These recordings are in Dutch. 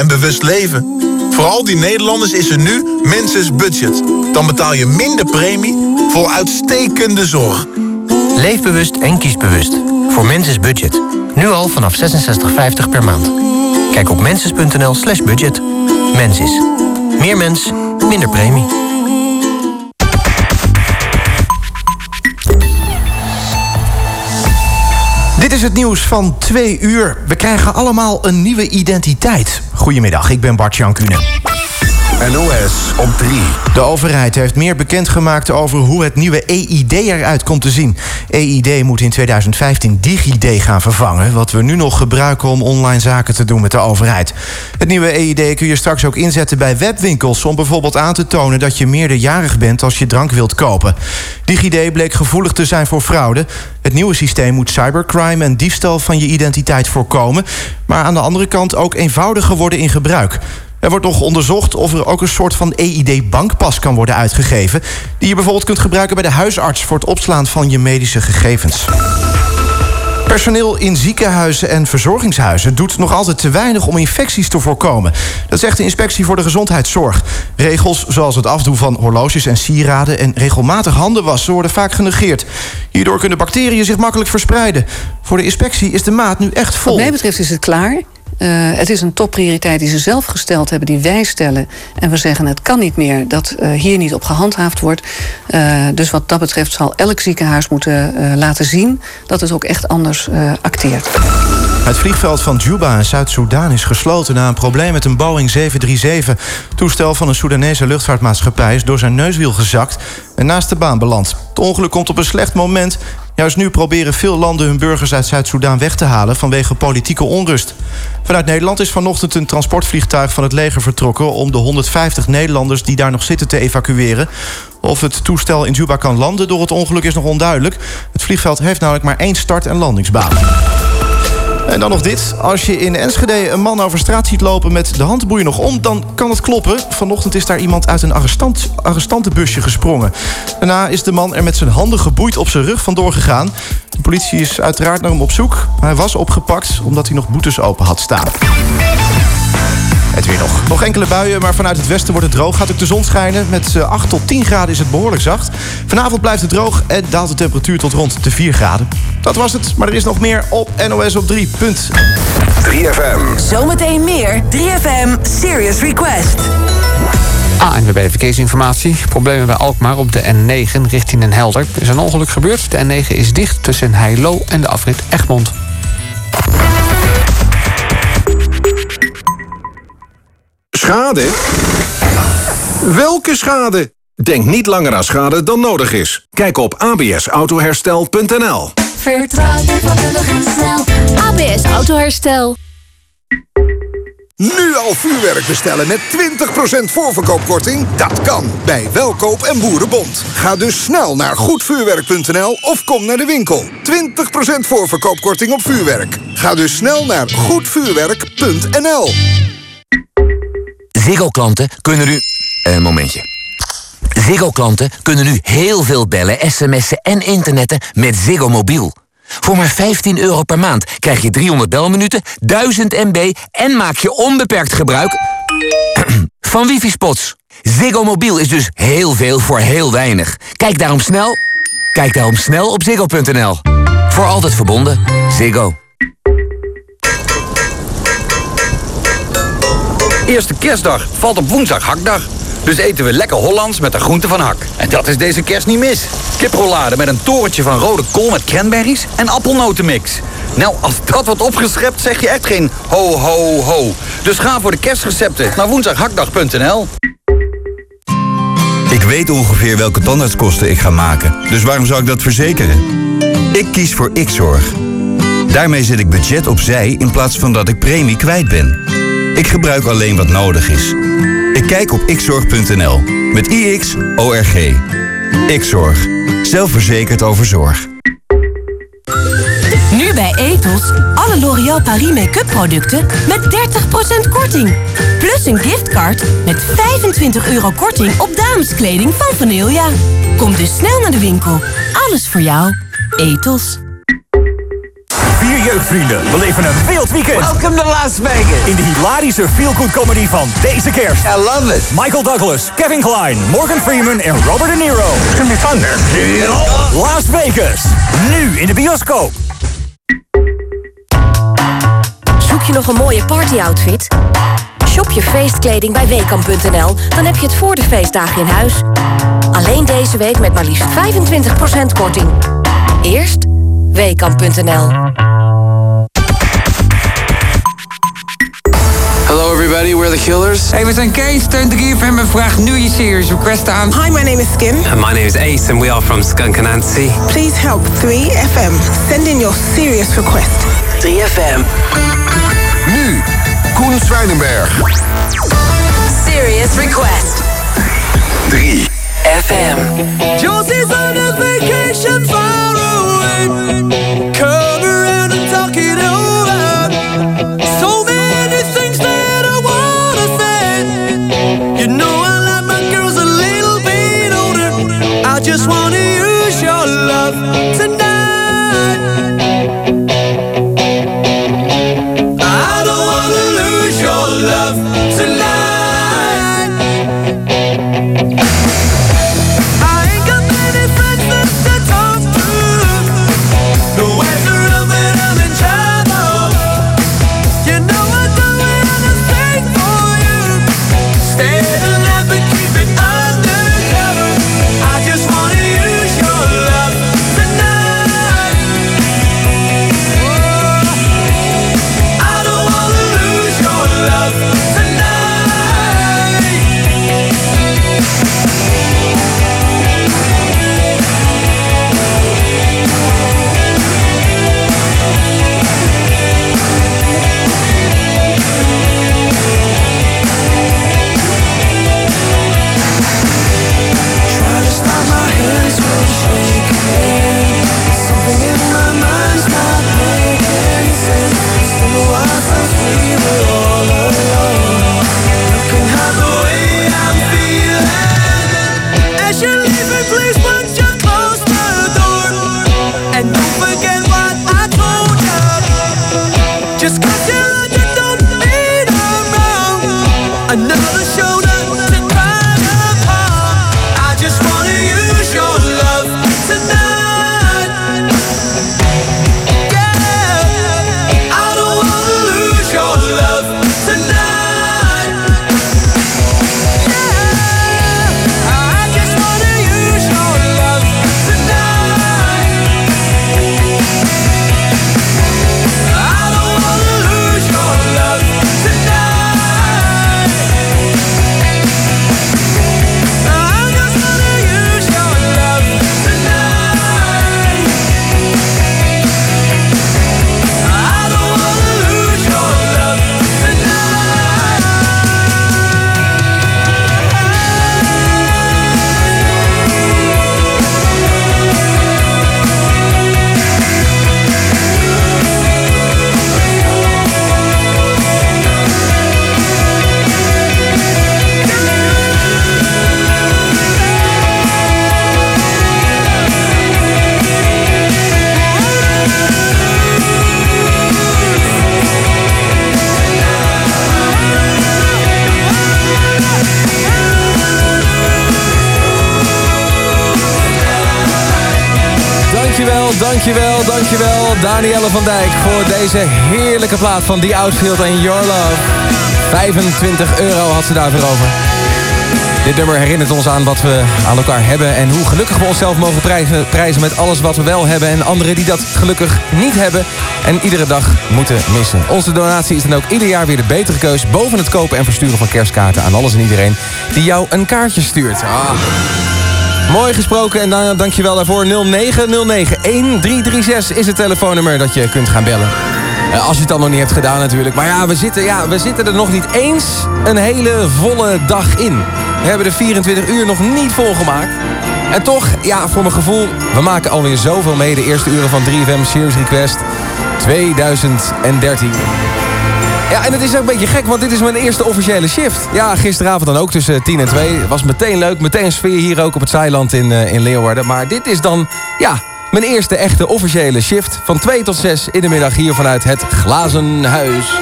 en bewust leven. Voor al die Nederlanders is er nu Menses Budget. Dan betaal je minder premie voor uitstekende zorg. Leef bewust en kies bewust. Voor Menses Budget. Nu al vanaf 66,50 per maand. Kijk op menses.nl slash budget. Mensis. Meer mens, minder premie. Dit is het nieuws van twee uur. We krijgen allemaal een nieuwe identiteit. Goedemiddag, ik ben Bart Jan Kuhne. NOS op 3. De overheid heeft meer bekendgemaakt over hoe het nieuwe EID eruit komt te zien. EID moet in 2015 DigiD gaan vervangen... wat we nu nog gebruiken om online zaken te doen met de overheid. Het nieuwe EID kun je straks ook inzetten bij webwinkels... om bijvoorbeeld aan te tonen dat je meerderjarig bent als je drank wilt kopen. DigiD bleek gevoelig te zijn voor fraude. Het nieuwe systeem moet cybercrime en diefstal van je identiteit voorkomen... maar aan de andere kant ook eenvoudiger worden in gebruik... Er wordt nog onderzocht of er ook een soort van EID-bankpas kan worden uitgegeven... die je bijvoorbeeld kunt gebruiken bij de huisarts... voor het opslaan van je medische gegevens. Personeel in ziekenhuizen en verzorgingshuizen doet nog altijd te weinig om infecties te voorkomen. Dat zegt de Inspectie voor de Gezondheidszorg. Regels zoals het afdoen van horloges en sieraden en regelmatig handen wassen worden vaak genegeerd. Hierdoor kunnen bacteriën zich makkelijk verspreiden. Voor de inspectie is de maat nu echt vol. Wat mij betreft is het klaar. Uh, het is een topprioriteit die ze zelf gesteld hebben, die wij stellen. En we zeggen het kan niet meer dat uh, hier niet op gehandhaafd wordt. Uh, dus wat dat betreft zal elk ziekenhuis moeten laten zien dat het ook echt anders acteert. Het vliegveld van Juba in Zuid-Soedan is gesloten na een probleem met een Boeing 737. Toestel van een Soedanese luchtvaartmaatschappij is door zijn neuswiel gezakt en naast de baan beland. Het ongeluk komt op een slecht moment. Juist nu proberen veel landen hun burgers uit Zuid-Soedan weg te halen vanwege politieke onrust. Vanuit Nederland is vanochtend een transportvliegtuig van het leger vertrokken om de 150 Nederlanders die daar nog zitten te evacueren. Of het toestel in Juba kan landen door het ongeluk is nog onduidelijk. Het vliegveld heeft namelijk maar één start- en landingsbaan. En dan nog dit. Als je in Enschede een man over straat ziet lopen met de handboeien nog om... dan kan het kloppen. Vanochtend is daar iemand uit een arrestant, arrestantenbusje gesprongen. Daarna is de man er met zijn handen geboeid op zijn rug vandoor gegaan. De politie is uiteraard naar hem op zoek. Hij was opgepakt omdat hij nog boetes open had staan. Het weer nog. Nog enkele buien, maar vanuit het westen wordt het droog. Gaat ook de zon schijnen. Met 8 eh, tot 10 graden is het behoorlijk zacht. Vanavond blijft het droog en daalt de temperatuur tot rond de 4 graden. Dat was het, maar er is nog meer op NOS op 3. 3FM. Zometeen meer 3FM Serious Request. Ah, en we bij verkeersinformatie. Problemen bij Alkmaar op de N9 richting Den Helder. Er is een ongeluk gebeurd. De N9 is dicht tussen Heilo en de afrit Egmond. Schade? Welke schade? Denk niet langer aan schade dan nodig is. Kijk op absautoherstel.nl Vertrouw je vakkundig en snel. ABS Autoherstel. Nu al vuurwerk bestellen met 20% voorverkoopkorting? Dat kan bij Welkoop en Boerenbond. Ga dus snel naar goedvuurwerk.nl of kom naar de winkel. 20% voorverkoopkorting op vuurwerk. Ga dus snel naar goedvuurwerk.nl. Ziggo-klanten kunnen nu... Een momentje. Ziggo-klanten kunnen nu heel veel bellen, sms'en en internetten met Ziggo Mobiel. Voor maar 15 euro per maand krijg je 300 belminuten, 1000 MB... en maak je onbeperkt gebruik van wifi-spots. Ziggo Mobiel is dus heel veel voor heel weinig. Kijk daarom snel, kijk daarom snel op ziggo.nl. Voor altijd verbonden. Ziggo. Eerste kerstdag valt op woensdag hakdag. Dus eten we lekker Hollands met de groente van hak. En dat is deze kerst niet mis. Kiprollade met een torentje van rode kool met cranberries en appelnotenmix. Nou, als dat wordt opgeschept, zeg je echt geen ho, ho, ho. Dus ga voor de kerstrecepten naar woensdaghakdag.nl. Ik weet ongeveer welke tandartskosten ik ga maken. Dus waarom zou ik dat verzekeren? Ik kies voor Xzorg. Daarmee zet ik budget opzij in plaats van dat ik premie kwijt ben. Ik gebruik alleen wat nodig is. Ik kijk op xzorg.nl met IX-ORG. Xzorg. Zelfverzekerd over zorg. Nu bij Etos alle L'Oréal Paris make-up producten met 30% korting. Plus een giftcard met 25 euro korting op dameskleding van Vanilja. Kom dus snel naar de winkel. Alles voor jou. Etos. Vier jeugdvrienden beleven een wild weekend. Welcome to Las Vegas. In de hilarische feel-good comedy van deze kerst. I love it. Michael Douglas, Kevin Kline, Morgan Freeman en Robert De Niro. It's gonna be fun there. Las Vegas. Nu in de bioscoop. Zoek je nog een mooie partyoutfit? Shop je feestkleding bij Weekamp.nl, dan heb je het voor de feestdagen in huis. Alleen deze week met maar liefst 25% korting. Eerst Weekamp.nl. Hello everybody, we're the Killers. Hey, we zijn Kees, Steun de Giefer en vraag nu je serious request aan. Hi, my name is Skin. And my name is Ace and we are from Skunk and Nancy. Please help 3FM. Send in your serious request. 3FM. Nu, Koen Zwijnenberg. Serious request. 3 FM. Josie's on a vacation deze heerlijke plaat van The Outfield en Your Love. 25 euro had ze daarvoor over. Dit nummer herinnert ons aan wat we aan elkaar hebben... en hoe gelukkig we onszelf mogen prijzen, prijzen met alles wat we wel hebben... en anderen die dat gelukkig niet hebben en iedere dag moeten missen. Onze donatie is dan ook ieder jaar weer de betere keus... boven het kopen en versturen van kerstkaarten aan alles en iedereen... die jou een kaartje stuurt. Ah. Mooi gesproken en dan, dankjewel daarvoor. 0909-1336 is het telefoonnummer dat je kunt gaan bellen. Eh, als je het dan nog niet hebt gedaan natuurlijk. Maar ja we, zitten, ja, we zitten er nog niet eens een hele volle dag in. We hebben de 24 uur nog niet volgemaakt. En toch, ja, voor mijn gevoel... we maken alweer zoveel mee. De eerste uren van 3FM Series Request 2013. Ja, en het is ook een beetje gek, want dit is mijn eerste officiële shift. Ja, gisteravond dan ook tussen 10 en 2. Was meteen leuk, meteen sfeer hier ook op het Zeiland in, uh, in Leeuwarden. Maar dit is dan, ja, Mijn eerste echte officiële shift van 2 tot 6 in de middag hier vanuit het Glazen Huis.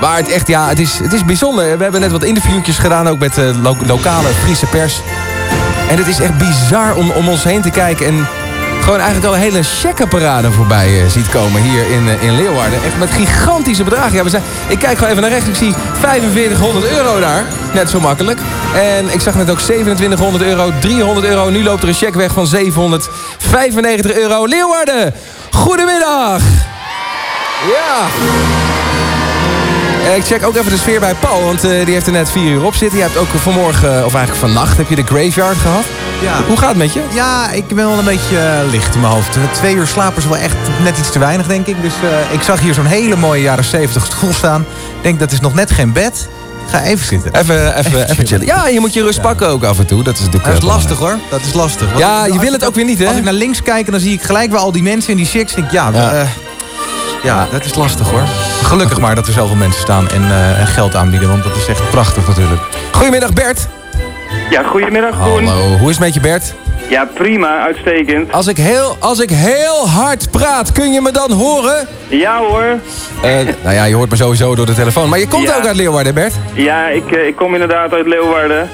Waar het echt, ja, het is, het is bijzonder. We hebben net wat interviewtjes gedaan, ook met de lo- lokale Friese pers. En het is echt bizar om, om ons heen te kijken en gewoon eigenlijk al een hele checkenparade voorbij eh, ziet komen hier in, eh, in Leeuwarden. Echt met gigantische bedragen. Ja, we zijn, ik kijk gewoon even naar rechts, ik zie 4500 euro daar. Net zo makkelijk. En ik zag net ook 2700 euro, 300 euro. Nu loopt er een cheque weg van 795 euro. Leeuwarden, goedemiddag! Ja. Eh, Ik check ook even de sfeer bij Paul, want eh, die heeft er net vier uur op zitten. Je hebt ook vanmorgen, of eigenlijk vannacht, heb je de graveyard gehad. Ja. Hoe gaat het met je? Ja, ik ben wel een beetje eh, licht in mijn hoofd. Eh, Twee uur slapen is wel echt net iets te weinig, denk ik. Dus eh, ik zag hier zo'n hele mooie jaren 70 stoel staan. Ik denk, dat is nog net geen bed. Ga even zitten. Even, even, even chillen. Ja, je moet je rust pakken ook af en toe. Dat is natuurlijk Dat is eh, lastig hoor. Dat is lastig. Want Ja, als- je wil het ook weer niet, hè? Als ik naar links kijk, dan zie ik gelijk wel al die mensen in die chicks. Denk ik, ja, Ja. ja. ja, dat is lastig hoor. Gelukkig maar dat er zoveel mensen staan en, eh, geld aanbieden. Want dat is echt prachtig natuurlijk. Goedemiddag Bert. Ja, goedemiddag Koen. Hallo, hoe is het met je Bert? Ja, prima, uitstekend. Als ik heel, als ik heel hard praat, kun je me dan horen? Ja hoor. Eh, nou ja, je hoort me sowieso door de telefoon. Maar je komt Ja. ook uit Leeuwarden, Bert? Ja, ik, eh, ik kom inderdaad uit Leeuwarden.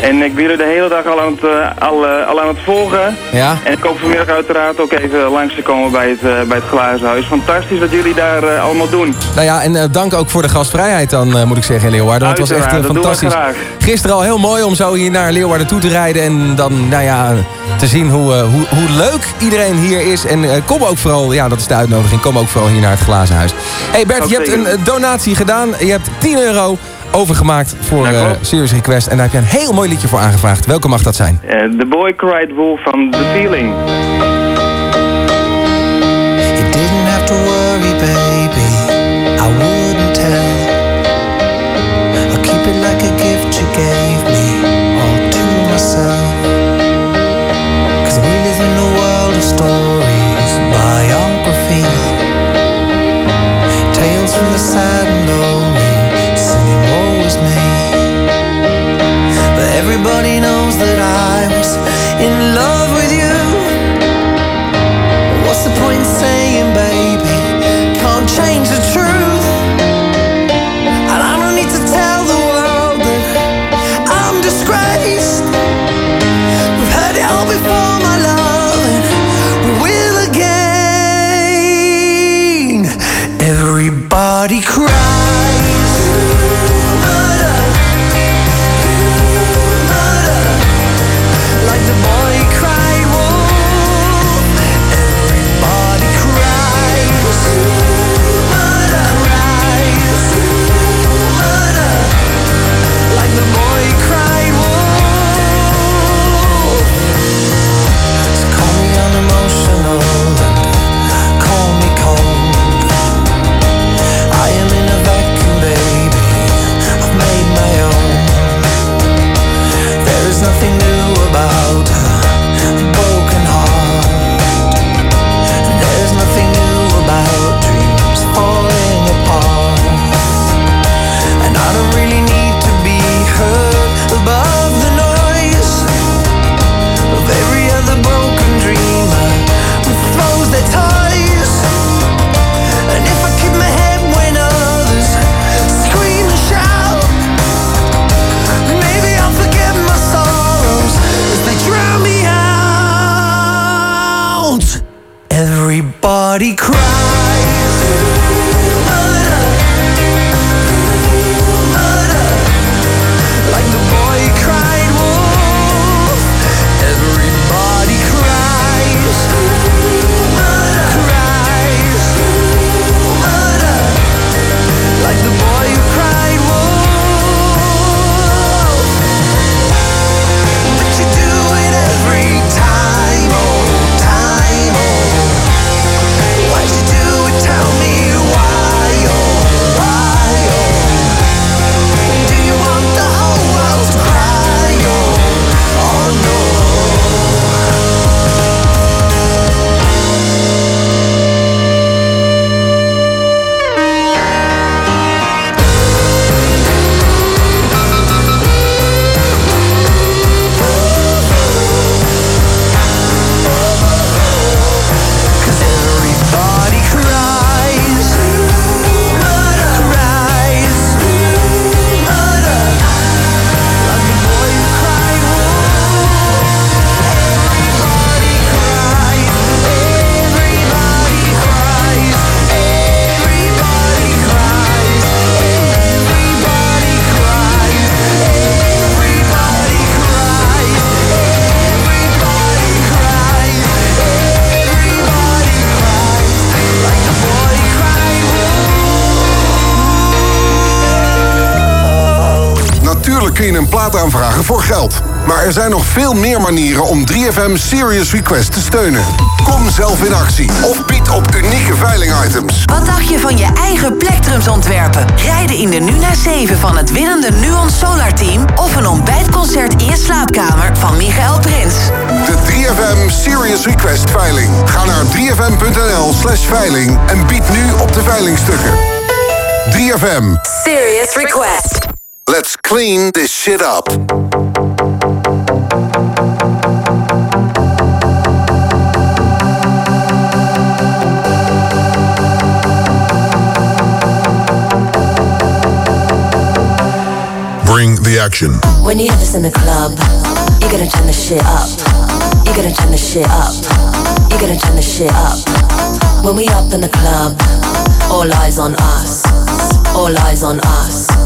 En ik ben jullie de hele dag al aan het, eh, al, eh, al aan het volgen. Ja. En ik hoop vanmiddag uiteraard ook even langs te komen bij het, eh, bij het glazen huis. Fantastisch wat jullie daar allemaal doen. Nou ja, en dank ook voor de gastvrijheid dan, moet ik zeggen, in Leeuwarden. Want het was echt fantastisch. Gisteren al heel mooi om zo hier naar Leeuwarden toe te rijden. En dan, nou ja, te zien hoe, hoe, hoe leuk iedereen hier is. En kom ook vooral, ja, dat is de uitnodiging. Kom ook vooral hier naar het glazen huis. hey Bert, je hebt een donatie gedaan. Je hebt 10 euro overgemaakt voor eh Serious Request. En daar heb je een heel mooi liedje voor aangevraagd. Welke mag dat zijn? Eh, The Boy Cried Wolf van The Feeling. Aanvragen voor geld. Maar er zijn nog veel meer manieren om 3FM Serious Request te steunen. Kom zelf in actie of bied op unieke veilingitems. Wat dacht je van je eigen plektrums ontwerpen? Rijden in de Nuna 7 van het winnende Nuon Solar Team... of een ontbijtconcert in je slaapkamer van Michael Prins. De 3FM Serious Request veiling. Ga naar 3fm.nl slash veiling en bied nu op de veilingstukken. 3FM. Serious Request. Let's clean this shit up. Bring the action. When you have this in the club, you gotta turn the shit up. You gotta turn the shit up. You gotta turn the shit up. When we up in the club, all eyes on us. All eyes on us.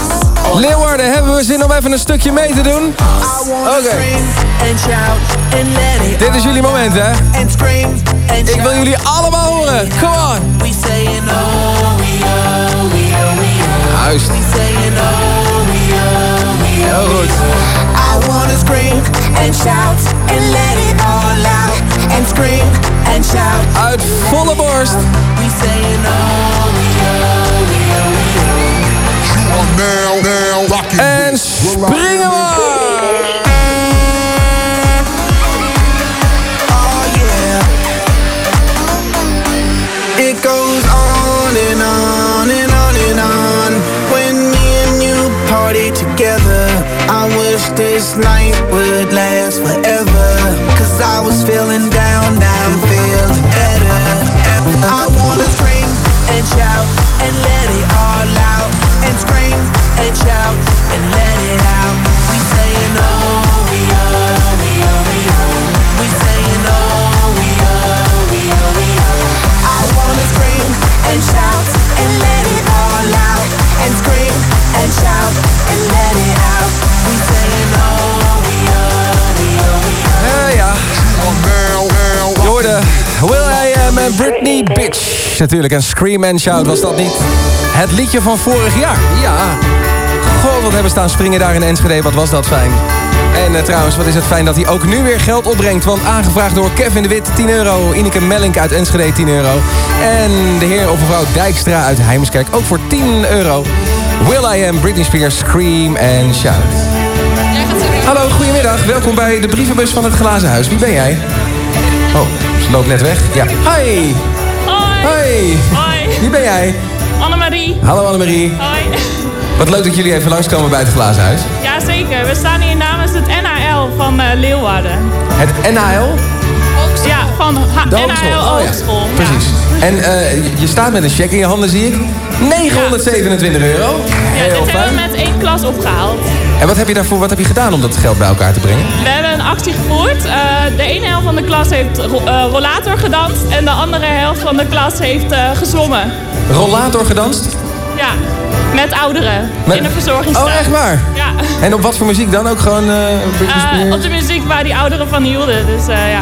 Leeuwarden, hebben we zin om even een stukje mee te doen? Oké. Dit is jullie moment, hè? Ik wil jullie allemaal horen. Come on. Juist. Heel goed. I wanna scream and shout and let it all out. And scream and shout. Uit volle borst. We En with Will I springen Am we! Oh yeah. It goes on and on and on and on. When me and you party together, I wish this night would last forever. Cause I was feeling down, now I'm feeling better. I wanna scream and shout and let it all And scream and shout and let it out. We saying oh, we we we oh. Eh, ja. Will I Am en Britney Bitch. Natuurlijk, en Scream and Shout was dat niet het liedje van vorig jaar. Ja. Wat hebben we staan springen daar in Enschede. Wat was dat fijn. En eh, trouwens, wat is het fijn dat hij ook nu weer geld opbrengt. Want aangevraagd door Kevin de Wit 10 euro. Ineke Mellink uit Enschede 10 euro. En de heer of mevrouw Dijkstra uit Heimskerk ook voor 10 euro. Will I Am, Britney Spears, Scream and Shout. Hallo, goedemiddag. Welkom bij de brievenbus van het Glazen Huis. Wie ben jij? Oh, ze loopt net weg. Ja. Hi. Hoi. Hoi. Hoi. Wie ben jij? Annemarie. Hallo Annemarie. Hoi. Wat leuk dat jullie even langskomen bij het Glazen Huis. Jazeker, we staan hier namens het NAL van eh, Leeuwarden. Het NAL? Ja, van H De hogeschool. Oh, ja. Hogeschool. Ja. Precies. En eh, je- staat met een cheque in je handen, zie ik. 927 euro. Ja, Heel dit hebben we met één klas opgehaald. En wat heb je daarvoor wat heb je gedaan om dat geld bij elkaar te brengen? We hebben een actie gevoerd. Eh, de ene helft van de klas heeft ro- rollator gedanst en de andere helft van de klas heeft gezwommen. Rollator gedanst? Ja, met ouderen Met- in de verzorgingstehuis. Oh, echt waar? Ja. En op wat voor muziek dan? Ook gewoon Spears? op de muziek waar die ouderen van hielden. Dus eh, ja.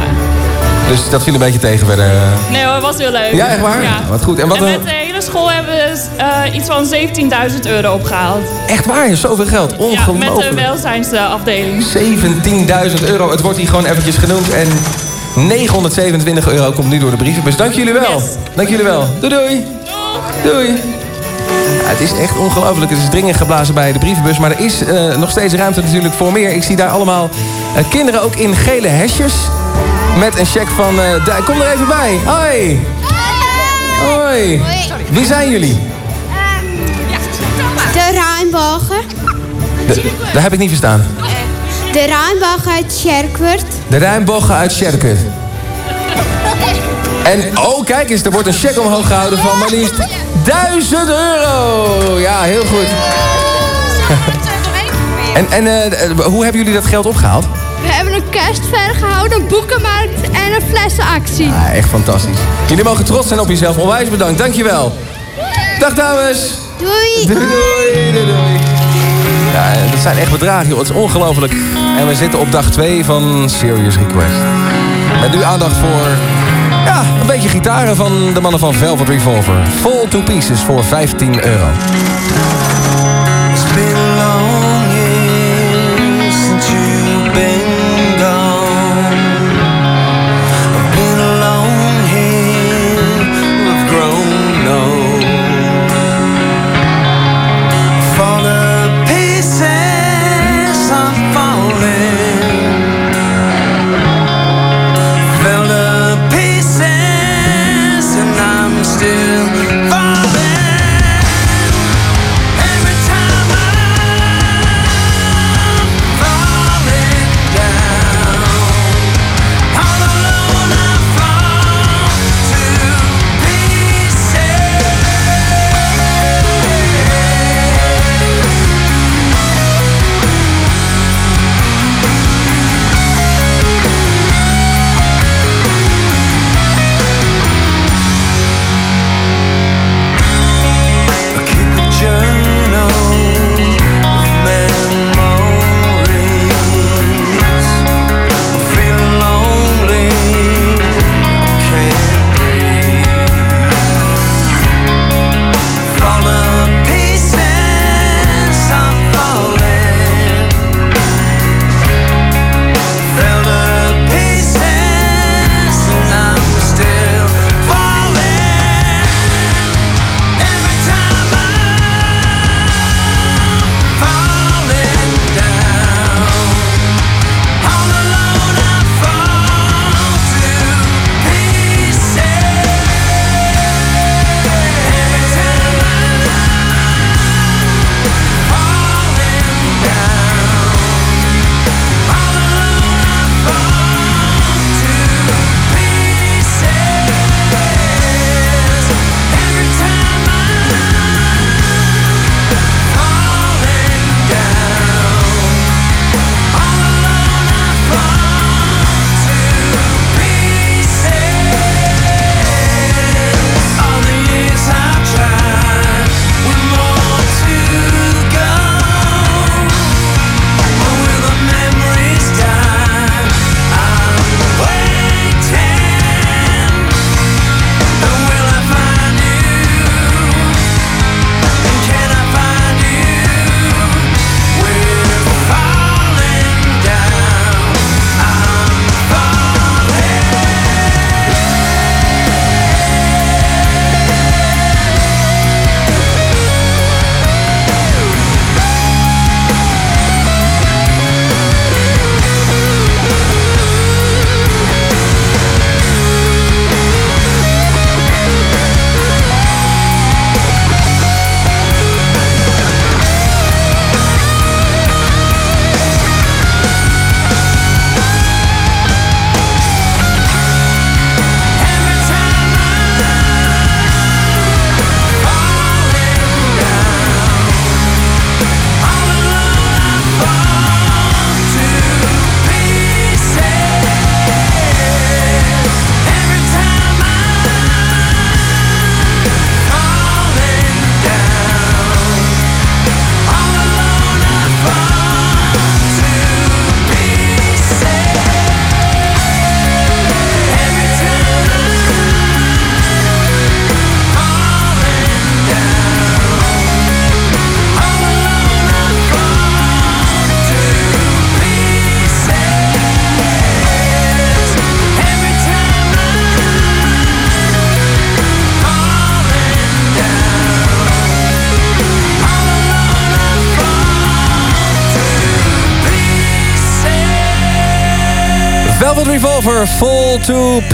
Dus dat viel een beetje tegen verder. Nee hoor, was heel leuk. Ja, echt waar? Ja. Wat goed. En wat En een- met de hele school hebben we iets van 17.000 euro opgehaald. Echt waar? Zoveel geld. Ja, met Ongelooflijk. de welzijnsafdeling. 17.000 euro. Het wordt hier gewoon eventjes genoemd. En 927 euro komt nu door de brievenbus. Dank jullie wel. Dank jullie wel. Doei doei. Doei. Ja, het is echt ongelooflijk. Het is dringend geblazen bij de brievenbus. Maar er is eh, nog steeds ruimte natuurlijk voor meer. Ik zie daar allemaal eh, kinderen ook in gele hesjes. Met een cheque van... eh, kom er even bij. Hoi. Hoi. Wie zijn jullie? De Rijnbogen. De- dat heb ik niet verstaan. De Rijnbogen uit Sjerkwert. De Rijnbogen uit Sjerken. En oh, kijk eens, er wordt een cheque omhoog gehouden van maar liefst 1000 euro. Ja, heel goed. En, en eh, hoe hebben jullie dat geld opgehaald? We hebben een kerstver gehouden, een boekenmarkt en een flessenactie. Ja, echt fantastisch. Jullie mogen trots zijn op jezelf. Onwijs bedankt. Dankjewel. Dag dames. Doei. Doei, doei, doei, doei. Ja, dat zijn echt bedragen, joh. Het is ongelooflijk. En we zitten op dag 2 van Serious Request. Met nu aandacht voor... Ja, een beetje gitaren van de mannen van Velvet Revolver. Fall to Pieces voor 15 euro.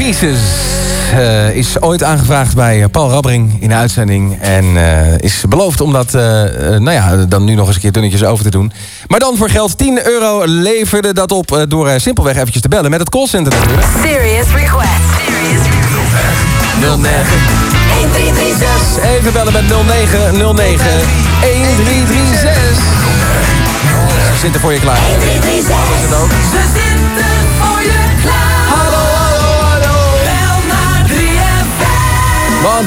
Pieces. Eh, is ooit aangevraagd bij eh, Paul Rabbering in de uitzending. En eh, is beloofd om dat, nou ja, dan nu nog eens een keer dunnetjes over te doen. Maar dan voor geld 10 euro leverde dat op door simpelweg eventjes te bellen met het callcenter natuurlijk. Serious request. 09 1336. Even bellen met 0909 1336. Ze zitten voor je klaar. Is het ook?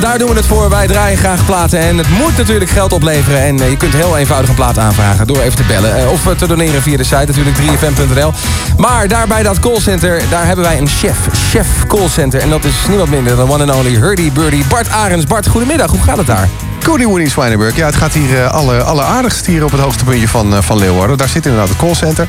Daar doen we het voor. Wij draaien graag platen. En het moet natuurlijk geld opleveren. En eh, je kunt heel eenvoudig een plaat aanvragen door even te bellen. Eh, Of eh, te doneren via de site natuurlijk 3fm.nl. Maar daar bij dat callcenter, daar hebben wij een chef. Chef callcenter. En dat is niemand minder dan one and only Hurdy Birdie Bart Arends. Bart, goedemiddag. Hoe gaat het daar? Cody Woody Zwijnenburg. Ja, het gaat hier uh, alle, alleraardigst hier op het hoogste puntje van, uh, van Leeuwarden. Daar zit inderdaad het callcenter.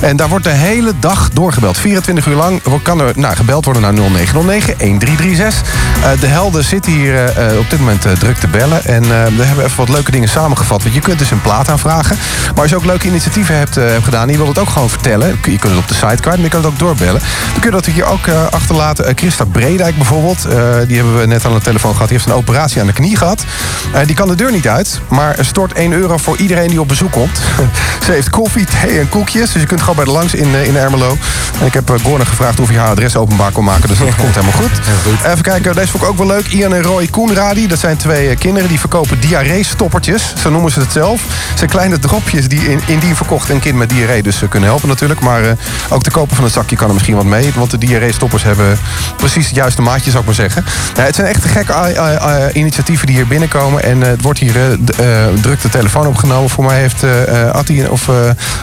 En daar wordt de hele dag doorgebeld. 24 uur lang kan er nou, gebeld worden naar 0909 1336. Uh, de helden zitten hier op dit moment druk te bellen. En we hebben even wat leuke dingen samengevat. Want je kunt dus een plaat aanvragen. Maar als je ook leuke initiatieven hebt, hebt gedaan... en je wilt het ook gewoon vertellen. Je kunt het op de site kwijt, maar je kan het ook doorbellen. Dan kun je dat hier ook achterlaten. Christa Bredijk bijvoorbeeld. die hebben we net aan de telefoon gehad. Die heeft een operatie aan de knie gehad. Uh, die kan de deur niet uit, maar er stort 1 euro voor iedereen die op bezoek komt. Ze heeft koffie, thee en koekjes, dus je kunt gewoon bij de langs in, uh, in Ermelo. En ik heb uh, Gorne gevraagd of hij haar adres openbaar kon maken, dus dat komt helemaal goed. goed. Even kijken, deze vond ik ook wel leuk. Ian en Roy Koenradi, dat zijn twee kinderen die verkopen diarree-stoppertjes. Zo noemen ze het zelf. Het zijn kleine dropjes die in, indien verkocht een kind met diarree dus kunnen helpen natuurlijk. Maar ook de koper van het zakje kan er misschien wat mee, want de diarree-stoppers hebben precies het juiste maatje, zou ik maar zeggen. het zijn echt gekke initiatieven die hier binnenkomen. En uh, het wordt hier uh, druk de telefoon opgenomen. Voor mij heeft Artie, of,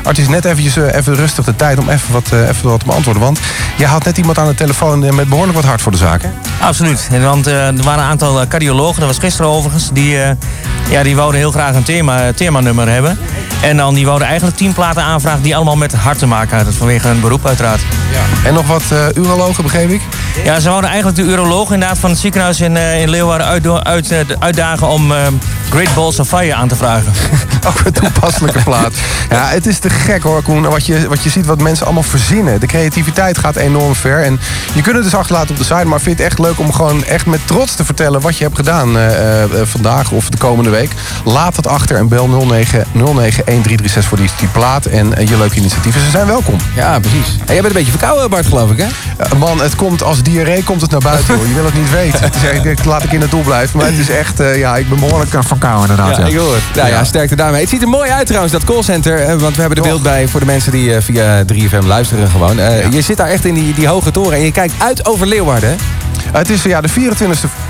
Artie net eventjes even rustig de tijd om even wat, even wat te beantwoorden. Want je had net iemand aan de telefoon met behoorlijk wat hart voor de zaak. Hè? Absoluut. Want er waren een aantal cardiologen, dat was gisteren overigens, die, ja, die wouden heel graag een thema, themanummer hebben. En dan die wouden eigenlijk tien platen aanvragen die allemaal met hart te maken hadden. Vanwege hun beroep uiteraard. Ja. En nog wat urologen, begreep ik? Ja, ze wouden eigenlijk de uroloog inderdaad van het ziekenhuis in, in Leeuwarden uit, uit, uitdagen om Great Balls of Fire aan te vragen. Ook een toepasselijke plaat. Ja, het is te gek hoor, Koen. Wat je, wat je ziet, wat mensen allemaal verzinnen. De creativiteit gaat enorm ver. En je kunt het dus achterlaten op de site. Maar ik vind het echt leuk om gewoon echt met trots te vertellen... wat je hebt gedaan uh, uh, vandaag of de komende week. Laat het achter en bel 09 091336 voor die, die plaat. En uh, je leuke initiatieven. Ze zijn welkom. Ja, precies. En jij bent een beetje verkouden, Bart, geloof ik, hè? man, het komt als diarree komt het naar buiten. hoor. Je wil het niet weten. Het is echt, laat ik in het doel blijven. Maar het is echt, ja, ik ben behoorlijk verkouden inderdaad. Ja, ik hoor het. Nou ja, sterkte daarmee. Het ziet er mooi uit trouwens, dat callcenter. Want we hebben er beeld bij voor de mensen die uh, via 3FM luisteren gewoon. Uh, ja. Je zit daar echt in die, die hoge toren en je kijkt uit over Leeuwarden. Het is ja, de 24e...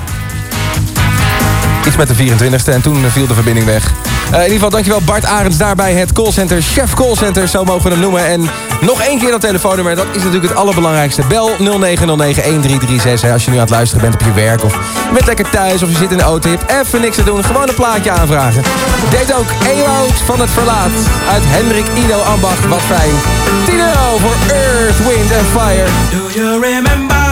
Iets met de 24e en toen viel de verbinding weg. Uh, in ieder geval, dankjewel Bart Arends daarbij het callcenter. Chef callcenter, zo mogen we hem noemen. En nog één keer dat telefoonnummer, dat is natuurlijk het allerbelangrijkste. Bel 0909-1336 als je nu aan het luisteren bent op je werk. Of je bent lekker thuis of je zit in de auto. Je hebt even niks te doen, gewoon een plaatje aanvragen. Deed ook Ewout van het Verlaat uit Hendrik Ido Ambacht. Wat fijn. 10 euro voor Earth, Wind and Fire. Do you remember?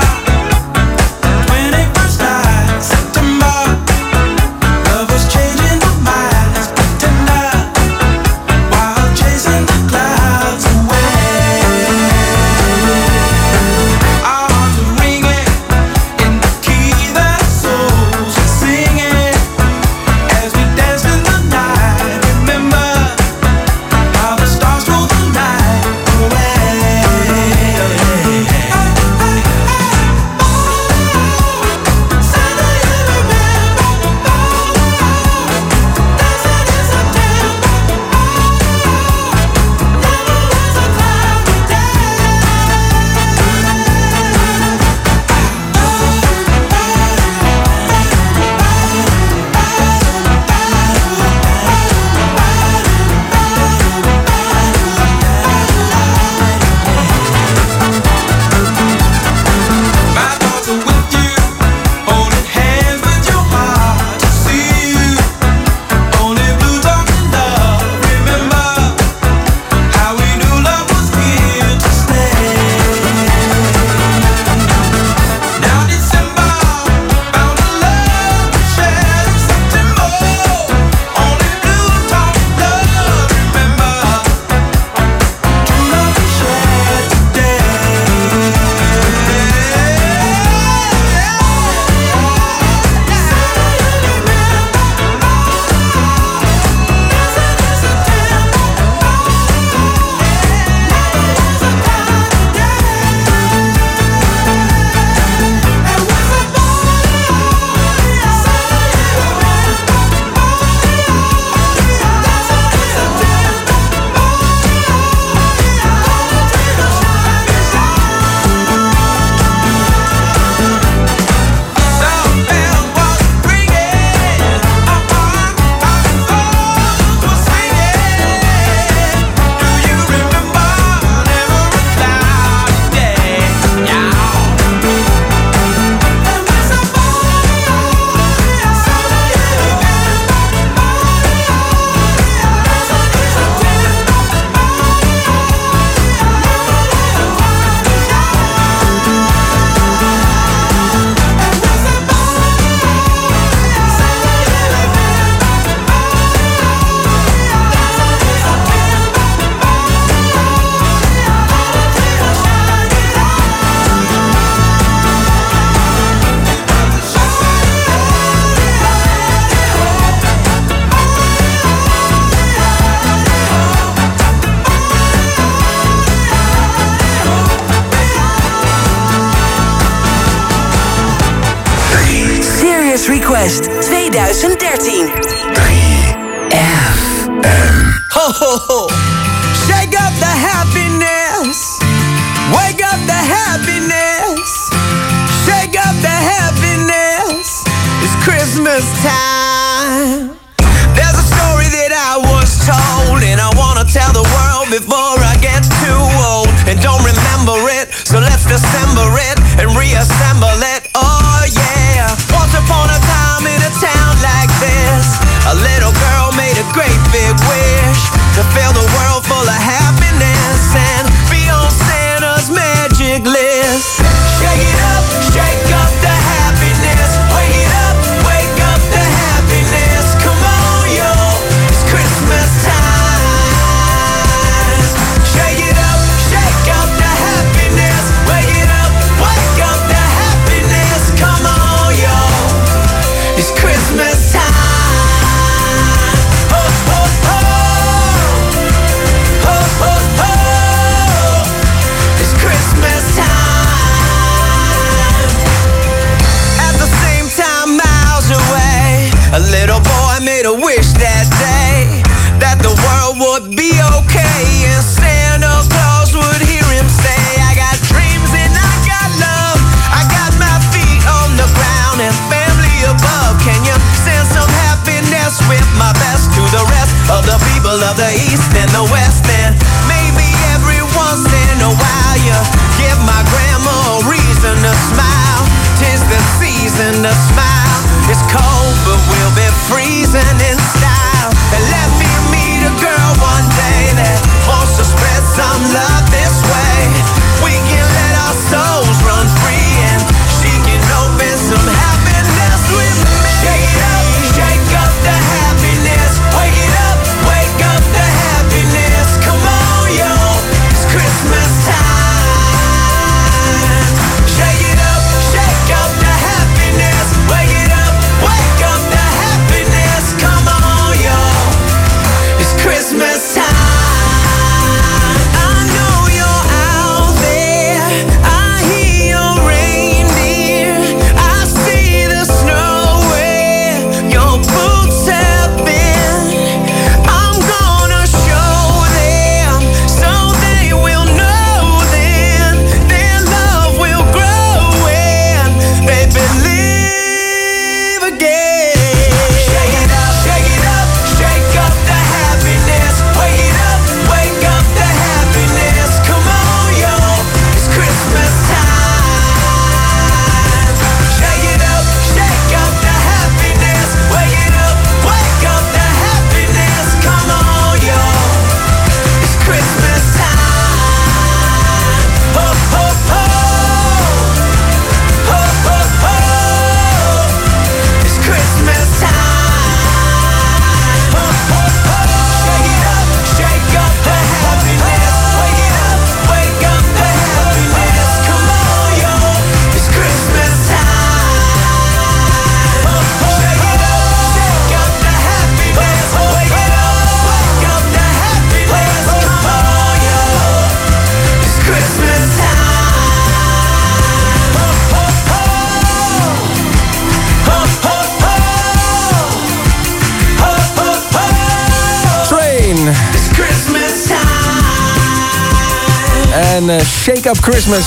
Up Christmas.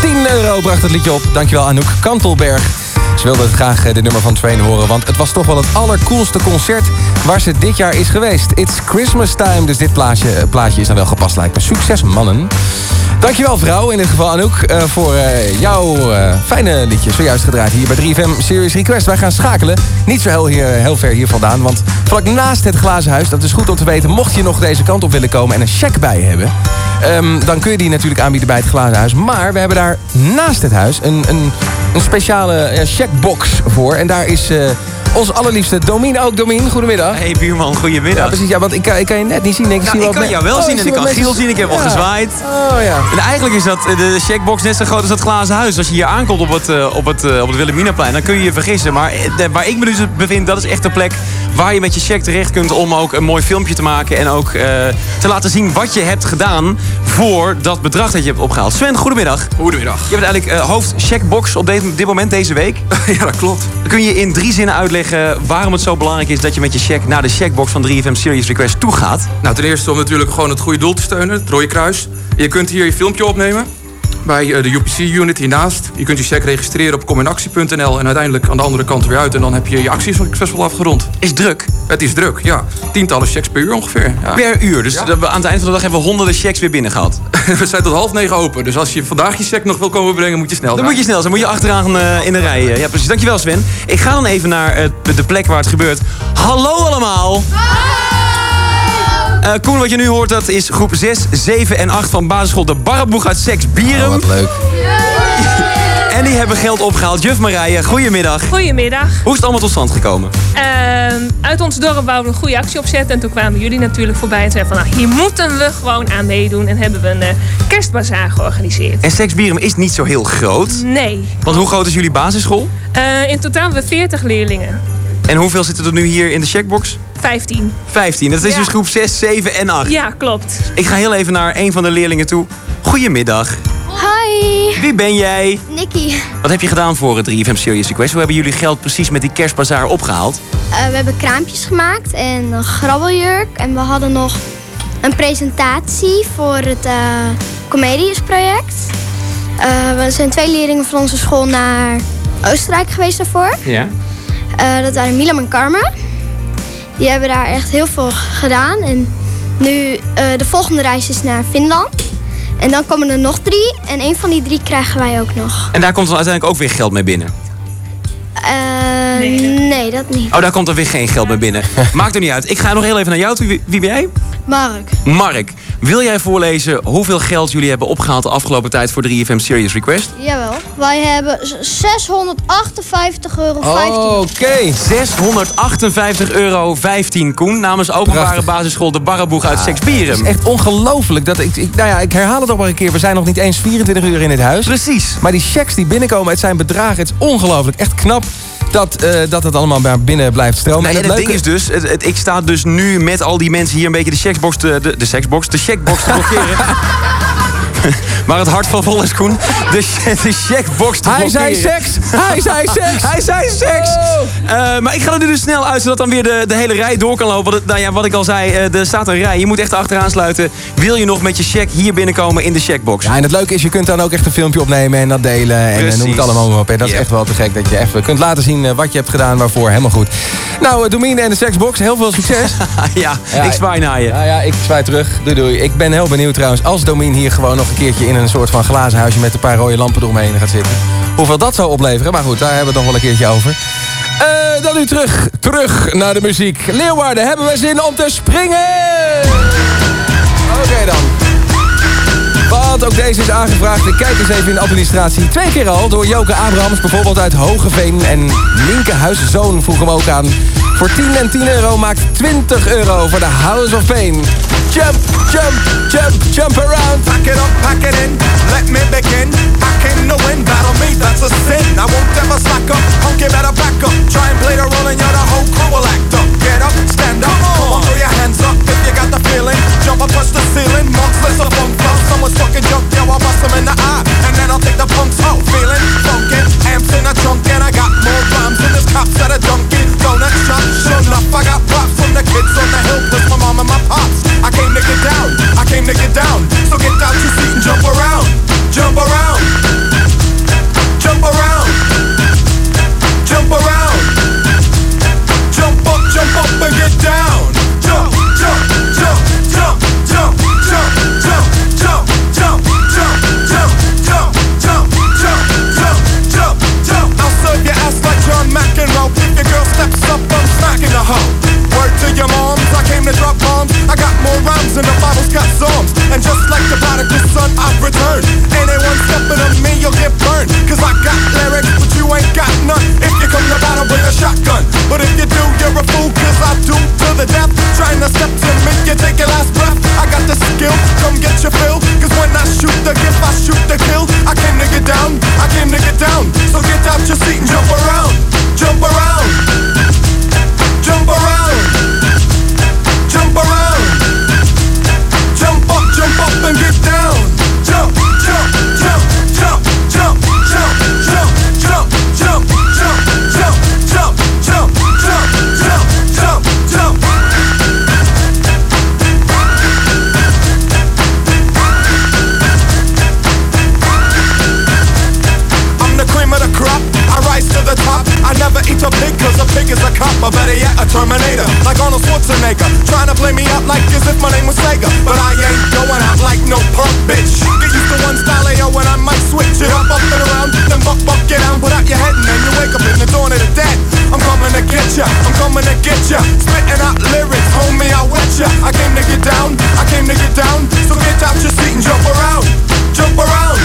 10 euro bracht het liedje op. Dankjewel Anouk Kantelberg. Ze wilde graag eh, de nummer van Train horen... want het was toch wel het allercoolste concert waar ze dit jaar is geweest. It's Christmas time, dus dit plaatje, eh, plaatje is dan wel gepast lijkt me. Succes, mannen. Dankjewel vrouw, in dit geval Anouk, eh, voor jouw fijne liedje. Zojuist gedraaid hier bij 3FM Series Request. Wij gaan schakelen, niet zo heel, hier, heel ver hier vandaan. Want vlak naast het glazen huis, dat is goed om te weten... mocht je nog deze kant op willen komen en een check bij hebben... Ehm, dan kun je die natuurlijk aanbieden bij het Glazen Huis. Maar we hebben daar naast het huis een, een, een speciale checkbox voor. En daar is... Eh, ons allerliefste Domien ook. Domien, goedemiddag. Hey buurman, goedemiddag. Ja, precies. Ja, want ik, kan- ik kan je net niet zien. Ik, Nou, zie ik wel kan jou wel Oh, zien en ik kan Giel mensen- zien. Ik heb al gezwaaid. Oh ja. En eigenlijk is dat eh, de checkbox net zo groot als dat glazen huis. Als je hier aankomt op het, eh, op het, eh, op het Wilhelminaplein, dan kun je je vergissen. Maar eh, de- waar ik me dus bevind, dat is echt de plek waar je met je check terecht kunt om ook een mooi filmpje te maken. En ook eh, te laten zien wat je hebt gedaan voor dat bedrag dat je hebt opgehaald. Sven, goedemiddag. Goedemiddag. Je bent eigenlijk eh, hoofd checkbox op dit, dit moment, deze week. ja, dat klopt. Kun je in drie zinnen uitleggen waarom het zo belangrijk is dat je met je check naar de checkbox van 3FM Serious Request toe gaat? Nou, ten eerste om natuurlijk gewoon het goede doel te steunen, het Rode Kruis. Je kunt hier je filmpje opnemen bij eh, de UPC-unit hiernaast. Je kunt je check registreren op cominactie.nl en uiteindelijk aan de andere kant weer uit. En dan heb je je actie succesvol afgerond. Is druk? Het is druk, ja. Tientallen checks per uur ongeveer. Ja. Per uur. Dus dat we aan het eind van de dag hebben we honderden checks weer binnengehaald. We zijn tot half negen open, dus als je vandaag je check nog wil komen brengen, moet je snel Dan moet je snel zijn, moet je achteraan eh, in de rij. eh. Ja, precies. Dankjewel Sven. Ik ga dan even naar eh, de plek waar het gebeurt. Hallo allemaal! Eh, Koen, wat je nu hoort, dat is groep 6, 7 en 8 van basisschool De Barreboeg uit Seks Bierum. wat leuk. En die hebben geld opgehaald. Juf Marije, goedemiddag. Goedemiddag. Hoe is het allemaal tot stand gekomen? Ehm, uit ons dorp wouden we een goede actie opzetten. En toen kwamen jullie natuurlijk voorbij en zeiden van... Nou, hier moeten we gewoon aan meedoen. En hebben we een eh, kerstbazaar georganiseerd. En Seks Bierum is niet zo heel groot. Nee. Want hoe groot is jullie basisschool? Eh, in totaal hebben we 40 leerlingen. En hoeveel zitten er nu hier in de checkbox? 15. 15. Dat is Ja. dus groep 6, 7 en 8. Ja, klopt. Ik ga heel even naar een van de leerlingen toe. Goedemiddag. Hoi. Wie ben jij? Nicky. Wat heb je gedaan voor het 3FM Serious Request? Hoe hebben jullie geld precies met die kerstbazaar opgehaald? Eh, we hebben kraampjes gemaakt en een grabbeljurk. En we hadden nog een presentatie voor het uh, Comedius-project. Eh, we zijn twee leerlingen van onze school naar Oostenrijk geweest daarvoor. Ja. Eh, dat waren Milam en Carmen. Die hebben daar echt heel veel gedaan. En nu eh, de volgende reis is naar Finland. En dan komen er nog drie. En een van die drie krijgen wij ook nog. En daar komt dan uiteindelijk ook weer geld mee binnen. Eh, nee, dat niet. Oh, daar komt er weer geen geld mee binnen. Maakt er niet uit. Ik ga nog heel even naar jou toe. Wie, wie ben jij? Mark. Mark, wil jij voorlezen hoeveel geld jullie hebben opgehaald de afgelopen tijd voor 3FM Serious Request? Jawel. Wij hebben 658 euro. Oké. 658 euro 15 Koen namens openbare Prachtig. basisschool De Barreboeg uit Het is echt ongelooflijk. Dat ik, ik, nou ja, ik herhaal het nog maar een keer. We zijn nog niet eens 24 uur in dit huis. Precies. Maar die checks die binnenkomen, het zijn bedragen. Het is ongelooflijk. Echt knap dat, eh, dat het allemaal maar binnen blijft stromen. Nee, en het leuke- ding is dus, het, het- ik sta dus nu met al die mensen hier een beetje de checkbox te, de, de sexbox, de checkbox te blokkeren. maar het hart van vol is Koen. De, de checkbox te Hij zei seks! Hij zei seks! Hij zei seks! Eh, maar ik ga er nu dus snel uit, zodat dan weer de, de hele rij door kan lopen. Want nou ja, wat ik al zei, eh, er staat een rij. Je moet echt achteraan sluiten. Wil je nog met je check hier binnenkomen in de checkbox? Ja, en het leuke is, je kunt dan ook echt een filmpje opnemen en dat delen. En eh, Precies. noem het allemaal maar op. En dat is echt wel te gek dat je even kunt laten zien eh, wat je hebt gedaan, waarvoor. Helemaal goed. Nou, eh, Domine en de Sexbox, heel veel succes. ja, ik zwaai naar je. Ja, ja, ik zwaai terug. Doei, doei. Ik ben heel benieuwd trouwens, als Domine hier gewoon nog een keertje in een soort van glazen huisje met een paar rode lampen eromheen gaat zitten. Hoeveel dat zou opleveren, maar goed, daar hebben we het nog wel een keertje over. Eh, dan nu terug, terug naar de muziek. Leeuwarden, hebben we zin om te springen? Oké dan. Want ook deze is aangevraagd. Ik kijk eens even in de administratie. Twee keer al door Joke Abrahams, bijvoorbeeld uit Hogeveen. En Nienke Huiszoon vroeg hem ook aan. Voor 10 en 10 euro maakt 20 euro voor de House of Pain. Jump, jump, jump, jump around. Pack it up, pack it in, let me begin. Came to win, battle me, that's a sin. I won't ever slack up, you better back up. Try and play the role and you're the whole crew will act up. Get up, stand up, come on, throw your hands up if you got the feeling. Jump up, touch the ceiling, monks, listen, funk, funk. Someone's fucking jump, yo, I bust them in the eye. And then I'll take the punks out, feeling funkin'. Amps in a trunk and I got more rhymes than this cops at a junkie. Donut shop, sure enough, I got props from the kids on the hill, plus my mom and my pops. I came to get down, I came to get down. So get out your seat and jump around, Jump around. Jump around. Jump around. Jump up, jump up and get down. Jump, jump, jump, jump, jump, jump, jump, jump, jump, jump, jump, jump, jump, jump, jump. I'll serve your ass like John McEnroe. If your girl steps up, I'm the hoe time to drop bombs. I got more rhymes than the Bible's got psalms. And just like the prodigal son, I've returned. Anyone stepping on me, you'll get burned. Cause I got lyrics, but you ain't got none. If you come to battle with a shotgun. But if you do, you're a fool, cause I do to the death. Trying to step to me, you take your last breath. I got the skill, come get your fill. Cause when I shoot the gift, I shoot the kill. I came to get down, I came to get down. So get out your seat and jump around, jump around, jump around. and it. A pick cause a pick is a cop, or better yet, a Terminator. Like Arnold Schwarzenegger, trying to play me out like as if my name was Sega. But I ain't going out like no punk bitch. Get used to one style, yo, oh, when I might switch it up, up and around, then buck, buck, get out, put out your head, and then you wake up in the dawn of the dead. I'm coming to get ya, I'm coming to get ya. Spitting out lyrics, homie, I wet ya. I came to get down, I came to get down. So get out your seat and jump around, jump around,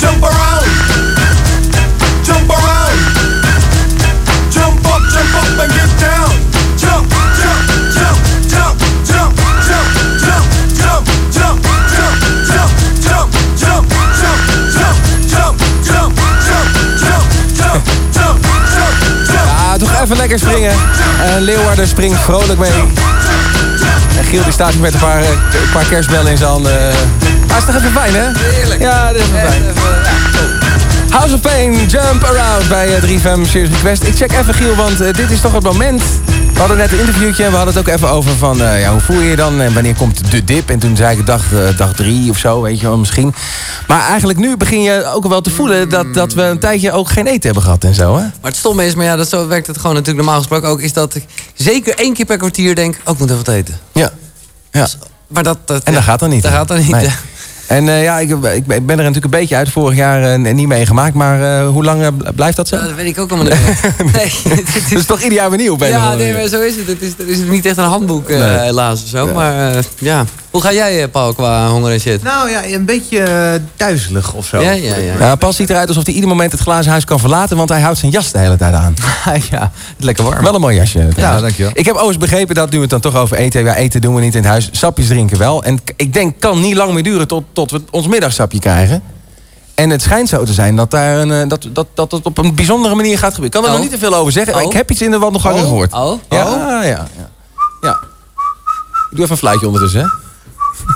jump around. jump up and get down. Jump, jump, jump, jump, jump, jump, jump, jump, jump, jump, jump, jump, jump, jump, jump, jump, jump, jump, jump, jump, Ja, toch even lekker springen. En Leeuwarden springt vrolijk mee. En Giel die staat met een paar, eh, een paar kerstbellen in zijn handen. Maar is toch even fijn, hè? Heerlijk. Ja, dit is wel fijn. House of Pain, Jump Around bij eh, 3FM Serious Request. Ik check even Giel, want eh, dit is toch het moment. We hadden net een interviewtje en we hadden het ook even over van... eh, ja, hoe voel je je dan en wanneer komt de dip? En toen zei ik dag, eh, dag drie of zo, weet je wel, misschien. Maar eigenlijk nu begin je ook wel te voelen... Dat, dat we een tijdje ook geen eten hebben gehad en zo, hè? Maar het stomme is, maar ja, dat zo werkt het gewoon natuurlijk normaal gesproken ook... is dat ik zeker één keer per kwartier denk, oh, ik moet even wat eten. Ja. ja. Maar dat, dat, En dat gaat dan niet. Dat gaat dan niet, Nee. Ja. En eh, ja, ik, ik ben er natuurlijk een beetje uit. Vorig jaar eh, niet meegemaakt. Maar eh, hoe lang blijft dat zo? Ja, dat weet ik ook allemaal niet. Nee, Het is toch ieder jaar weer nieuw op Ja, nee, maar zo is het. Het is, het is niet echt een handboek, eh, Nee. helaas of zo. Maar eh, ja. Hoe ga jij, Paul, qua honger en shit? Nou ja, een beetje duizelig of zo. Ja, ja, ja. Ja, Pas ziet eruit alsof hij ieder moment het glazen huis kan verlaten, want hij houdt zijn jas de hele tijd aan. ja, lekker warm. Wel een mooi jasje. trouwens. dankjewel. Ik heb overigens begrepen dat nu we het dan toch over eten. Ja, eten doen we niet in het huis. Sapjes drinken wel. En ik denk, kan niet lang meer duren tot, tot we ons middagsapje krijgen. En het schijnt zo te zijn dat, daar een, eh, dat, dat, dat het op een bijzondere manier gaat gebeuren. Ik kan er Oh. nog niet te veel over zeggen. maar Oh. Ik heb iets in de wandelgangen Oh. gehoord. Oh. Ja, ja, ja, ja. Ik doe even een fluitje ondertussen, hè?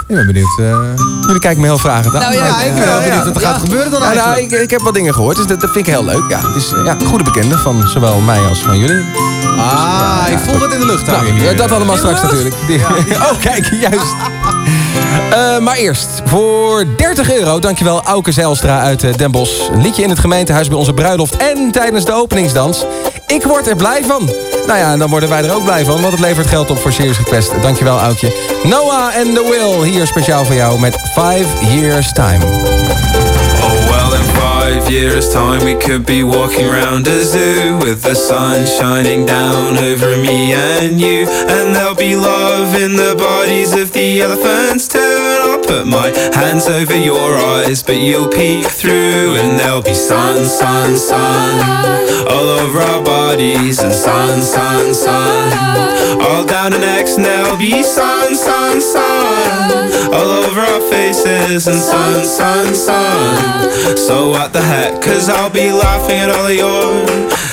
Ik ben benieuwd. eh, Jullie kijken me heel vragend aan. Nou ja, ik ben wel benieuwd wat er gaat gebeuren dan Ja, nou, eigenlijk. ik, ik heb wat dingen gehoord, dus dat, dat vind ik heel leuk. Ja, het is eh, ja, goede bekende van zowel mij als van jullie. Ah, ik voel het in de lucht Nou, eh, dat allemaal straks natuurlijk. Oh, kijk, juist. Eh, maar eerst, voor 30 euro, dankjewel Auke Zijlstra uit eh, Den Bosch. Een liedje in het gemeentehuis bij onze bruiloft en tijdens de openingsdans. Ik word er blij van. Nou ja, en dan worden wij er ook blij van, want het levert geld op voor Serious Request. Dankjewel Aukje. Noah and the Will, hier speciaal voor jou met 5 Years Time. Five years' time, we could be walking around a zoo with the sun shining down over me and you. And there'll be love in the bodies of the elephants too. And I'll put my hands over your eyes, but you'll peek through. And there'll be sun, sun, sun all over our bodies. And sun, sun, sun all down our necks. And there'll be sun, sun, sun all over our faces. And sun, sun, sun. So what the heck? Cause I'll be laughing at all of your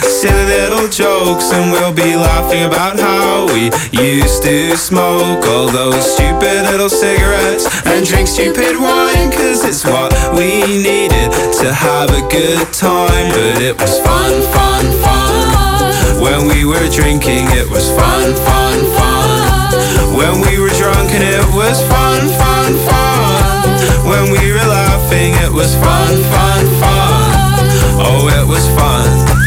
silly little jokes. And we'll be laughing about how we used to smoke all those stupid little cigarettes and drink stupid wine. Cause it's what we needed to have a good time. But it was fun, fun, fun. When we were drinking, it was fun, fun, fun. When we were drunk and it was fun, fun, fun. When we were laughing, it was fun, fun, fun. Oh, it was fun.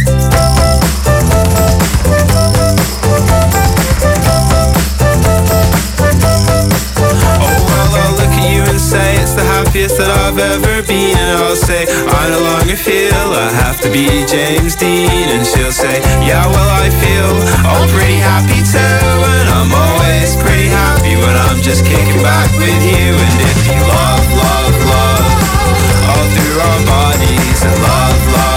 Happiest that I've ever been. And I'll say, I no longer feel I have to be James Dean. And she'll say, Yeah, well, I feel all pretty happy too. And I'm always pretty happy when I'm just kicking back with you. And if you love, love, love, all through our bodies, and love, love, love,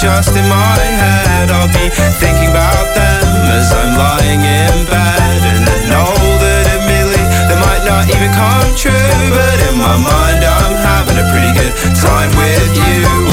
just in my head, I'll be thinking about them as I'm lying in bed. And I know that admittedly they might not even come true, but in my mind I'm having a pretty good time with you.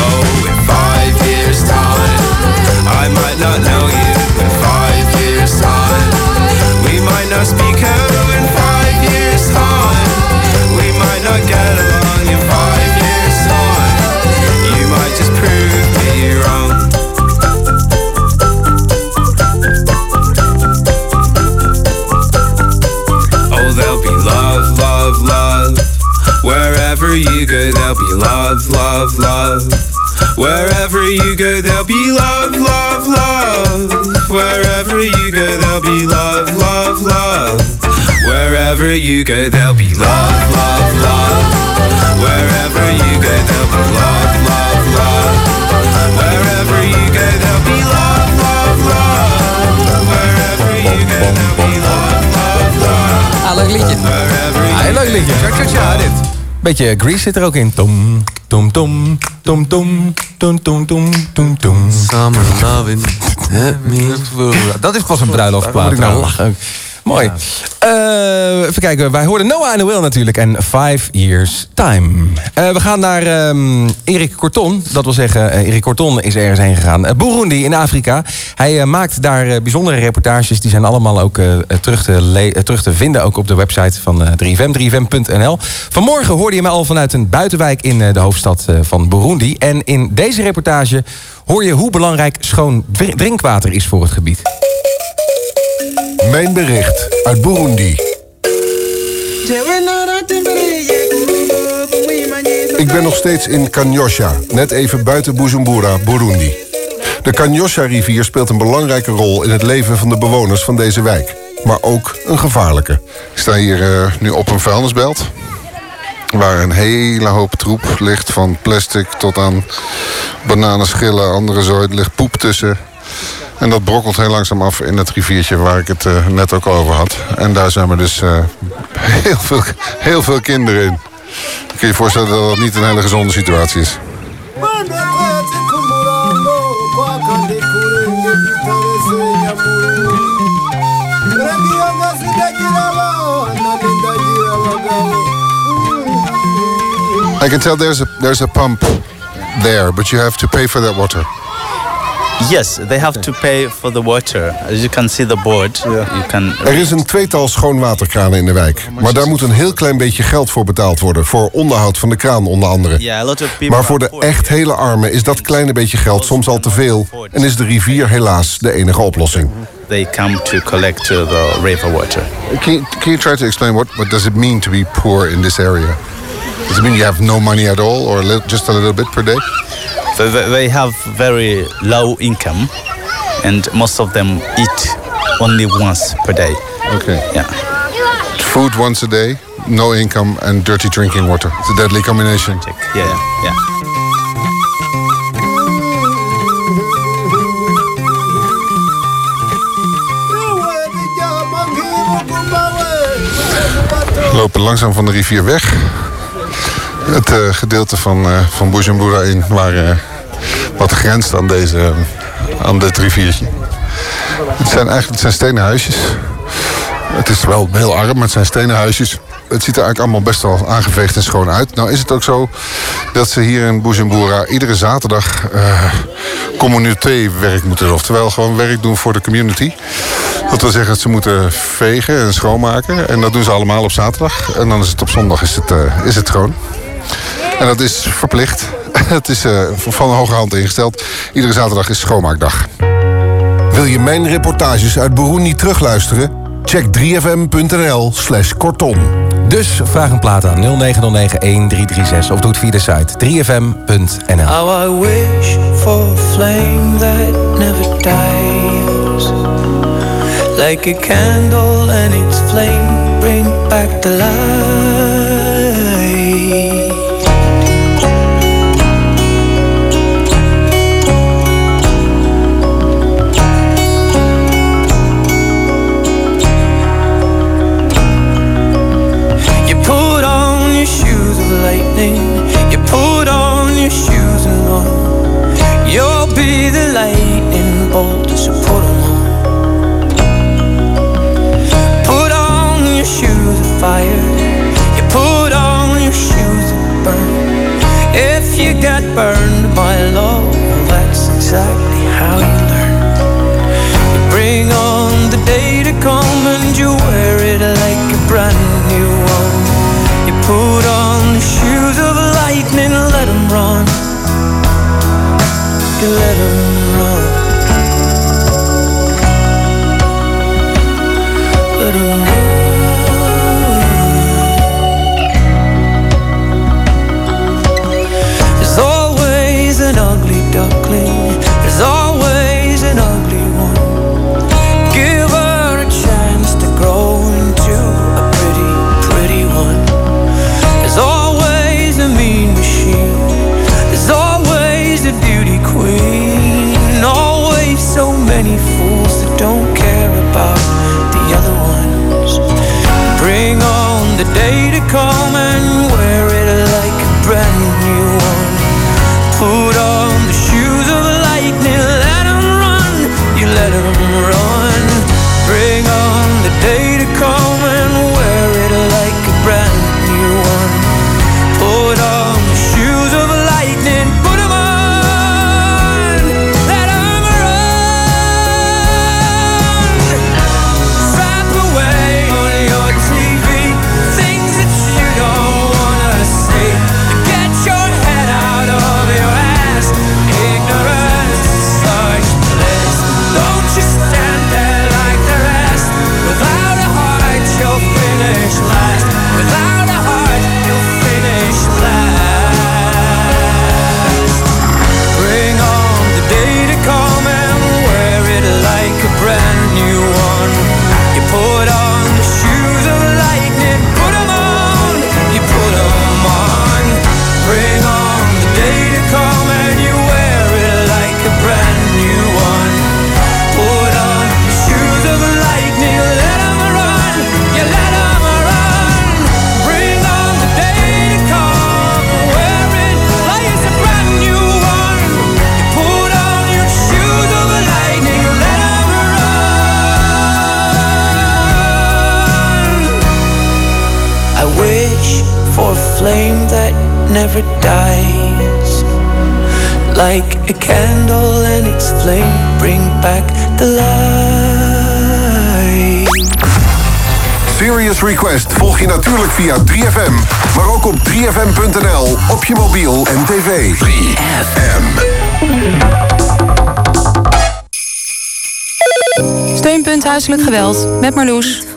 You go, there'll be love, love, love. Wherever you go, there'll be love, love, love. Wherever you go, there'll be love, love, love. Wherever you go, there'll be love, love, love. Wherever you go, there'll be love, love, love. Wherever you go, there'll be love, love, love. Wherever you go, there'll be love, love, love. Ah, leuk liedje. Ah, heel leuk liedje. Tja, tja, tja, dit. Beetje Grease zit er ook in. Tom, tom, tom, tom, tom, tom, tom, tom, tom, tom. Summer loving. Dat is pas een bruiloftplaat. Waarom moet ik nou lachen? Mooi. Eh, even kijken, wij hoorden Noah the Will natuurlijk en Five Years Time. Eh, we gaan naar ehm, Erik Corton. Dat wil zeggen, eh, Erik Corton is ergens heen gegaan. Uh, Burundi in Afrika. Hij maakt daar bijzondere reportages. Die zijn allemaal ook terug, te terug te vinden. Ook op de website van eh, 3FM, 3FM.nl. Vanmorgen hoorde je me al vanuit een buitenwijk in de hoofdstad van Burundi. En in deze reportage hoor je hoe belangrijk schoon dr- drinkwater is voor het gebied. Mijn bericht uit Burundi. Ik ben nog steeds in Kanyosha, net even buiten Bujumbura, Burundi. De Kanyosha-rivier speelt een belangrijke rol in het leven van de bewoners van deze wijk. Maar ook een gevaarlijke. Ik sta hier eh, nu op een vuilnisbelt. Waar een hele hoop troep ligt, van plastic tot aan bananenschillen, andere zooi. Er ligt poep tussen. En dat brokkelt heel langzaam af in het riviertje waar ik het eh, net ook over had. En daar zijn er dus eh, heel, veel, heel veel kinderen in. Kun je je voorstellen dat dat niet een hele gezonde situatie is. I can tell there's a, there's a pump there, but you have to pay for that water. Yes, they have to pay for the water. As you can see the board, you can Er is een tweetal schoonwaterkranen in de wijk. Maar daar moet een heel klein beetje geld voor betaald worden. Voor onderhoud van de kraan onder andere. Yeah, a lot of people Maar voor de echt hele armen is dat kleine beetje geld soms al te veel. En is de rivier helaas de enige oplossing. they come to collect the river water. Can you, can you try to explain what, what does it mean to be poor in this area? Does it mean you have no money at all or just a little bit per day? So they they have very low income, and most of them eat only once per day. Okay. Yeah. Food once a day, no income and dirty drinking water. It's a deadly combination. Yeah, yeah. We lopen langzaam van de rivier weg. Het eh, gedeelte van, eh van Bujumbura in waar eh, wat grenst aan, deze, aan dit riviertje. Het zijn eigenlijk het zijn stenen huisjes. Het is wel heel arm, maar het zijn stenen huisjes. Het ziet er eigenlijk allemaal best wel aangeveegd en schoon uit. Nou is het ook zo dat ze hier in Bujumbura iedere zaterdag eh communauté-werk moeten doen. Oftewel gewoon werk doen voor de community. Dat wil zeggen dat ze moeten vegen en schoonmaken. En dat doen ze allemaal op zaterdag. En dan is het op zondag is het, is het schoon. En dat is verplicht. Het is eh, van hoge hand ingesteld. Iedere zaterdag is schoonmaakdag. Wil je mijn reportages uit Burundi terugluisteren? Check 3fm.nl slash korton. Dus vraag een plaat aan 0909-1336 of doe het via de site 3fm.nl. How I wish for a flame that never dies. Like a candle and its flame bring back the light.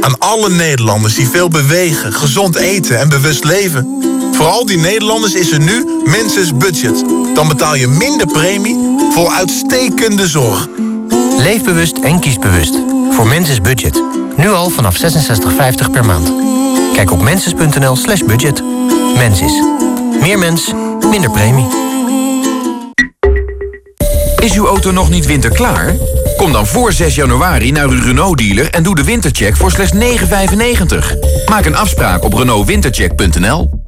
Aan alle Nederlanders die veel bewegen, gezond eten en bewust leven. Voor al die Nederlanders is er nu Menses Budget. Dan betaal je minder premie voor uitstekende zorg. Leef bewust en kies bewust. Voor Menses Budget. Nu al vanaf 66,50 per maand. Kijk op menses.nl slash budget. Mensis. Meer mens, minder premie. Is uw auto nog niet winterklaar? Kom dan voor 6 januari naar uw Renault-dealer en doe de wintercheck voor slechts 9,95. Maak een afspraak op renaultwintercheck.nl.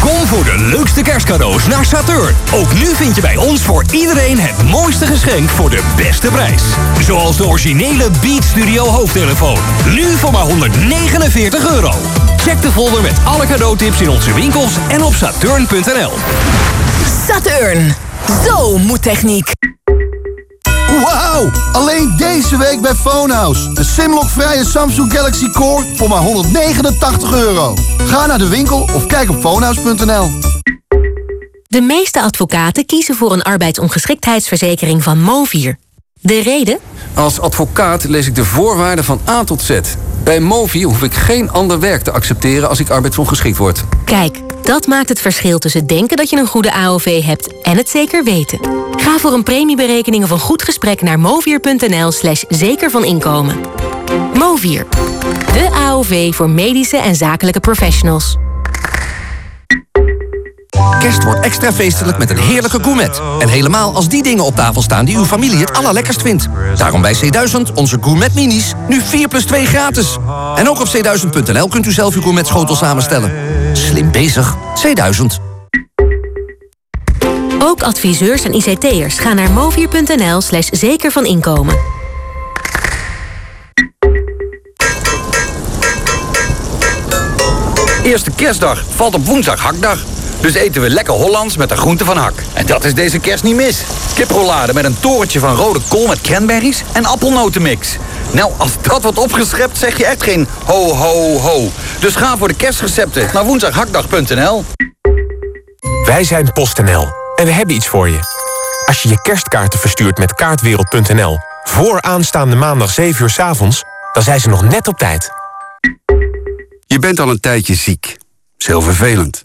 Kom voor de leukste kerstcadeaus naar Saturn. Ook nu vind je bij ons voor iedereen het mooiste geschenk voor de beste prijs. Zoals de originele Beat Studio hoofdtelefoon. Nu voor maar 149 euro. Check de folder met alle cadeautips in onze winkels en op saturn.nl. Saturn. Zo moet techniek. Wauw! Alleen deze week bij Phonehouse. Een Simlock-vrije Samsung Galaxy Core voor maar 189 euro. Ga naar de winkel of kijk op phonehouse.nl. De meeste advocaten kiezen voor een arbeidsongeschiktheidsverzekering van Movier. De reden? Als advocaat lees ik de voorwaarden van A tot Z. Bij Movi hoef ik geen ander werk te accepteren als ik arbeidsongeschikt word. Kijk, dat maakt het verschil tussen denken dat je een goede AOV hebt en het zeker weten. Ga voor een premieberekening of een goed gesprek naar movier.nl slash zeker van inkomen. Movier, de AOV voor medische en zakelijke professionals. Kerst wordt extra feestelijk met een heerlijke gourmet. En helemaal als die dingen op tafel staan die uw familie het allerlekkerst vindt. Daarom bij C1000 onze gourmet minis. Nu 4 plus 2 gratis. En ook op c1000.nl kunt u zelf uw gourmet schotel samenstellen. Slim bezig. C1000. Ook adviseurs en ICT'ers gaan naar movier.nl slash zeker van inkomen. Eerste kerstdag valt op woensdag hakdag. Dus eten we lekker Hollands met de groente van hak. En dat is deze kerst niet mis. Kiprollade met een torentje van rode kool met cranberries en appelnotenmix. Nou, als dat wordt opgeschept, zeg je echt geen ho, ho, ho. Dus ga voor de kerstrecepten naar woensdaghakdag.nl. Wij zijn PostNL en we hebben iets voor je. Als je je kerstkaarten verstuurt met kaartwereld.nl... voor aanstaande maandag 7 uur 's avonds, dan zijn ze nog net op tijd. Je bent al een tijdje ziek. is heel vervelend.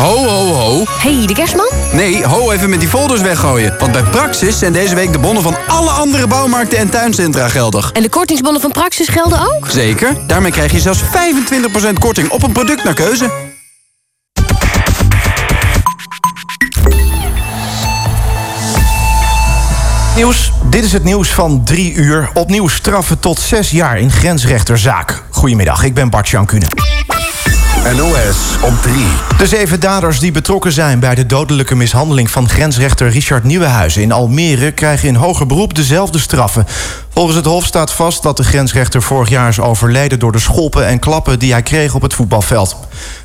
Ho, ho, ho. hey, de kerstman? Nee, ho even met die folders weggooien. Want bij Praxis zijn deze week de bonnen van alle andere bouwmarkten en tuincentra geldig. En de kortingsbonnen van Praxis gelden ook? Zeker. Daarmee krijg je zelfs 25% korting op een product naar keuze. Nieuws. Dit is het nieuws van drie uur. Opnieuw straffen tot zes jaar in grensrechterzaak. Goedemiddag, ik ben Bart Jan Kuhne. NOS op 3. De zeven daders die betrokken zijn bij de dodelijke mishandeling van grensrechter Richard Nieuwenhuizen in Almere krijgen in hoger beroep dezelfde straffen. Volgens het Hof staat vast dat de grensrechter vorig jaar is overleden door de scholpen en klappen die hij kreeg op het voetbalveld.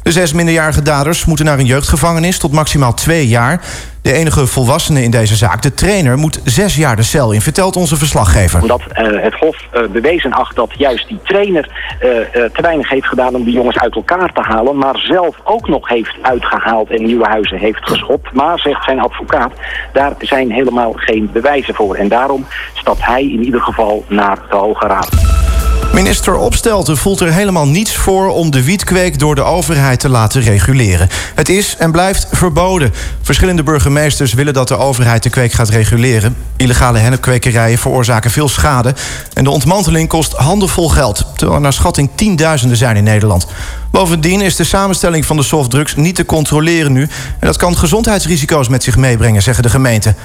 De zes minderjarige daders moeten naar een jeugdgevangenis tot maximaal twee jaar. De enige volwassene in deze zaak, de trainer, moet zes jaar de cel in, vertelt onze verslaggever. Omdat eh, het Hof eh, bewezen acht dat juist die trainer eh, te weinig heeft gedaan om die jongens uit elkaar te halen. Maar zelf ook nog heeft uitgehaald en nieuwe huizen heeft geschopt. Maar, zegt zijn advocaat, daar zijn helemaal geen bewijzen voor. En daarom stapt hij in ieder geval naar de Hoge Raad. Minister Opstelten voelt er helemaal niets voor om de wietkweek door de overheid te laten reguleren. Het is en blijft verboden. Verschillende burgemeesters willen dat de overheid de kweek gaat reguleren. Illegale hennepkwekerijen veroorzaken veel schade. En de ontmanteling kost handenvol geld. Terwijl er naar schatting tienduizenden zijn in Nederland. Bovendien is de samenstelling van de softdrugs niet te controleren nu. En dat kan gezondheidsrisico's met zich meebrengen, zeggen de gemeenten.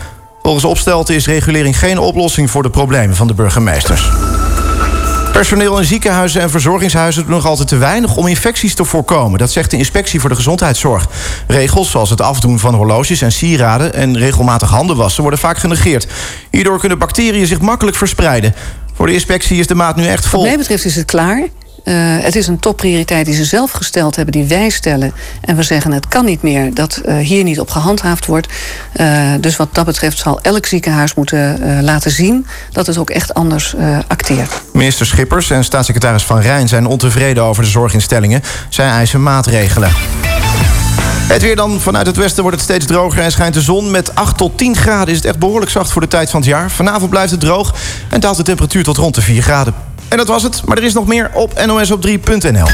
Volgens Opstelten is regulering geen oplossing voor de problemen van de burgemeesters. Personeel in ziekenhuizen en verzorgingshuizen doen nog altijd te weinig om infecties te voorkomen. Dat zegt de Inspectie voor de Gezondheidszorg. Regels zoals het afdoen van horloges en sieraden en regelmatig handen wassen worden vaak genegeerd. Hierdoor kunnen bacteriën zich makkelijk verspreiden. Voor de inspectie is de maat nu echt vol. Wat mij betreft is het klaar. Uh, het is een topprioriteit die ze zelf gesteld hebben, die wij stellen. En we zeggen het kan niet meer dat uh, hier niet op gehandhaafd wordt. Uh, dus wat dat betreft zal elk ziekenhuis moeten laten zien dat het ook echt anders acteert. Minister Schippers en staatssecretaris Van Rijn zijn ontevreden over de zorginstellingen. Zij eisen maatregelen. Het weer dan. Vanuit het westen wordt het steeds droger en schijnt de zon. Met 8 tot 10 graden is het echt behoorlijk zacht voor de tijd van het jaar. Vanavond blijft het droog en daalt de temperatuur tot rond de 4 graden. En dat was het, maar er is nog meer op nosop3.nl.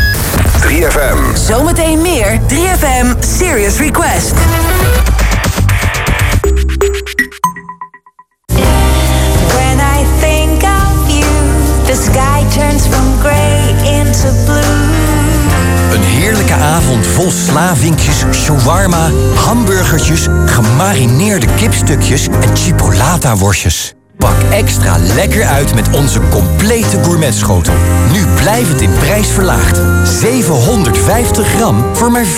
3FM. Zometeen meer 3FM Serious Request. When I think of you, the sky turns from gray into blue. Een heerlijke avond vol slavinkjes, shawarma, hamburgertjes, gemarineerde kipstukjes en chipolata-worstjes. Pak extra lekker uit met onze complete gourmetschotel. Nu blijvend in prijs verlaagd. 750 gram voor maar 4,99.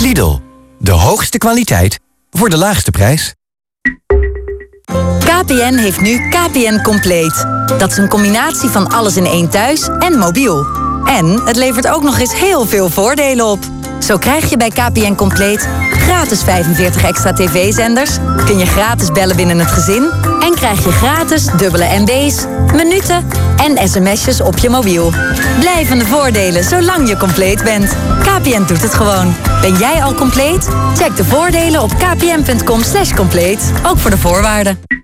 Lidl, de hoogste kwaliteit voor de laagste prijs. KPN heeft nu KPN Compleet. Dat is een combinatie van alles in één thuis en mobiel. En het levert ook nog eens heel veel voordelen op. Zo krijg je bij KPN Compleet gratis 45 extra tv-zenders... kun je gratis bellen binnen het gezin... en krijg je gratis dubbele MB's, minuten en sms'jes op je mobiel. Blijvende voordelen zolang je compleet bent. KPN doet het gewoon. Ben jij al compleet? Check de voordelen op kpn.com compleet. Ook voor de voorwaarden.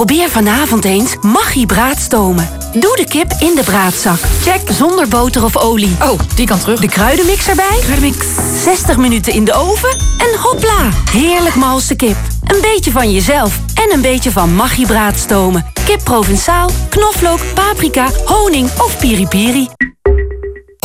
Probeer vanavond eens Maggi braadstomen. Doe de kip in de braadzak. Check zonder boter of olie. Oh, die kan terug. De kruidenmix erbij. Kruidenmix. 60 minuten in de oven en hopla. Heerlijk malse kip. Een beetje van jezelf en een beetje van Maggi braadstomen. Kip Provençaal, knoflook, paprika, honing of piripiri.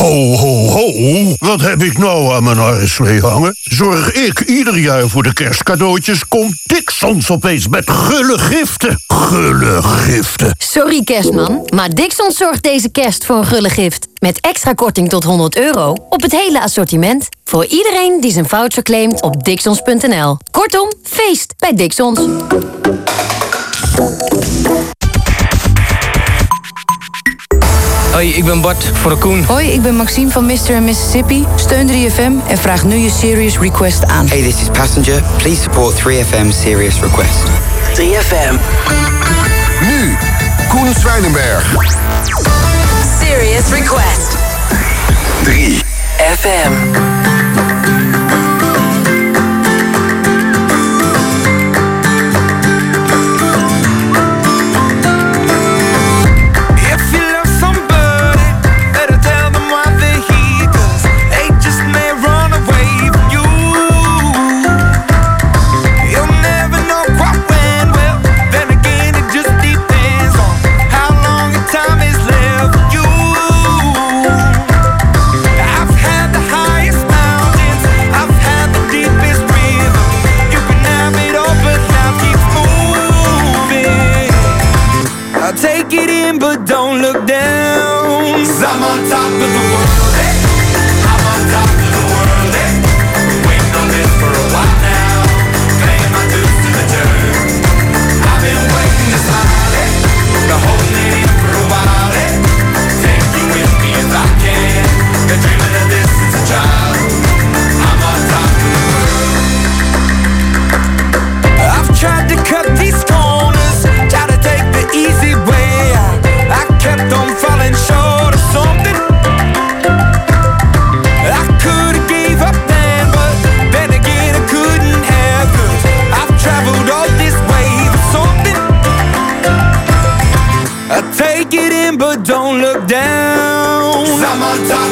Ho, ho, ho, wat heb ik nou aan mijn arreslee hangen? Zorg ik ieder jaar voor de kerstcadeautjes, komt Dixons opeens met gulle giften. Gulle giften. Sorry kerstman, maar Dixon zorgt deze kerst voor een gulle gift. Met extra korting tot 100 euro op het hele assortiment. Voor iedereen die zijn voucher claimt op dixons.nl. Kortom, feest bij Dixons. Hoi, ik ben Bart voor de Koen. Hoi, ik ben Maxime van Mr. Mississippi. Steun 3FM en vraag nu je Serious Request aan. Hey, this is Passenger. Please support 3FM Serious Request. 3FM. Nu, Koen Zwijnenberg. Serious Request. 3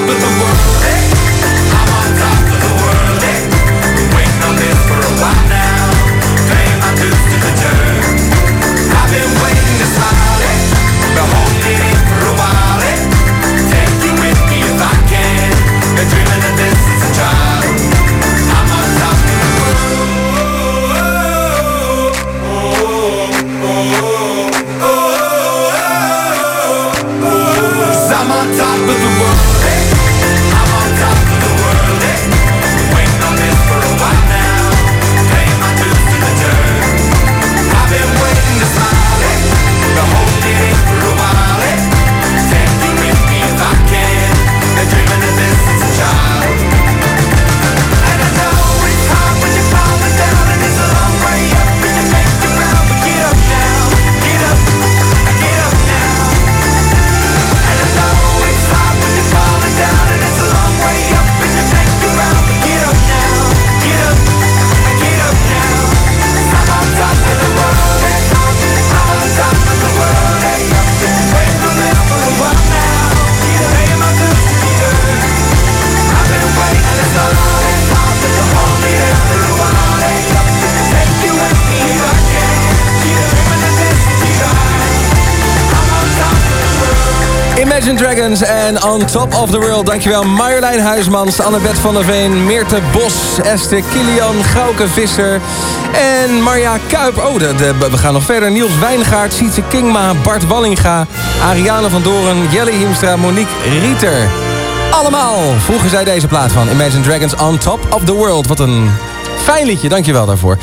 I'm on top of the world, On Top of the World. Dankjewel Marjolein Huismans, Annabeth van der Veen... Meerte Bos, Esther Kilian, Gauke Visser en Marja Kuip. Oh, we gaan nog verder. Niels Wijngaard, Sietse Kingma, Bart Wallinga... Ariane van Doren, Jelle Hiemstra, Monique Rieter. Allemaal vroegen zij deze plaat van Imagine Dragons On Top of the World. Wat een fijn liedje, dankjewel daarvoor. 0909-1336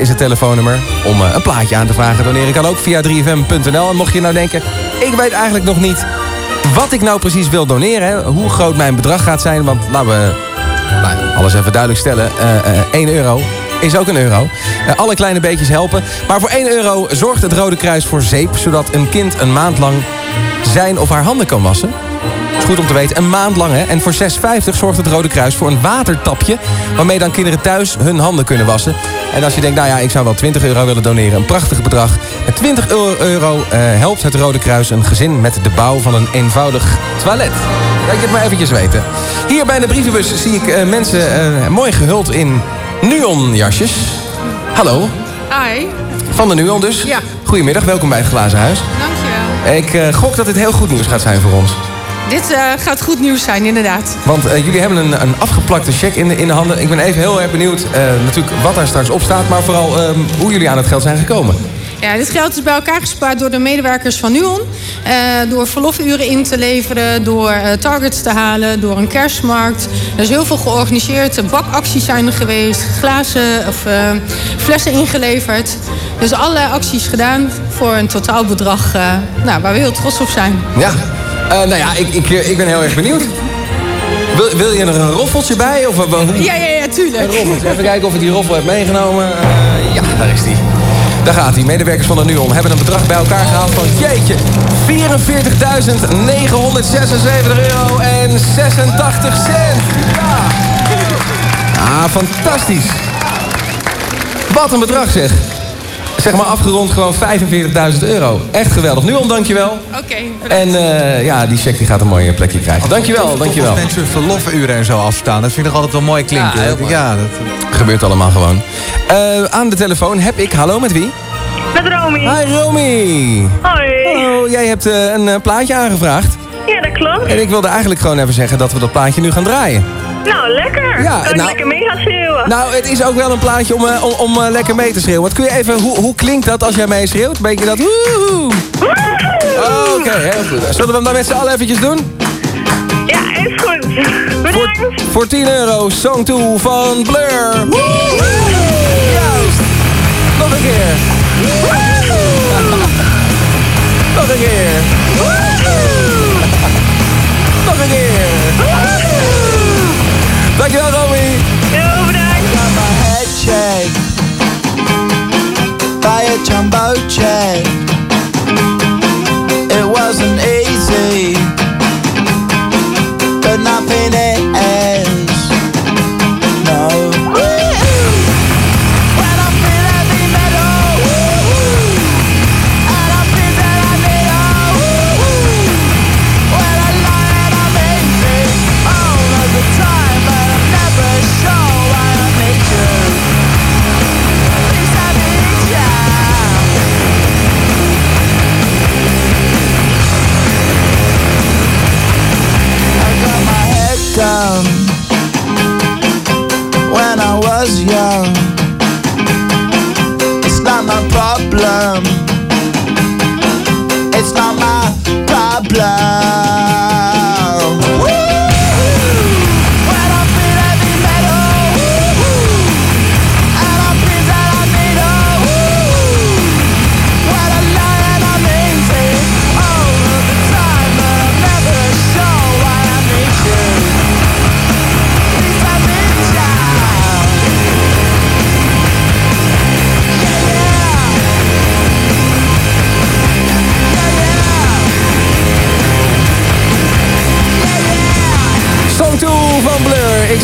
is het telefoonnummer om eh, een plaatje aan te vragen. Doneren kan ook via 3fm.nl. En mocht je nou denken, ik weet eigenlijk nog niet wat ik nou precies wil doneren. Hoe groot mijn bedrag gaat zijn. Want laten we nou, alles even duidelijk stellen. Eh, eh, 1 euro is ook een euro. Eh, alle kleine beetjes helpen. Maar voor 1 euro zorgt het Rode Kruis voor zeep... zodat een kind een maand lang zijn of haar handen kan wassen. Is goed om te weten, een maand lang. Hè? En voor 6,50 zorgt het Rode Kruis voor een watertapje... waarmee dan kinderen thuis hun handen kunnen wassen. En als je denkt, nou ja, ik zou wel 20 euro willen doneren... een prachtig bedrag. Met 20 euro, eh, helpt het Rode Kruis een gezin... met de bouw van een eenvoudig toilet. Laat je het maar eventjes weten. Hier bij de brievenbus zie ik eh, mensen eh, mooi gehuld in neonjasjes. Hallo, Hi, van de Nuon dus. Ja. Goedemiddag, welkom bij het Glazen Huis. dankjewel. Ik gok dat dit heel goed nieuws gaat zijn voor ons. Dit eh, gaat goed nieuws zijn, inderdaad. Want eh, jullie hebben een, een afgeplakte cheque in de, in de handen. Ik ben even heel erg benieuwd eh, natuurlijk wat daar straks op staat... maar vooral ehm, hoe jullie aan het geld zijn gekomen. Ja, dit geld is bij elkaar gespaard door de medewerkers van NUON. Door verlofuren in te leveren, door targets te halen, door een kerstmarkt. Er is heel veel georganiseerd. Bakacties zijn er geweest, glazen of flessen ingeleverd. Dus allerlei acties gedaan voor een totaalbedrag nou, waar we heel trots op zijn. Ja. Eh, nou ja, ik, ik, eh, ik ben heel erg benieuwd. Wil, wil je er een roffeltje bij? Of, hoe- Ja, ja, ja, tuurlijk. Een roffeltje. Even kijken of ik die roffel heb meegenomen. Eh, ja, daar is die. Daar gaat hij. Medewerkers van de NUON hebben een bedrag bij elkaar gehaald van... jeetje, 44.976 euro en 86 cent. Ja. Ah, fantastisch. Wat een bedrag zeg. Zeg maar afgerond gewoon 45.000 euro. Echt geweldig. NUON, dankjewel. Oké, En eh, ja, die check die gaat een mooie plekje krijgen. Dankjewel, dankjewel. Als mensen verlofuren en zo afstaan. Dat vind ik altijd wel mooi klinken. Ja, dat... Gebeurt allemaal gewoon. Eh, aan de telefoon heb ik... Hallo, met wie? Met Romy. Hi, Romy. Hoi. Hallo, jij hebt eh, een plaatje aangevraagd. Ja, dat klopt. En ik wilde eigenlijk gewoon even zeggen dat we dat plaatje nu gaan draaien. Nou, lekker. Ja, kan ik nou- lekker mee gaan schreeuwen? Nou, het is ook wel een plaatje om, eh, om, om, eh, lekker mee te schreeuwen. Wat kun je even, hoe, hoe klinkt dat als jij mee schreeuwt? Beetje dat woehoe. Oké, heel goed. Zullen we hem dan met z'n allen eventjes doen? Ja, is goed. Bedankt. Voor 10 euro, Song 2 van Blur. Juist. Nog een keer. Nog een keer. Nog een keer. Dankjewel, Romy. Heel bedankt. Got my head checked by a jumbo check.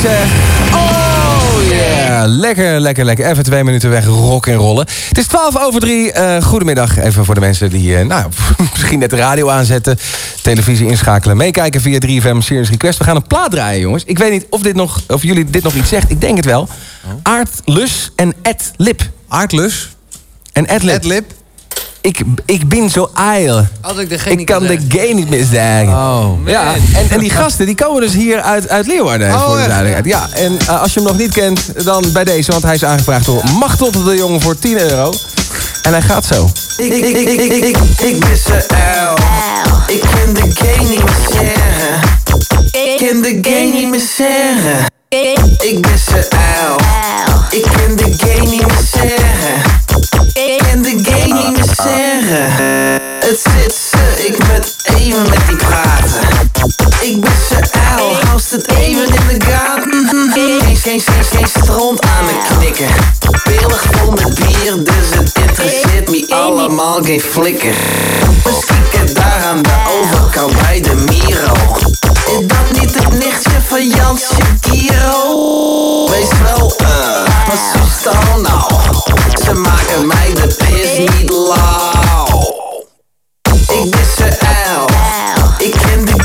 Zeg... Oh yeah. Lekker, lekker, lekker. Even twee minuten weg rock en rollen. Het is 12 over 3. Eh goedemiddag. Even voor de mensen die eh, nou, misschien net de radio aanzetten. Televisie inschakelen. Meekijken via 3FM Series Request. We gaan een plaat draaien, jongens. Ik weet niet of, dit nog, of jullie dit nog iets zegt. Ik denk het wel. Aard Lus en Ed Lip. Aard Lus? En Ed Lip. Ed Lip? Ik, ik ben zo ail. Als ik de Ik kan de gay niet misdagen. Oh, ja, en, en die gasten die komen dus hier uit, uit Leeuwarden. Oh, voor de duidelijkheid. Ja, en eh, als je hem nog niet kent, dan bij deze. Want hij is aangevraagd door Machtel de Jong voor 10 euro. En hij gaat zo. Ik, ik, ik, ik, ik, ik, ben ze uil. Ik ken de gay niet meer zeggen. Ik ken de gay niet meer zeggen. Ik ben ze uil. Ik ken de gay niet meer zeggen. Ken de meer zeggen. Het zit ze, ik moet even met die praten. Ik ben ze uil, houst het even in de gaten. Geen, geen, geen, geen stront aan het knikken. Pillig vol met bier, dus het interesseert me allemaal geen flikker. We stikken daar aan de overkant bij de Miro. Van Jan Shakiro? Wees wel, eh, maar zus dan nou. Ze maken mij de pis niet lauw. Ik ben ze uil. Ik ken de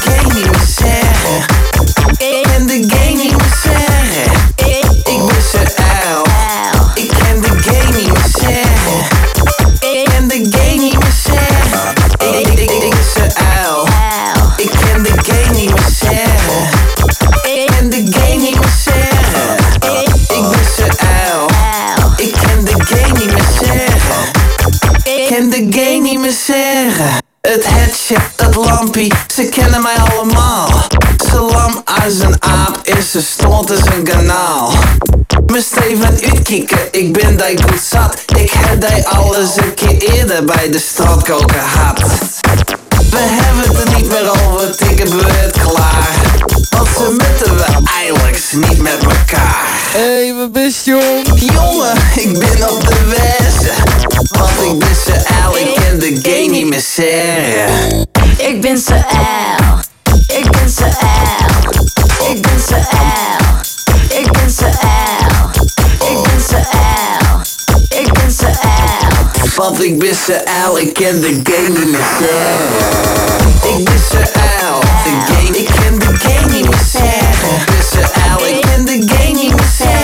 Het headshot, dat lampie, ze kennen mij allemaal. Ze lam als een aap is ze stond als een kanaal. Me Steven uitkieken, ik ben die goed zat. Ik heb die alles een keer eerder bij de stad koken gehad. We hebben het er niet meer over, tikken we het klaar. Want ze moeten we eindelijk, niet met elkaar hey, mijn best jong. Jongen, ik ben op de weg. Want ik ben ze uil, ik ken de game niet meer zeggen. Ik ben ze uil, ik ben ze uil. Ik ben ze uil, ik ben ze uil. Ik ben ze uil, ik ben ze uil. Want ik ben ze uil, ik ken de game niet meer zeggen. Ik ben ze uil, de game, ik ken de game niet meer zeggen. Mr. Alec and the gang, you said.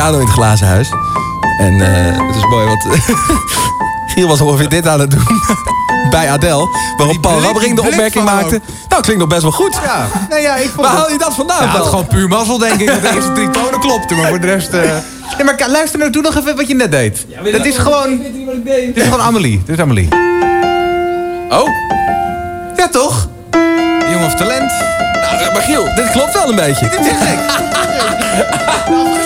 Piano in het glazen huis. En eh, het is mooi, want Giel was ongeveer dit aan het doen. Bij Adele, waarop Paul Rabbering de opmerking maakte... ook. Nou, klinkt nog best wel goed. Ja, nee, ja, ik vond Waar haal je dat vandaan? Ja, dat is gewoon puur mazzel, denk ik. Dat de eerste drie tonen klopten, maar voor de rest... eh Nee, maar luister nou, doe nog even wat je net deed. dat is gewoon... Dit is gewoon Amelie. Dit is Amelie. Oh? Ja, toch? Jongen heeft talent. Nou, maar Giel, dit klopt wel een beetje. Dit zeg ik.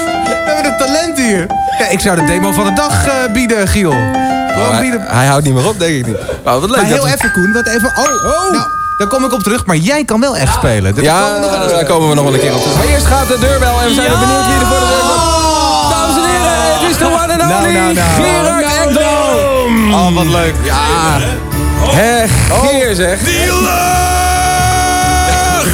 We hebben het talent hier. Ja, ik zou de demo van de dag eh, bieden, Giel. Hij, bieden. hij houdt niet meer op, denk ik niet. Maar wat leuk. Maar heel dat we- even, Koen. Wat even... Oh, oh. Nou, daar kom ik op terug. Maar jij kan wel echt spelen. Ja, komen daar komen we nog wel een keer op terug. Maar eerst gaat de deurbel en we zijn er benieuwd wie er voor de deur komt. Dames en heren, het is de one and only Nou, nou, nou. Gerard Ekdom. Oh, wat leuk. Ja. Hé, Geer zeg.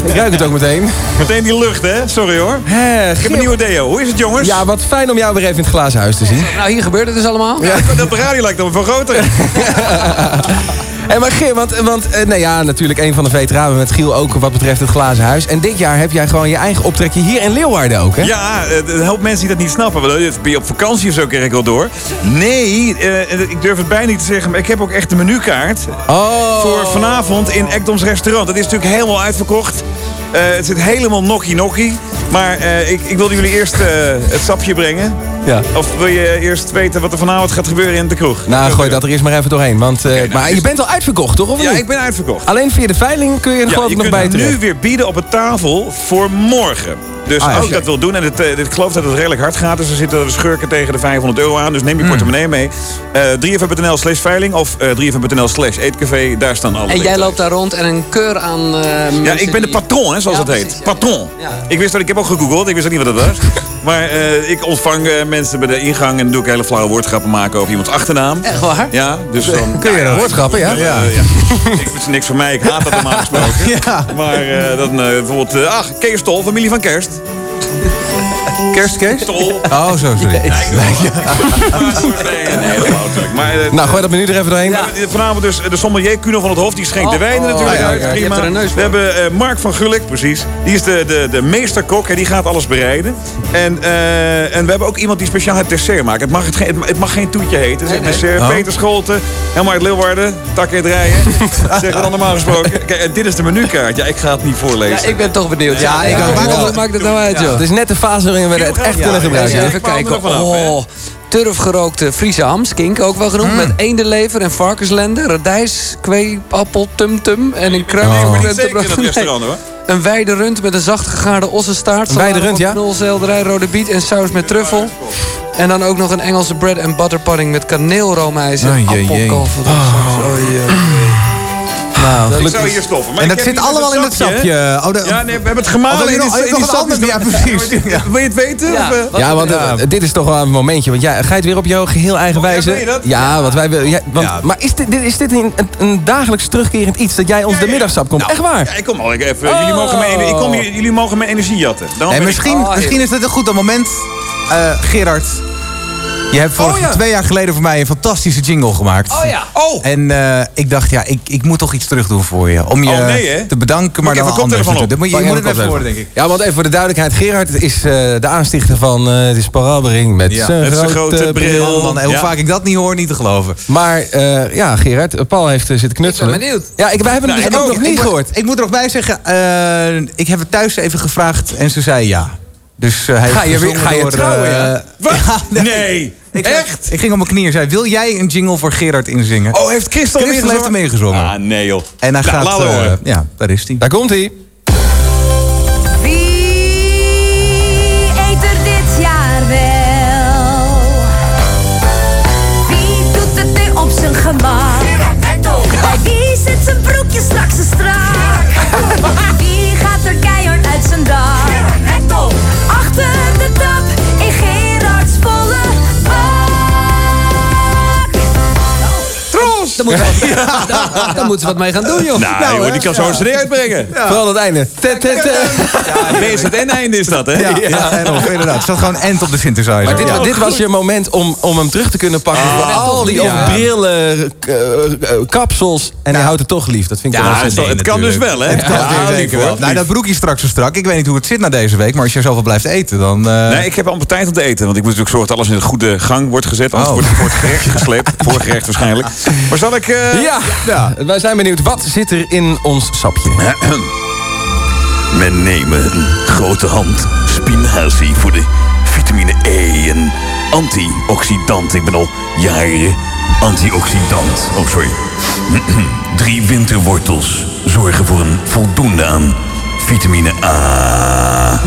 Ik ruik het ook meteen. Meteen die lucht, hè? Sorry hoor. Hé, Ik heb een nieuwe deo. Hoe is het, jongens? Ja, wat fijn om jou weer even in het glazen huis te zien. Nou, hier gebeurt het dus allemaal. Ja. Dat de radio lijkt dan veel groter. Hé, maar Geer, want, want eh, nou ja, natuurlijk een van de veteranen met Giel ook wat betreft het glazen huis. En dit jaar heb jij gewoon je eigen optrekje hier in Leeuwarden ook, hè? Ja, eh, een hoop mensen die dat niet snappen. Eh, Ben je op vakantie of zo, krijg ik wel door. Nee, eh, ik durf het bijna niet te zeggen, maar ik heb ook echt de menukaart. Oh. Voor vanavond in Ekdoms restaurant. Dat is natuurlijk helemaal uitverkocht. Eh, het zit helemaal nokkie-nokkie. Maar eh, ik, ik wilde jullie eerst eh, het sapje brengen. Ja. Of wil je eerst weten wat er vanavond gaat gebeuren in de kroeg? Nou, gooi dat er eerst maar even doorheen. Want, eh, maar je bent al uitverkocht, toch? Of nou, Ja, niet? ik ben uitverkocht. Alleen via de veiling kun je er Ja, geloof je ik nog kunt bij nu terecht. weer bieden op het tafel voor morgen. Dus Ah, ja. als je dat wil doen, en het, eh, dit, ik geloof dat het redelijk hard gaat... dus er zitten de schurken tegen de 500 euro aan... dus neem Hmm. je portemonnee mee. Eh 3fm.nl slash veiling of eh 3fm.nl slash eetcafé, daar staan alle En jij loopt daar rond en een keur aan eh, Ja, ik ben de patron, hè, zoals Ja, het heet. Patron. Ja. Ik wist dat ik heb ook gegoogeld, ik wist ook niet wat dat was. maar eh, ik ontvang eh, mensen bij de ingang en doe ik hele flauwe woordgrappen maken over iemands achternaam. Echt waar? Ja, dus dan... Kun je ja, woordgrappen, ja? Ja. ja. ik, het is niks voor mij, ik haat dat normaal gesproken. Ja. Maar eh, dan bijvoorbeeld... ach, Kees Stol, familie van Kerst. Kerst, Kees? Stol. Oh, zo, sorry. Maar, eh, Nou, gooi dat menu er even doorheen. hebben Vanavond dus de sommelier Kuno van het Hof. Die schenkt Oh, de wijnen oh, natuurlijk ja, uit. ja, Prima. hebt er een neus voor. We hebben eh, Mark van Gulik, precies. Die is de, de, de meesterkok. En die gaat alles bereiden. En, eh, en we hebben ook iemand die speciaal het dessert maakt. Het mag, het, geen- het mag geen toetje heten. Het is dessert. Oh. Peter Scholten. Helemaal uit Leeuwarden. Takken draaien. Zeggen we dan normaal gesproken. Kijk, en dit is de menukaart. Ja, ik ga het niet voorlezen. Ja, ik ben toch benieuwd. Ja, ik Ja. het, maakt het nou uit, joh? Het is net de fase waarin we het echt ja, gebruiken. Even kijken. Oh, turfgerookte Friese ham, skink ook wel genoemd. Met eendenlever en varkenslende, radijs, kwee, appel, tum-tum en een kruim. Nee, zeker in het restaurant hoor. Een wijde rund met een zacht gegaarde ossenstaart. Een wijde rund, ja? Knolselderij, rode biet en saus met truffel. En dan ook nog een Engelse bread and butter pudding met kaneelroomijs en Oh, appelkalversaus. Oh, jee. Nou, Ik zou hier stoppen. Maar En dat zit allemaal in dus het hè? sapje. Oh, de- Ja, nee, we hebben het gemalen Oh, in die, in sapjes. ja, precies. Ja. Wil je het weten? Ja, of, eh? want eh, dit is toch wel een momentje. Want jij, ga je het weer op jouw geheel eigen Oh, wijze? wil je dat? Ja, want wij willen. ja, want, Ja. Maar is dit, dit- is dit een, een, een dagelijks terugkerend iets dat jij ons de middagsap komt? Echt waar? Ja, ik kom al even. Jullie, mogen mijn, ik kom hier, jullie mogen mijn energie jatten. Misschien, Oh, misschien is het een goed moment. Eh, Gerard, Je hebt vorig, Oh, ja. twee jaar geleden voor mij een fantastische jingle gemaakt. Oh ja. Oh! En eh, ik dacht, ja, ik, ik moet toch iets terug doen voor je. Om je Oh, nee, te bedanken, maar Moet ik dan even anders te op? doen. Je, je moet het even horen, denk ik. Ja, want even voor de duidelijkheid. Gerard is eh, de aanstichter van eh het is Parabering met Ja, zijn grote, grote bril. Man, hoe Ja. vaak ik dat niet hoor, niet te geloven. Maar eh, ja, Gerard, eh, Paul heeft eh, zitten knutselen. Ik ben benieuwd. Ja, ik, wij hebben hem Nou, dus ook ook. nog niet ik, gehoord. Moet, ik moet er nog bij zeggen, eh, ik heb het thuis even gevraagd en ze zei ja. Dus eh, hij Ga heeft je weer- ga je door, trouwen, eh, ja? Wat? nee. Echt? Ik ging op mijn knieën en zei, wil jij een jingle voor Gerard inzingen? Oh, heeft Christel Christel heeft hem ingezongen. Ah, nee joh. En hij Nou, gaat... eh, horen. ja, daar is hij. Daar komt hij. Daar moeten we wat, daar, daar moeten we wat mee gaan doen, joh. Nou, joh, die kan zo een cd uitbrengen. Vooral het einde. Tet, tet, tet. Ja, BZN-einde is dat, hè? Ja, ja. en of, inderdaad. Het staat gewoon end op de synthesizer. Maar dit, was je moment om, om hem terug te kunnen pakken. Ah, al die brillen, eh, eh, kapsels. En hij houdt het toch lief. Dat vind ik Ja, wel het, het kan dus wel, hè? Het kan zeker wel. Nou, dat broekje straks zo strak. Ik weet niet hoe het zit na deze week, maar als je zoveel blijft eten, dan... eh, Nee, ik heb amper tijd om te eten. Want ik moet natuurlijk zorgen dat alles in de goede gang wordt gezet. Anders Oh. wordt het voor het gerecht gesleept. Voorgerecht waarschijnlijk. Maar zal ik... eh, Ja, Ja. wij zijn benieuwd. Wat zit er in ons sapje? Men nemen een grote hand spinazie voor de vitamine E en antioxidant. Ik ben al jaren antioxidant. Oh, sorry. Drie winterwortels zorgen voor een voldoende aan vitamine A.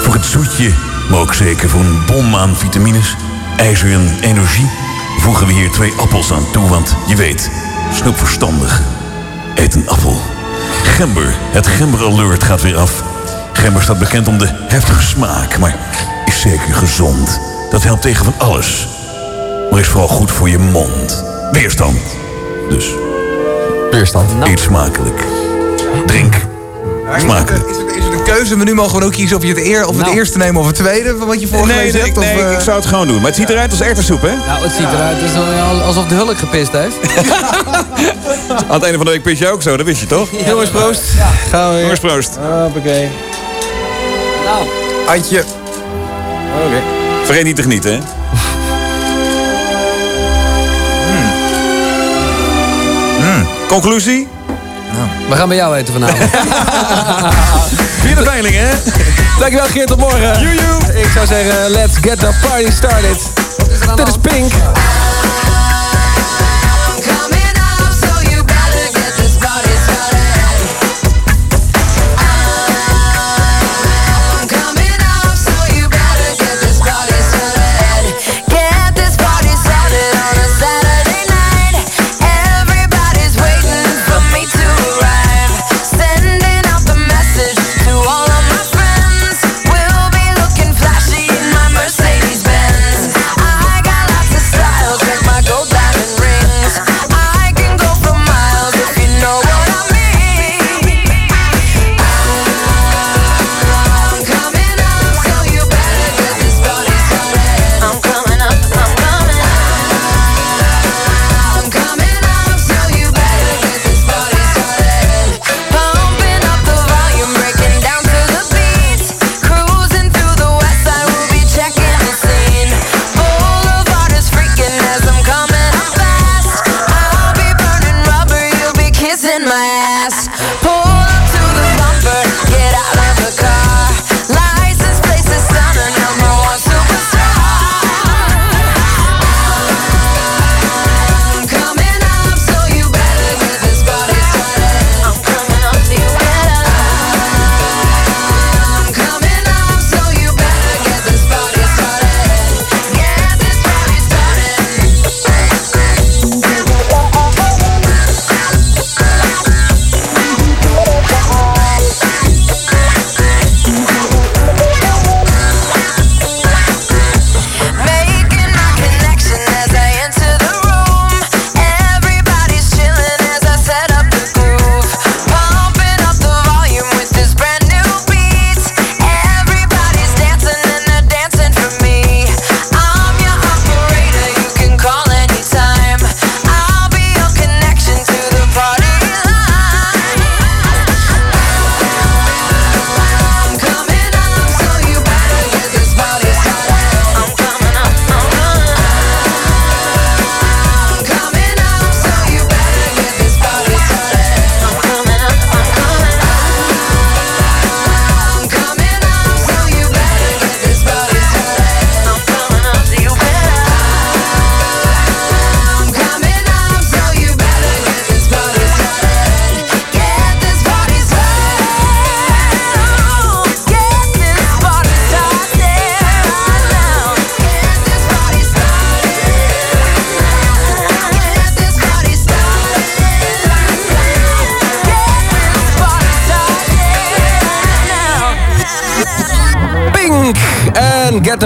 Voor het zoetje, maar ook zeker voor een bom aan vitamines, ijzer en energie... voegen we hier twee appels aan toe, want je weet, snoep verstandig. Eet een appel. Gember. Het Gember Alert gaat weer af. Gember staat bekend om de heftige smaak, maar is zeker gezond. Dat helpt tegen van alles. Maar is vooral goed voor je mond. Weerstand. Dus Weerstand. eet smakelijk. Drink smakelijk. Is het, is het een keuze, maar nu mogen we ook kiezen of je het, eer, of het Nou. eerste nemen of het tweede, van wat je vorige Nee, week nee, zegt? nee, of, eh, ik zou het gewoon doen. Maar het ziet eruit als erwtensoep, hè? Nou, het ziet eruit alsof- alsof de hulk gepist heeft. Aan het einde van de week pis je ook zo, dat wist je toch? Jongens, proost. Gaan we weer. Jongens, proost. Hoppakee. Nou, Antje. Oké. Vergeet niet te genieten, hè? Conclusie? We gaan bij jou eten vanavond. Vierde peiling, hè? Dankjewel Geert, tot morgen. Ik zou zeggen, let's get the party started. Dit is Pink.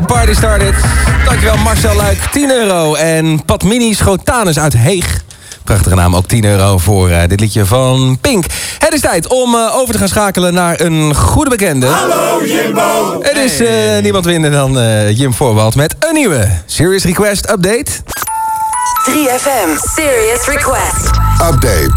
Party started. Dankjewel Marcel Luik, 10 euro. En Pat Mini Schotanus uit Heeg. Prachtige naam, ook 10 euro voor eh, dit liedje van Pink. Het is tijd om eh, over te gaan schakelen naar een goede bekende. Hallo Jimbo! Het is eh, niemand minder dan Jim Voorwald met een nieuwe Serious Request Update. 3FM Serious Request. Update.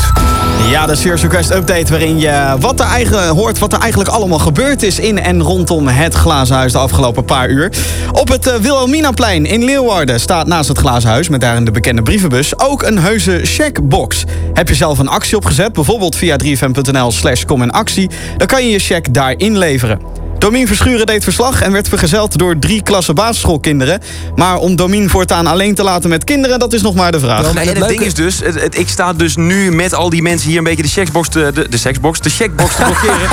Ja, de Serious Request Update waarin je wat er eigen, hoort wat er eigenlijk allemaal gebeurd is in en rondom het Glazen Huis de afgelopen paar uur. Op het eh, Wilhelminaplein in Leeuwarden staat naast het Glazen Huis, met daarin de bekende brievenbus, ook een heuse checkbox. Heb je zelf een actie opgezet, bijvoorbeeld via 3fm.nl slash kom in actie, dan kan je je check daar inleveren. Domien Verschuren deed verslag en werd vergezeld door drie klassen basisschoolkinderen. Maar om Domien voortaan alleen te laten met kinderen, dat is nog maar de vraag. Nee, en het ding is dus, het, het- ik sta dus nu met al die mensen hier een beetje de checkbox te, de, de sexbox, de checkbox te blokkeren.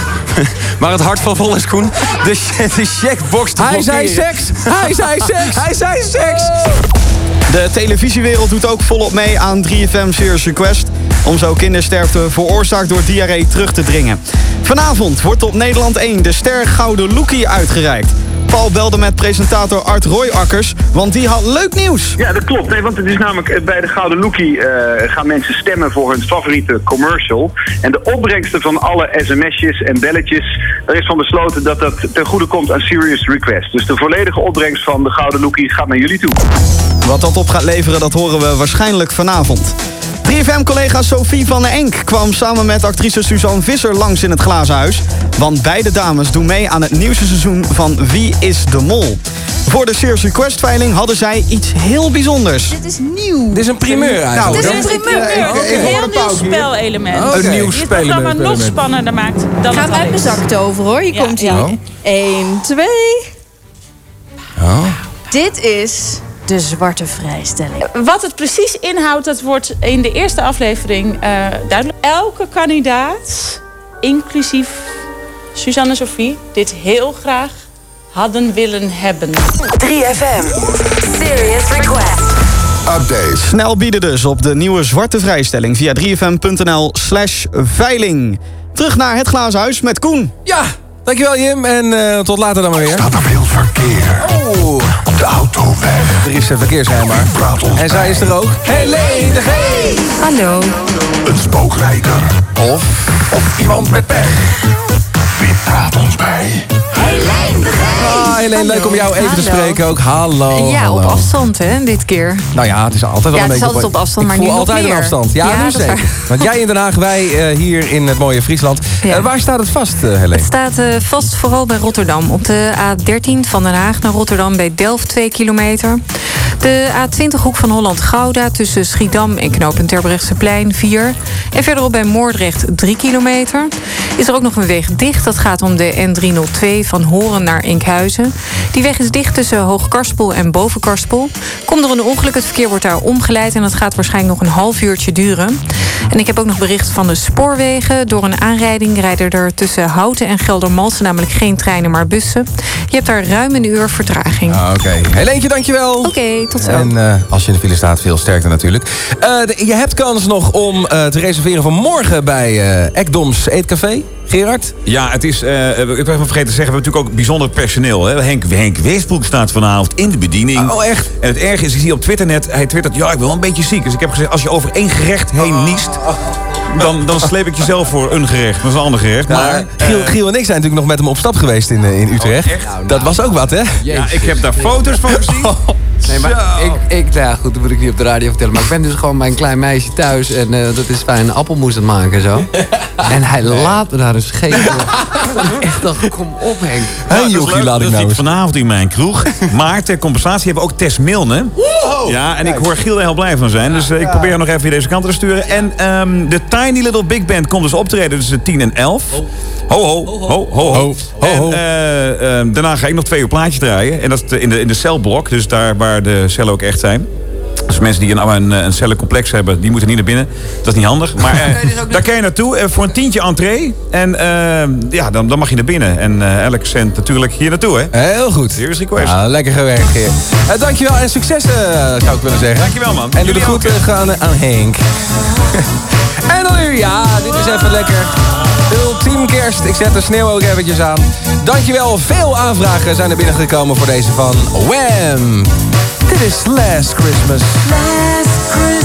maar het hart van vol is Koen. De, de checkbox te Hij blokkeren. zei seks! Hij zei seks! Hij zei seks! De televisiewereld doet ook volop mee aan 3FM Serious Request... om zo kindersterfte veroorzaakt door diarree terug te dringen. Vanavond wordt op Nederland 1 de Ster Gouden Lookie uitgereikt. Paul belde met presentator Art Royakkers, want die had leuk nieuws. Ja, dat klopt. Nee, want het is namelijk eh, bij de Gouden Lookie eh, gaan mensen stemmen voor hun favoriete commercial. En de opbrengsten van alle sms'jes en belletjes, er is van besloten dat dat ten goede komt aan Serious Request. Dus de volledige opbrengst van de Gouden Lookie gaat naar jullie toe. Wat dat op gaat leveren, dat horen we waarschijnlijk vanavond. 3FM-collega Sophie van der Enk kwam samen met actrice Suzanne Visser langs in het Glazen Huis. Want beide dames doen mee aan het nieuwste seizoen van Wie is de Mol. Voor de Serious Request-veiling hadden zij iets heel bijzonders. Dit is nieuw. Dit is een primeur eigenlijk. Dit is een primeur. Oké. Een heel nieuw spelelement. Oké. Een nieuw Die het programma spelelement. nog spannender maakt dan Gaat het uit mijn zak toveren hoor. Hier Ja, komt hij. ja. 1, 2. Oh. Dit is de zwarte vrijstelling. Wat het precies inhoudt, dat wordt in de eerste aflevering eh, duidelijk. Elke kandidaat, inclusief Suzanne en Sophie, dit heel graag hadden willen hebben. 3FM Serious Request. Update. Snel bieden dus op de nieuwe zwarte vrijstelling via 3fm.nl slash veiling. Terug naar het glazen huis met Koen. Ja, dankjewel Jim. En eh, tot later dan maar weer. Staat er veel verkeer. Oh. Op de autoweg. Er is uh, verkeer schijnbaar. En zij is er ook. Helene de G. Hallo. Een spookrijder. Of? Of iemand met pech. Wie praat ons bij? Ah, Helene, leuk om jou even te spreken ook. Hallo. ja, hallo. op afstand hè, dit keer. Nou ja, het is altijd wel Ja, een het is beetje... altijd op afstand, maar nu altijd een afstand. Ja, nu zeker. waar. Want jij in Den Haag, wij eh, hier in het mooie Friesland. Ja. Eh, waar staat het vast, Helene? Het staat vast vooral bij Rotterdam. Op de A13 van Den Haag naar Rotterdam bij Delft 2 kilometer. De A20 hoek van Holland-Gouda tussen Schiedam en knooppunt Terbrechtseplein 4. En verderop bij Moordrecht 3 kilometer. Is er ook nog een weg dicht. Dat gaat om de N302 van Horen naar Enkhuizen. Die weg is dicht tussen Hoogkarspel en Bovenkarspel. Komt er een ongeluk, het verkeer wordt daar omgeleid... en dat gaat waarschijnlijk nog een half uurtje duren. En ik heb ook nog bericht van de spoorwegen. Door een aanrijding rijden er tussen Houten en Geldermalsen... namelijk geen treinen, maar bussen. Je hebt daar ruim een uur vertraging. Ah, Oké. Helentje, dankjewel. Oké, tot zo. En eh, als je in de file staat, veel sterkte natuurlijk. Eh, je hebt kans nog om eh, te reserveren voor morgen bij Ekdoms Eetcafé. Gerard? Ja, het is, eh, ik ben even vergeten te zeggen, we hebben natuurlijk ook bijzonder personeel. Hè? Henk, Henk Westbroek staat vanavond in de bediening. Oh, echt? En het erge is, ik zie op Twitter net, hij twittert, ja, ik wil wel een beetje ziek. Dus ik heb gezegd, als je over één gerecht heen niest, dan, dan sleep ik jezelf voor een gerecht. Dat is een ander gerecht. Maar, Giel, eh, Giel en ik zijn natuurlijk nog met hem op stap geweest in, eh, in Utrecht. Dat was ook wat, hè? ja, ik heb daar foto's van gezien. Nee, maar ik, ik, nou ja, goed, dat moet ik niet op de radio vertellen. Maar ik ben dus gewoon bij een klein meisje thuis. En eh, dat is fijn een appelmoes aan het maken en zo. En hij laat me daar een scheet Echt dacht, kom op Henk. Ja, dat is leuk. dat zie ik vanavond in mijn kroeg. Maar ter compensatie hebben we ook Tess Milne. Ja, en ik hoor Giel er heel blij van zijn. Dus eh, ik probeer haar nog even hier deze kant te sturen. En ehm, de Tiny Little Big Band komt dus optreden tussen 10 en 11. Ho, ho, ho, ho, ho. Ho, ho. En eh, ehm, daarna ga ik nog twee uur plaatjes draaien. En dat is in de, in de celblok, dus daar waar de cellen ook echt zijn. Dus mensen die een, een, een cellencomplex hebben, die moeten niet naar binnen. Dat is niet handig. Maar eh, daar kan je naartoe eh, voor een tientje entree. En eh, ja, dan, dan mag je naar binnen. En eh elke cent natuurlijk hier naartoe, hè? Heel goed. Serious request. Ja, lekker gewerkt, Geer. Eh, dankjewel en succes, eh, zou ik willen zeggen. Dankjewel, man. En doe de Jullie groeten aan, aan Henk. en dan nu, ja, dit is even lekker. Ultiem kerst. Ik zet de sneeuw ook eventjes aan. Dankjewel. Veel aanvragen zijn er binnengekomen voor deze van Wham. Dit is Last Christmas. Last Christmas,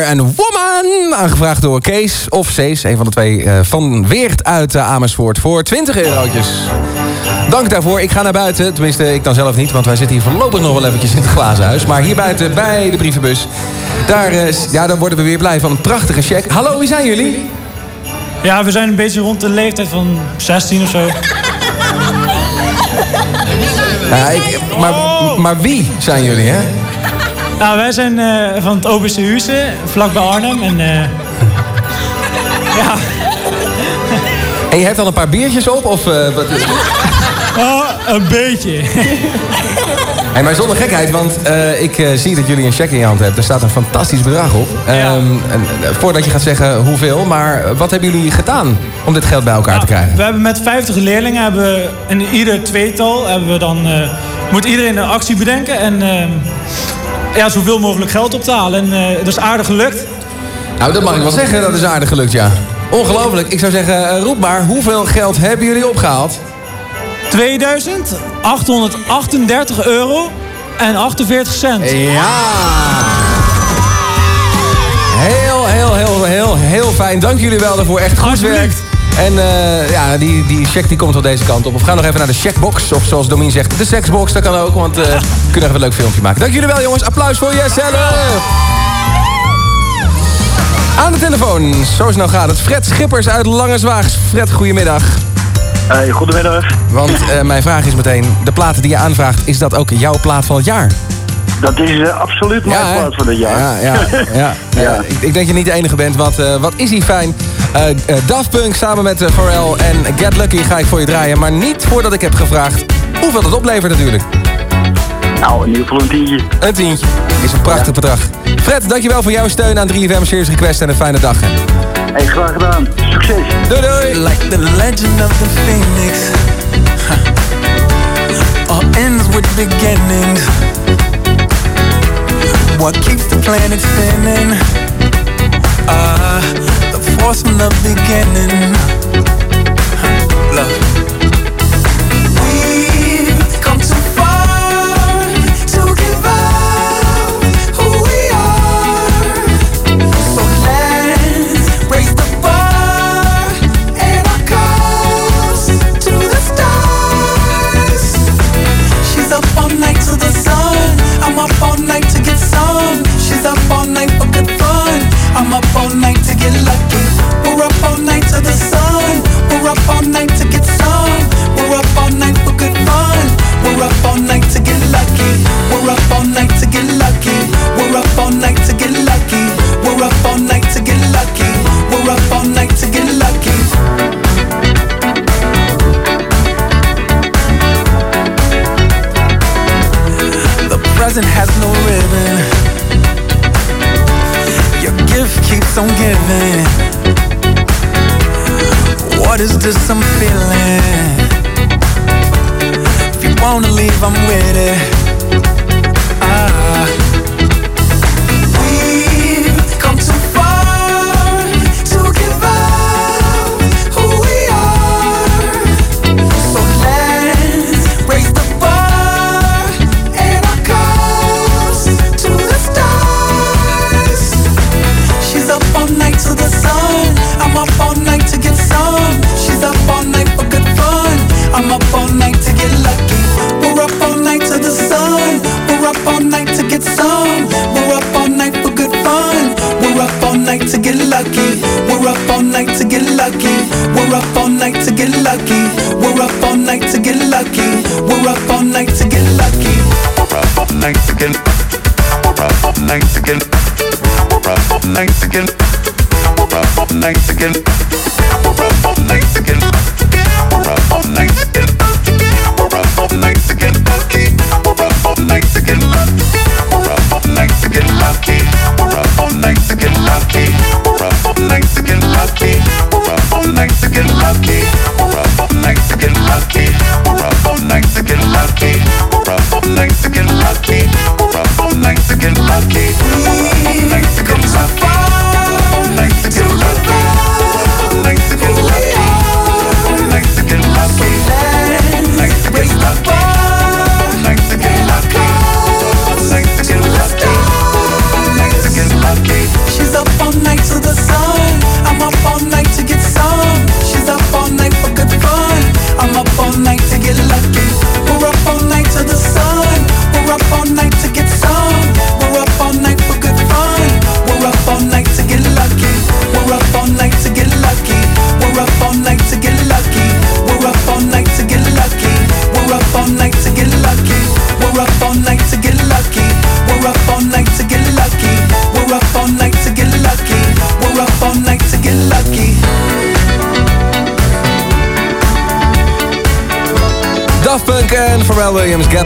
En Woman. Aangevraagd door Kees of Cees, een van de twee eh, van Weert uit eh, Amersfoort. Voor 20 eurotjes. Dank daarvoor. Ik ga naar buiten. Tenminste, ik dan zelf niet, want wij zitten hier voorlopig nog wel eventjes in het glazen huis. Maar hier buiten bij de brievenbus. Daar, eh, ja, dan worden we weer blij van een prachtige check. Hallo, wie zijn jullie? Ja, we zijn een beetje rond de leeftijd van 16 of zo. Ja, ik, maar, maar wie zijn jullie, hè? Nou, wij zijn eh, van het Oberste Huizen, vlakbij Arnhem. En, eh, ja. En je hebt al een paar biertjes op? Of, eh, wat? Oh, een beetje. Hey, maar zonder gekheid, want ik zie dat jullie een check in je hand hebben. Er staat een fantastisch bedrag op. Ehm, en, voordat je gaat zeggen hoeveel, maar wat hebben jullie gedaan om dit geld bij elkaar te krijgen? We hebben met 50 leerlingen, hebben we in ieder tweetal, hebben we dan, moet iedereen een actie bedenken. En eh, ja, zoveel mogelijk geld op te halen. En eh, dat is aardig gelukt. Nou, dat mag ik wel zeggen, dat is aardig gelukt, ja. Ongelooflijk. Ik zou zeggen, eh, roep maar, hoeveel geld hebben jullie opgehaald? 2838 euro en 48 cent. Ja! Heel, heel, heel, heel, heel fijn. Dank jullie wel daarvoor. Echt goed werk. En eh, ja, die, die check die komt wel deze kant op. Of ga nog even naar de checkbox. Of zoals Domien zegt, de sexbox. Dat kan ook, want eh, we kunnen even een leuk filmpje maken. Dank jullie wel, jongens. Applaus voor jezelf. Aan de telefoon, zo snel gaat het. Fred Schippers uit Langenzwaags. Fred, goedemiddag. Hey, goedemiddag. Want eh, mijn vraag is meteen, de platen die je aanvraagt, is dat ook jouw plaat van het jaar? Dat is absoluut mijn hè? plaats van het jaar. Ja, ja, ja. ja. Ik, ik denk dat je niet de enige bent, want eh, wat is hij fijn. Eh eh, Daft Punk samen met eh, Pharrell en Get Lucky ga ik voor je draaien. Maar niet voordat ik heb gevraagd hoeveel het oplevert natuurlijk. Nou, in ieder geval een tientje. Een tientje. Is een prachtig bedrag. Fred, dankjewel voor jouw steun aan 3FM Series Request en een fijne dag. hè. Hey, graag gedaan. Succes. Doei doei. Like the legend of the phoenix. Huh. All ends with beginnings. What keeps the planet spinning? Ah, was from the beginning. Love. Is this I'm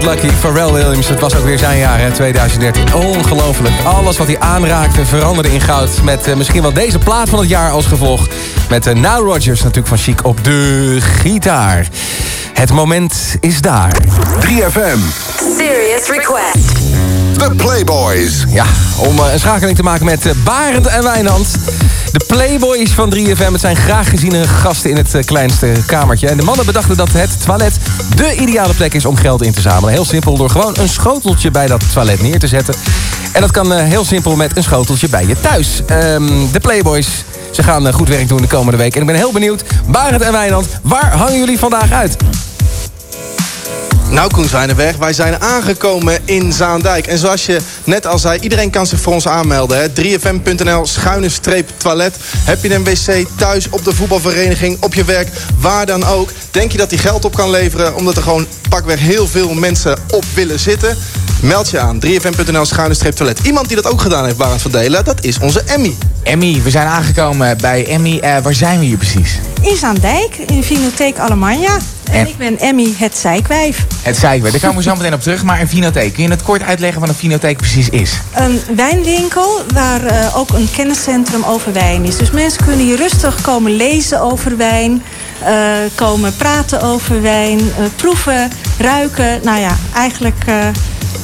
Lucky. Pharrell Williams, het was ook weer zijn jaar, hè, 2013. Ongelooflijk. Alles wat hij aanraakte veranderde in goud. Met eh, misschien wel deze plaat van het jaar als gevolg. Met uh, Now Rogers natuurlijk van Chic op de gitaar. Het moment is daar. 3FM. Serious request. The Playboys. Ja, om eh, een schakeling te maken met eh, Barend en Wijnand. De Playboys van 3FM. Het zijn graag geziene gasten in het eh, kleinste kamertje. En de mannen bedachten dat het toilet de ideale plek is om geld in te zamelen. Heel simpel, door gewoon een schoteltje bij dat toilet neer te zetten. En dat kan eh, heel simpel met een schoteltje bij je thuis. Ehm, de Playboys, ze gaan eh, goed werk doen de komende week. En ik ben heel benieuwd, Barend en Wijnand, waar hangen jullie vandaag uit? Nou, Koen Zwijnenberg, wij zijn aangekomen in Zaandijk. En zoals je net al zei, iedereen kan zich voor ons aanmelden. hè. 3fm.nl, schuine streep toilet. Heb je een wc thuis, op de voetbalvereniging, op je werk, waar dan ook. Denk je dat die geld op kan leveren, omdat er gewoon pakweg heel veel mensen op willen zitten? Meld je aan, 3fm.nl, schuine streep toilet. Iemand die dat ook gedaan heeft, Barend Verdelen, dat is onze Emmy. Emmy, we zijn aangekomen bij Emmy. Eh, waar zijn we hier precies? In Zaandijk, in Vinotheek Alemania. En, ik ben Emmy het Zijkwijf. Het Zijkwerk, daar komen we zo meteen op terug. Maar een vinotheek, kun je het kort uitleggen wat een vinotheek precies is? Een wijnwinkel waar eh, ook een kenniscentrum over wijn is. Dus mensen kunnen hier rustig komen lezen over wijn. eh, komen praten over wijn. eh, proeven, ruiken. Nou ja, eigenlijk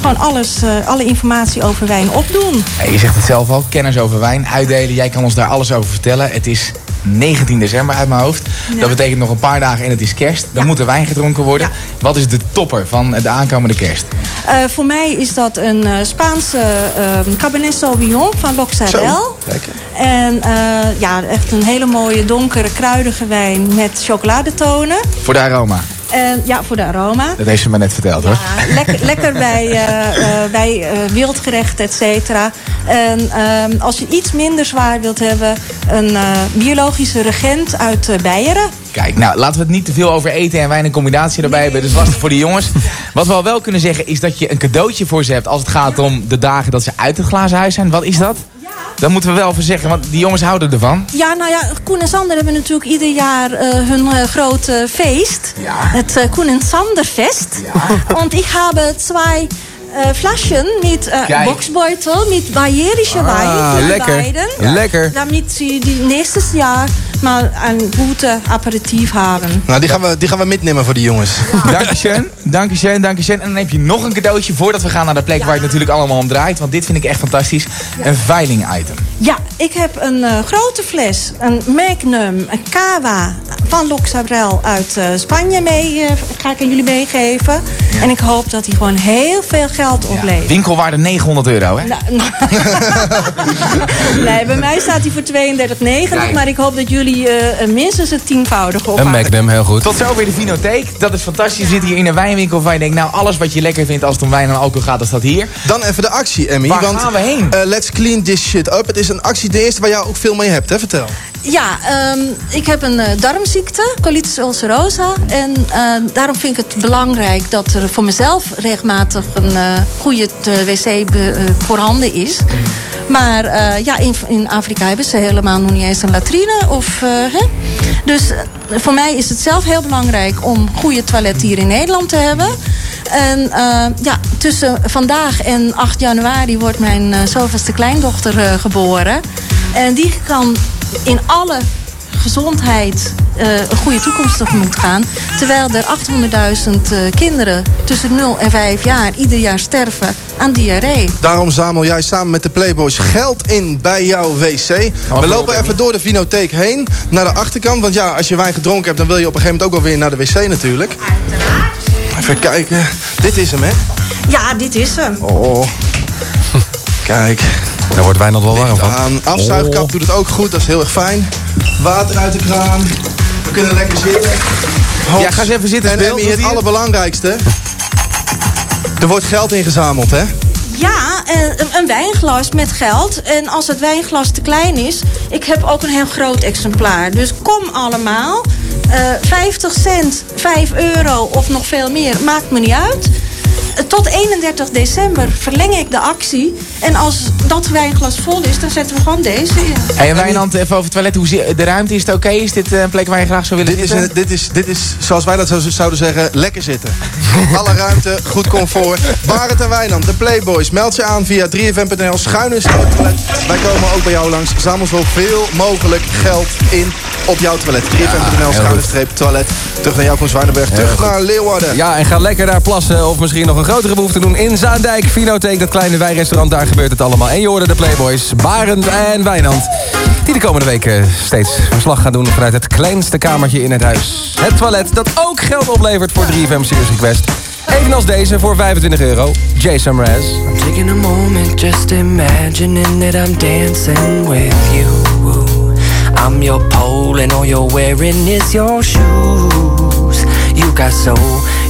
gewoon alles, alle informatie over wijn opdoen. Je zegt het zelf al, kennis over wijn, uitdelen. Jij kan ons daar alles over vertellen. Het is 19 december uit mijn hoofd. Ja. Dat betekent nog een paar dagen en het is kerst. Dan moet er wijn gedronken worden. Wat is de topper van de aankomende kerst? Eh, voor mij is dat een eh, Spaanse eh, Cabernet Sauvignon van Loxarel. Lekker. En eh, ja, echt een hele mooie donkere kruidige wijn met chocoladetonen. Voor de aroma. En ja, voor de aroma. Dat heeft ze me net verteld hoor. Ja, lekker, lekker bij, bij wildgerecht, et cetera. En ehm, als je iets minder zwaar wilt hebben, een eh, biologische regent uit eh, Beieren. Kijk, nou laten we het niet te veel over eten en wijn in combinatie erbij hebben. Is lastig voor de jongens. Wat we al wel kunnen zeggen is dat je een cadeautje voor ze hebt als het gaat om de dagen dat ze uit het glazen huis zijn. Wat is dat? Dat moeten we wel even zeggen, want die jongens houden ervan. Ja, nou ja, Koen en Sander hebben natuurlijk ieder jaar eh, hun grote feest. Het eh, Koen en Sanderfest. Want ik heb twee Flaschen mit äh. Boxbeutel mit bayerische Ah, Wein für lekker. Lekker. Damit sie die nächstes Jahr mal een gute Aperitif haben. Nou, die gaan we, die gaan we metnemen voor die jongens. Dankjewel, dankjewel, dankjewel. En dan heb je nog een cadeautje voordat we gaan naar de plek waar het natuurlijk allemaal om draait. Want dit vind ik echt fantastisch. Een veiling item. Ja, ik heb een eh, grote fles, een Magnum, een Cava van Loxabrel uit eh, Spanje mee, eh, ga ik aan jullie meegeven. En ik hoop dat die gewoon heel veel geld oplevert. Winkelwaarde 900 euro, hè? Nou, nee, bij mij staat hij voor 32,90. Kijk. Maar ik hoop dat jullie eh, minstens het tienvoudige Een ophalen. Magnum, heel goed. Tot zover de Vinotheek. Dat is fantastisch. Je zit hier in een wijnwinkel waar je denkt, nou alles wat je lekker vindt als het om wijn en alcohol gaat, dat staat hier. Dan even de actie, Emmy. Waar want, gaan we heen? eh, let's clean this shit up. Het is een actie, de eerste waar jij ook veel mee hebt, hè? Vertel. Ja, ehm, ik heb een eh, darmziekte, colitis ulcerosa. En eh, daarom vind ik het belangrijk dat er voor mezelf regelmatig een eh, goede eh, wc eh, voorhanden is. Maar eh, ja, in, in Afrika hebben ze helemaal nog niet eens een latrine. Of, eh, hè? Dus eh, voor mij is het zelf heel belangrijk om goede toiletten hier in Nederland te hebben. En ja, tussen vandaag en 8 januari wordt mijn zoveelste kleindochter geboren. En die kan in alle gezondheid eh, een goede toekomst tegemoet gaan. Terwijl er 800.000 eh, kinderen tussen 0 en 5 jaar ieder jaar sterven aan diarree. Daarom zamel jij samen met de Playboys geld in bij jouw wc. We lopen even door de vinotheek heen naar de achterkant. Want ja, als je wijn gedronken hebt, dan wil je op een gegeven moment ook wel weer naar de wc natuurlijk. Even kijken. Dit is hem, hè? Ja, dit is hem. Oh. Kijk. Daar wordt Wijnand wel warm van. Aan. Afzuigkap Oh. doet het ook goed, dat is heel erg fijn. Water uit de kraan. We kunnen lekker zitten. Ja, ga eens even zitten, En. Emmy, het hier. allerbelangrijkste. Er wordt geld ingezameld, hè? Ja, eh, een, een wijnglas met geld. En als het wijnglas te klein is, ik heb ook een heel groot exemplaar. Dus kom allemaal. Eh 50 cent, 5 euro of nog veel meer, maakt me niet uit. Tot 31 december verleng ik de actie. En als dat wijnglas vol is, dan zetten we gewoon deze in. Hey, en Wijnand, even over het toilet. Hoe zie- de ruimte, is het oké? Is dit eh, een plek waar je graag zou willen Dit is, zitten? een- dit, is, dit is, zoals wij dat zo- zouden zeggen, lekker zitten. Alle ruimte, goed comfort. Barend en Wijnand, de Playboys. Meld je aan via 3fm.nl, schuine streep toilet. Wij komen ook bij jou langs. Zamel zoveel mogelijk geld in op jouw toilet. 3fm.nl, schuine streep toilet. Terug naar jou van Zwijnenberg, terug naar Leeuwarden. Ja, en ga lekker daar plassen of misschien nog een grotere behoefte doen in Zaandijk. Vinotheek, dat kleine wijnrestaurant, daar gebeurt het allemaal. En je hoorde de Playboys, Barend en Wijnand. Die de komende weken steeds verslag gaan doen vanuit het kleinste kamertje in het huis. Het toilet dat ook geld oplevert voor 3FM Serious Request. Evenals deze voor 25 euro. Jason Mraz. I'm taking a moment just imagining that I'm dancing with you. I'm your pole and all you're wearing is your shoes. You got soul,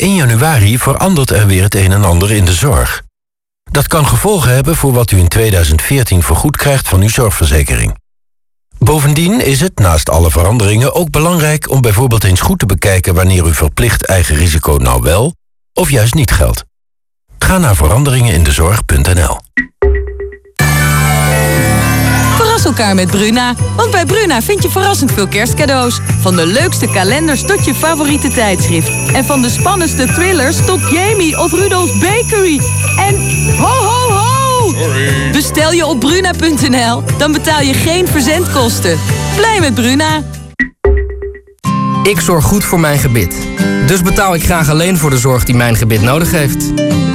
Per 1 januari verandert er weer het een en ander in de zorg. Dat kan gevolgen hebben voor wat u in 2014 vergoed krijgt van uw zorgverzekering. Bovendien is het, naast alle veranderingen, ook belangrijk om bijvoorbeeld eens goed te bekijken wanneer uw verplicht eigen risico nou wel of juist niet geldt. Ga naar veranderingenindezorg.nl. Verras elkaar met Bruna. Want bij Bruna vind je verrassend veel kerstcadeaus. Van de leukste kalenders tot je favoriete tijdschrift. En van de spannendste thrillers tot Jamie of Rudolf's Bakery. En ho ho ho! Bestel je op bruna.nl, dan betaal je geen verzendkosten. Blij met Bruna. Ik zorg goed voor mijn gebit. Dus betaal ik graag alleen voor de zorg die mijn gebit nodig heeft.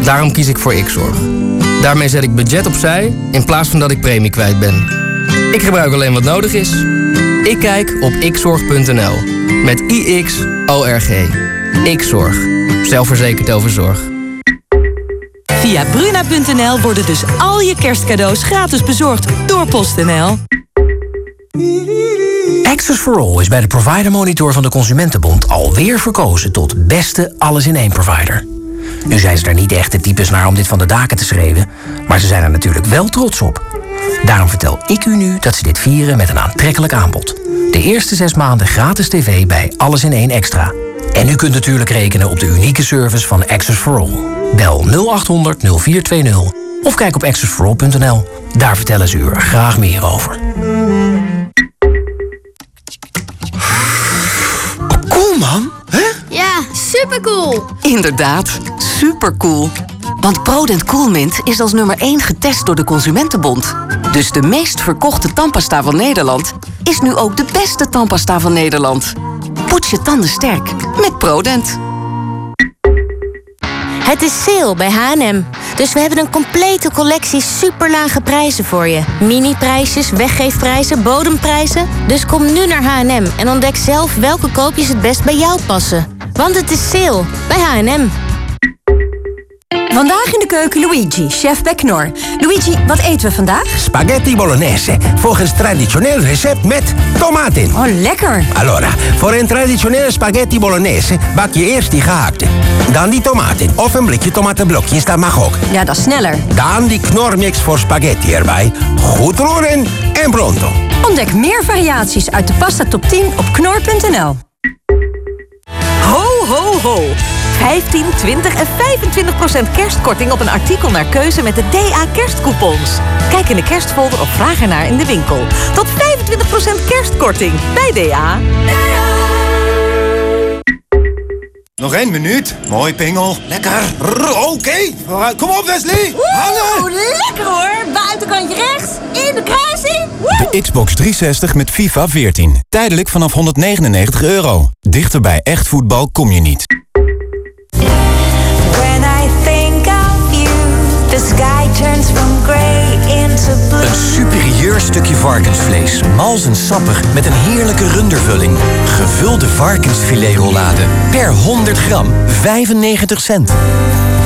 Daarom kies ik voor Xzorg. Daarmee zet ik budget opzij in plaats van dat ik premie kwijt ben. Ik gebruik alleen wat nodig is. Ik kijk op xzorg.nl. Met I-X-O-R-G. Xzorg. Zelfverzekerd over zorg. Via bruna.nl worden dus al je kerstcadeaus gratis bezorgd door PostNL. Access for All is bij de Provider Monitor van de Consumentenbond alweer verkozen tot beste alles-in-één provider. Nu zijn ze er niet echt de types naar om dit van de daken te schreeuwen, maar ze zijn er natuurlijk wel trots op. Daarom vertel ik u nu dat ze dit vieren met een aantrekkelijk aanbod. De eerste zes maanden gratis tv bij Alles in één Extra. En u kunt natuurlijk rekenen op de unieke service van Access for All. Bel 0800 0420 of kijk op accessforall.nl. Daar vertellen ze u er graag meer over. Cool man, hè? Ja, supercool. Inderdaad, supercool. Want Prodent Coolmint is als nummer 1 getest door de Consumentenbond. Dus de meest verkochte tandpasta van Nederland. is nu ook de beste tandpasta van Nederland. Poets je tanden sterk met Prodent. Het is sale bij H&M. Dus we hebben een complete collectie superlage prijzen voor je. Mini-prijsjes, weggeefprijzen, bodemprijzen. Dus kom nu naar H&M en ontdek zelf welke koopjes het best bij jou passen. Want het is sale bij H&M. Vandaag in de keuken Luigi, chef bij Knor. Luigi, wat eten we vandaag? Spaghetti bolognese, volgens traditioneel recept met tomaten. Oh, lekker. Allora, voor een traditionele spaghetti bolognese bak je eerst die gehaakte. Dan die tomaten of een blikje tomatenblokjes, dat mag ook. Ja, dat is sneller. Dan die knormix voor spaghetti erbij. Goed roeren en pronto. Ontdek meer variaties uit de pasta top 10 op knor.nl. Ho, ho, ho. 15, 20 en 25 procent kerstkorting op een artikel naar keuze met de DA kerstcoupons. Kijk in de kerstfolder of vraag ernaar in de winkel. Tot 25 procent kerstkorting bij DA. Nog één minuut. Mooi, Pingel. Lekker. Oké. Kom op, Wesley. Oeh, lekker hoor. Buitenkantje rechts. In de kruising. De Xbox 360 met FIFA 14. Tijdelijk vanaf 199 euro. Dichter bij echt voetbal kom je niet. Een superieur stukje varkensvlees, mals en sappig met een heerlijke rundervulling. Gevulde varkensfiletrollade. Per 100 gram 95 cent.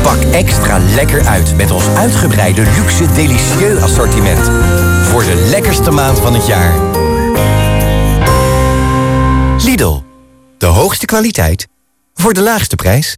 Pak extra lekker uit met ons uitgebreide luxe delicieux assortiment. Voor de lekkerste maand van het jaar. Lidl. De hoogste kwaliteit voor de laagste prijs.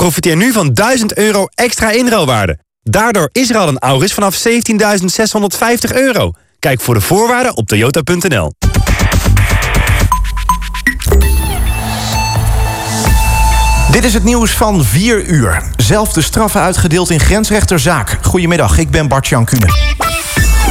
Profiteer nu van 1000 euro extra inruilwaarde. Daardoor is er al een Auris vanaf 17.650 euro. Kijk voor de voorwaarden op toyota.nl. Dit is het nieuws van 4 uur. Zelfde straffen uitgedeeld in grensrechterzaak. Goedemiddag, ik ben Bart-Jan Kuhne.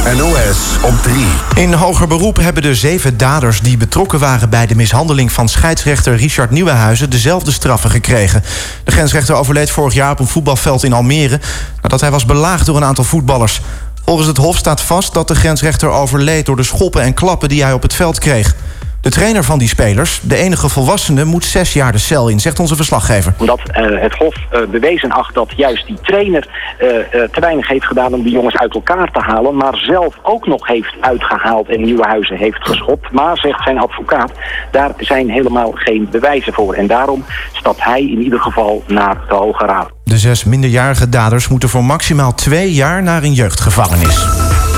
NOS op 3. In hoger beroep hebben de zeven daders die betrokken waren bij de mishandeling van scheidsrechter Richard Nieuwenhuizen dezelfde straffen gekregen. De grensrechter overleed vorig jaar op een voetbalveld in Almere nadat hij was belaagd door een aantal voetballers. Volgens het Hof staat vast dat de grensrechter overleed door de schoppen en klappen die hij op het veld kreeg. De trainer van die spelers, de enige volwassene, moet zes jaar de cel in, zegt onze verslaggever. Omdat eh, het Hof eh, bewezen acht dat juist die trainer eh, te weinig heeft gedaan om die jongens uit elkaar te halen. Maar zelf ook nog heeft uitgehaald en nieuwe huizen heeft geschopt. Maar, zegt zijn advocaat, daar zijn helemaal geen bewijzen voor. En daarom stapt hij in ieder geval naar de Hoge Raad. De zes minderjarige daders moeten voor maximaal twee jaar naar een jeugdgevangenis.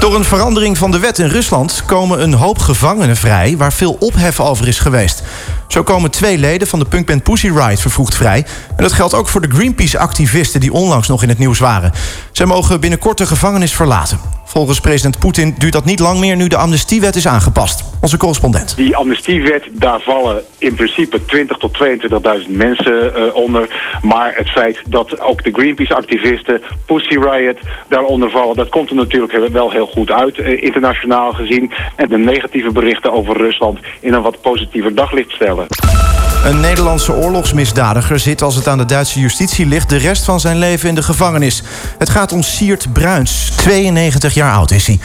Door een verandering van de wet in Rusland komen een hoop gevangenen vrij waar veel ophef over is geweest. Zo komen twee leden van de punkband Pussy Riot vervroegd vrij. En dat geldt ook voor de Greenpeace-activisten die onlangs nog in het nieuws waren. Zij mogen binnenkort de gevangenis verlaten. Volgens president Poetin duurt dat niet lang meer nu de amnestiewet is aangepast. Onze correspondent. Die amnestiewet, daar vallen in principe 20 tot 22.000 mensen eh, onder. Maar het feit dat ook de Greenpeace-activisten, Pussy Riot, daaronder vallen... dat komt er natuurlijk wel heel goed uit, eh, internationaal gezien. En de negatieve berichten over Rusland in een wat positiever daglicht stellen. Een Nederlandse oorlogsmisdadiger zit als het aan de Duitse justitie ligt... de rest van zijn leven in de gevangenis. Het gaat om Siert Bruins, 92 jaar oud is hij.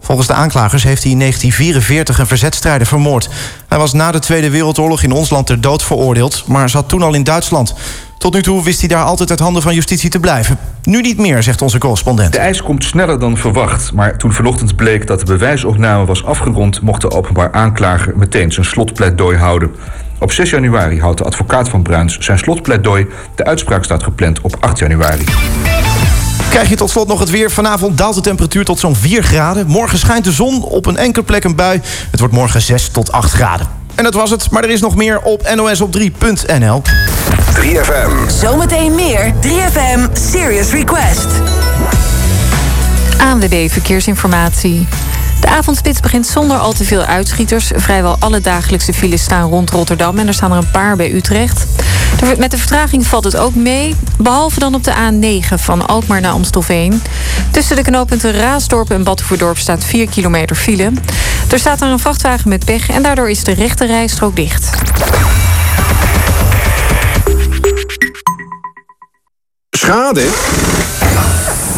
Volgens de aanklagers heeft hij in 1944 een verzetstrijder vermoord. Hij was na de Tweede Wereldoorlog in ons land ter dood veroordeeld... maar zat toen al in Duitsland. Tot nu toe wist hij daar altijd uit handen van justitie te blijven. Nu niet meer, zegt onze correspondent. De eis komt sneller dan verwacht. Maar toen vanochtend bleek dat de bewijsopname was afgerond... mocht de openbaar aanklager meteen zijn slotpleidooi houden. Op 6 januari houdt de advocaat van Bruins zijn slotpleidooi. De uitspraak staat gepland op 8 januari. Krijg je tot slot nog het weer. Vanavond daalt de temperatuur tot zo'n 4 graden. Morgen schijnt de zon op een enkele plek een bui. Het wordt morgen 6 tot 8 graden. En dat was het, maar er is nog meer op nosop3.nl. 3FM. Zometeen meer 3FM Serious Request. ANWB Verkeersinformatie. De avondspits begint zonder al te veel uitschieters. Vrijwel alle dagelijkse files staan rond Rotterdam en er staan er een paar bij Utrecht. Met de vertraging valt het ook mee, behalve dan op de A9 van Alkmaar naar Amstelveen. Tussen de knooppunten Raasdorp en Battenvoerdorp staat 4 kilometer file. Er staat een vrachtwagen met pech en daardoor is de rechte rijstrook dicht. Schade?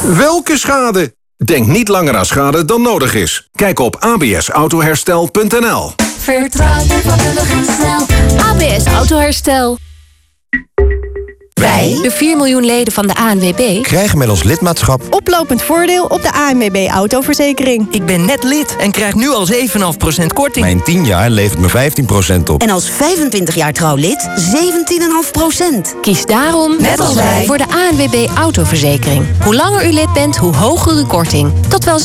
Welke schade? Denk niet langer aan schade dan nodig is. Kijk op absautoherstel.nl Vertrouw je en snel. ABS Autoherstel. Wij, de 4 miljoen leden van de ANWB, krijgen met ons lidmaatschap oplopend voordeel op de ANWB autoverzekering. Ik ben net lid en krijg nu al 7,5% korting. Mijn 10 jaar levert me 15% op. En als 25 jaar trouwlid 17,5%. Kies daarom, net als wij, voor de ANWB autoverzekering. Hoe langer u lid bent, hoe hoger uw korting. Tot wel 17,5%.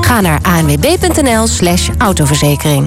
Ga naar anwb.nl slash autoverzekering.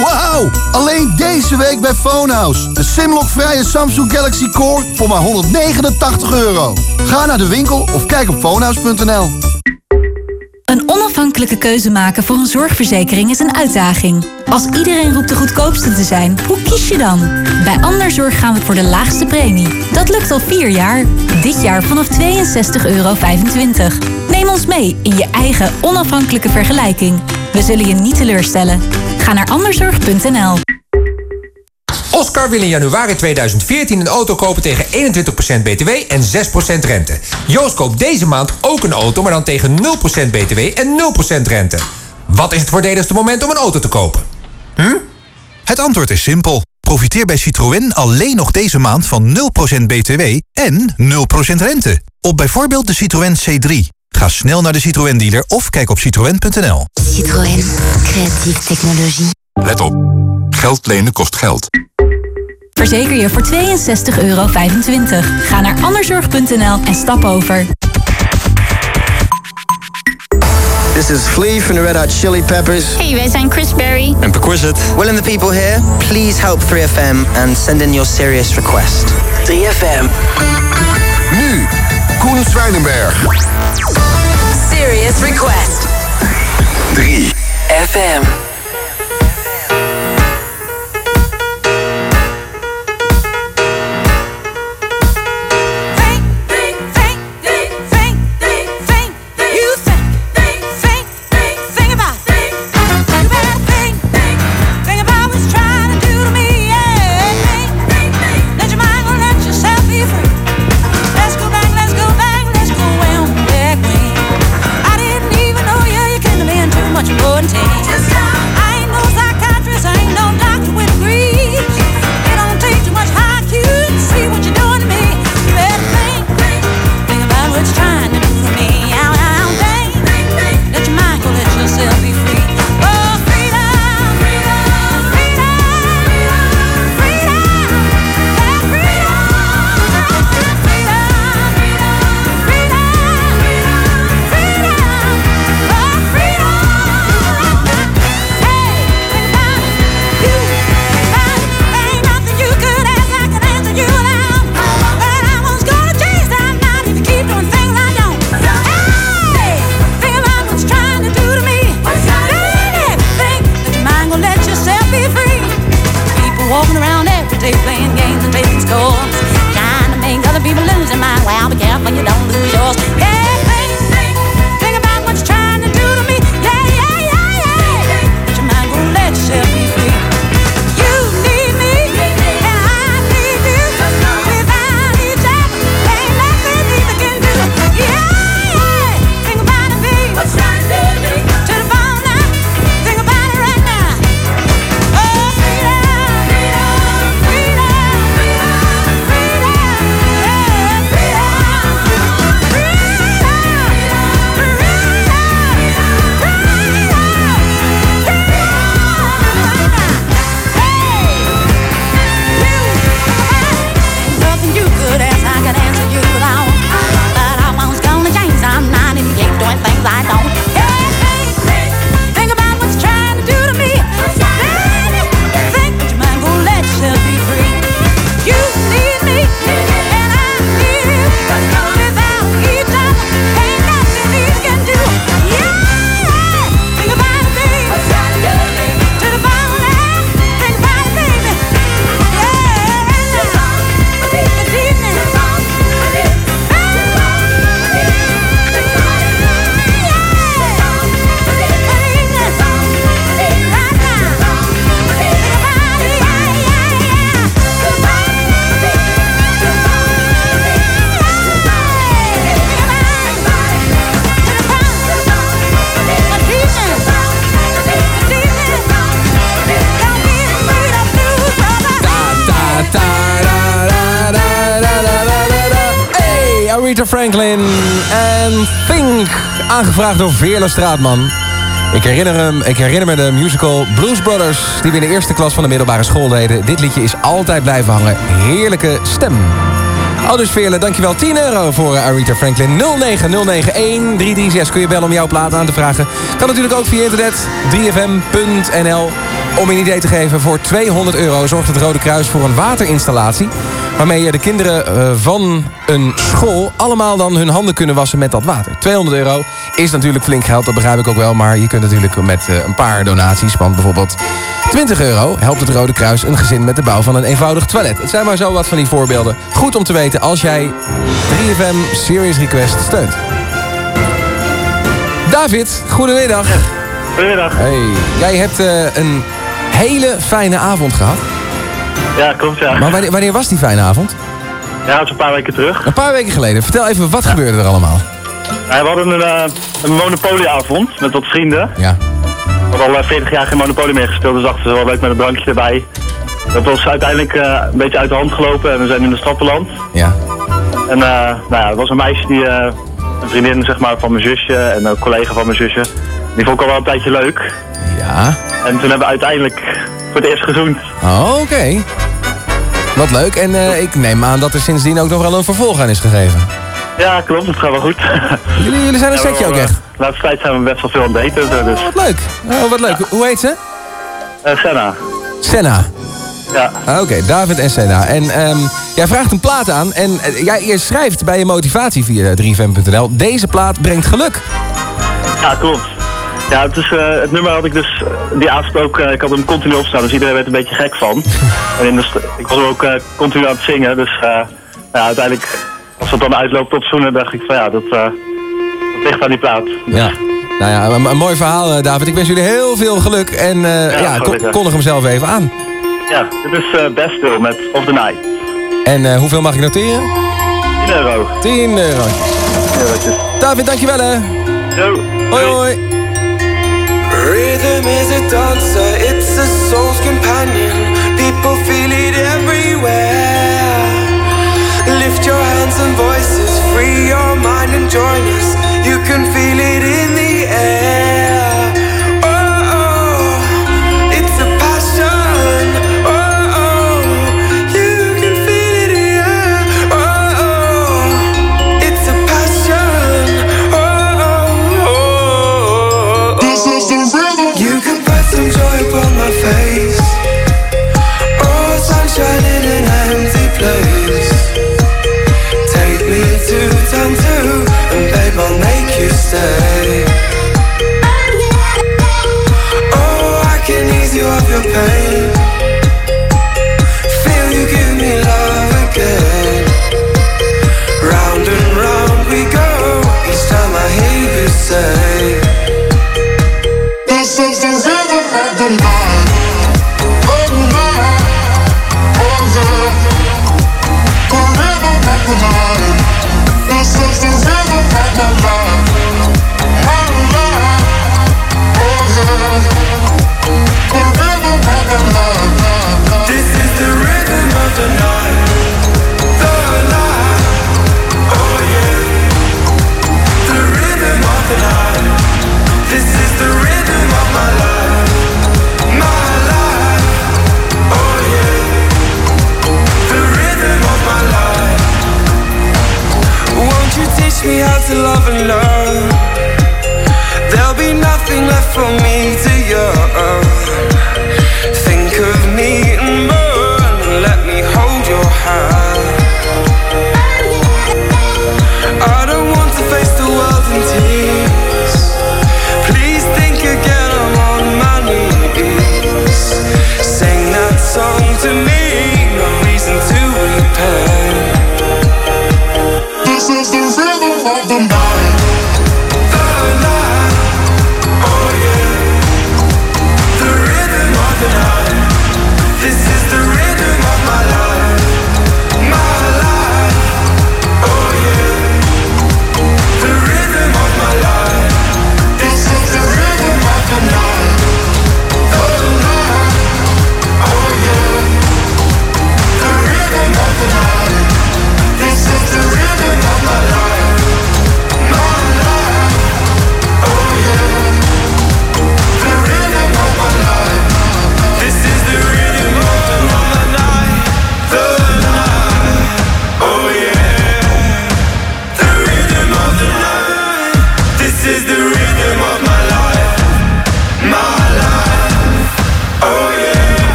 Wauw! Alleen deze week bij Phonehouse. De Simlock-vrije Samsung Galaxy Core voor maar 189 euro. Ga naar de winkel of kijk op phonehouse.nl. Een onafhankelijke keuze maken voor een zorgverzekering is een uitdaging. Als iedereen roept de goedkoopste te zijn, hoe kies je dan? Bij Anderzorg gaan we voor de laagste premie. Dat lukt al vier jaar. Dit jaar vanaf 62,25 euro. Neem ons mee in je eigen onafhankelijke vergelijking. We zullen je niet teleurstellen. Ga naar anderzorg.nl. Oscar wil in januari 2014 een auto kopen tegen 21% btw en 6% rente. Joost koopt deze maand ook een auto, maar dan tegen 0% btw en 0% rente. Wat is het voordeligste moment om een auto te kopen? Hm? Het antwoord is simpel. Profiteer bij Citroën alleen nog deze maand van 0% btw en 0% rente. Op bijvoorbeeld de Citroën C3. Ga snel naar de Citroën dealer of kijk op citroën.nl. Citroën. Creatieve technologie. Let op. Geld lenen kost geld. Verzeker je voor 62,25 euro. Ga naar anderzorg.nl en stap over. This is Flea from the Red Hot Chili Peppers. Hey, wij zijn Chris Berry. En Perquisite. Will and the people here, please help 3FM and send in your serious request. 3FM. Nu, Koen Zwijnenberg. Serious Request. 3 FM. Day playing games and making scores, trying to make other people lose their mind. Well, be careful you don't lose Franklin Aangevraagd door Veerle Straatman. Ik herinner, hem, ik herinner me de musical Blues Brothers... die we in de eerste klas van de middelbare school deden. Dit liedje is altijd blijven hangen. Heerlijke stem. Ouders Veerle, dankjewel. 10 euro voor eh, Aretha Franklin. 09091336 kun je bellen om jouw plaat aan te vragen. Kan natuurlijk ook via internet. 3fm.nl. Om een idee te geven, voor 200 euro zorgt het Rode Kruis voor een waterinstallatie... waarmee je de kinderen eh, van een school allemaal dan hun handen kunnen wassen met dat water. 200 euro is natuurlijk flink geld, dat begrijp ik ook wel... maar je kunt natuurlijk met eh, een paar donaties, want bijvoorbeeld 20 euro... helpt het Rode Kruis een gezin met de bouw van een eenvoudig toilet. Het zijn maar zo wat van die voorbeelden. Goed om te weten als jij 3FM Serious Request steunt. David, goedemiddag. Goedemiddag. Hey, jij hebt eh, een hele fijne avond gehad. Ja, klopt ja. Maar wanneer, wanneer was die fijne avond? Ja, dat is een paar weken terug. Een paar weken geleden. Vertel even, wat gebeurde er allemaal? Ja, we hadden een, eh, een Monopoly-avond met wat vrienden. Ja. We hadden al eh, 40 jaar geen Monopoly meer gespeeld, dus dachten ze wel leuk met een drankje erbij. Dat was uiteindelijk eh, een beetje uit de hand gelopen en we zijn in de stad beland. Ja. En eh, nou ja, er was een meisje die, eh, een vriendin zeg maar, van mijn zusje en een collega van mijn zusje. Die vond ik al wel een tijdje leuk. Ja. En toen hebben we uiteindelijk voor het eerst gezoend. Oh, Oké. Wat leuk. En eh, ik neem aan dat er sindsdien ook nog wel een vervolg aan is gegeven. Ja, klopt, het gaat wel goed. Jullie, jullie zijn een setje ook echt. De laatste tijd zijn we best wel veel aan het daten. Dus. Wat leuk. Oh, wat leuk. Hoe heet ze? Eh, Senna. Senna. Ja. Ah, Oké, David en Senna. En ehm, jij vraagt een plaat aan en eh, jij je schrijft bij je motivatie via 3fm.nl... Deze plaat brengt geluk. Ja, klopt. Ja, het, is, eh, het nummer had ik dus eh, die avond ook, eh, ik had hem continu opstaan, dus iedereen werd er een beetje gek van. en in de ik was ook eh, continu aan het zingen, dus eh, ja, uiteindelijk, als het dan uitloopt tot zoenen, dacht ik van ja, dat, eh, dat ligt aan die plaat. Ja. Nou ja, een, een mooi verhaal, eh, David. Ik wens jullie heel veel geluk en eh, ja, Ja, kon- kondig hem zelf even aan. Ja, dit is eh Best Still met Of the Night. En eh, hoeveel mag ik noteren? 10 euro. 10 euro. David, dankjewel hè. Yo. Hoi hoi. Rhythm is a dancer, it's a soul's companion. People feel join us. You can feel it in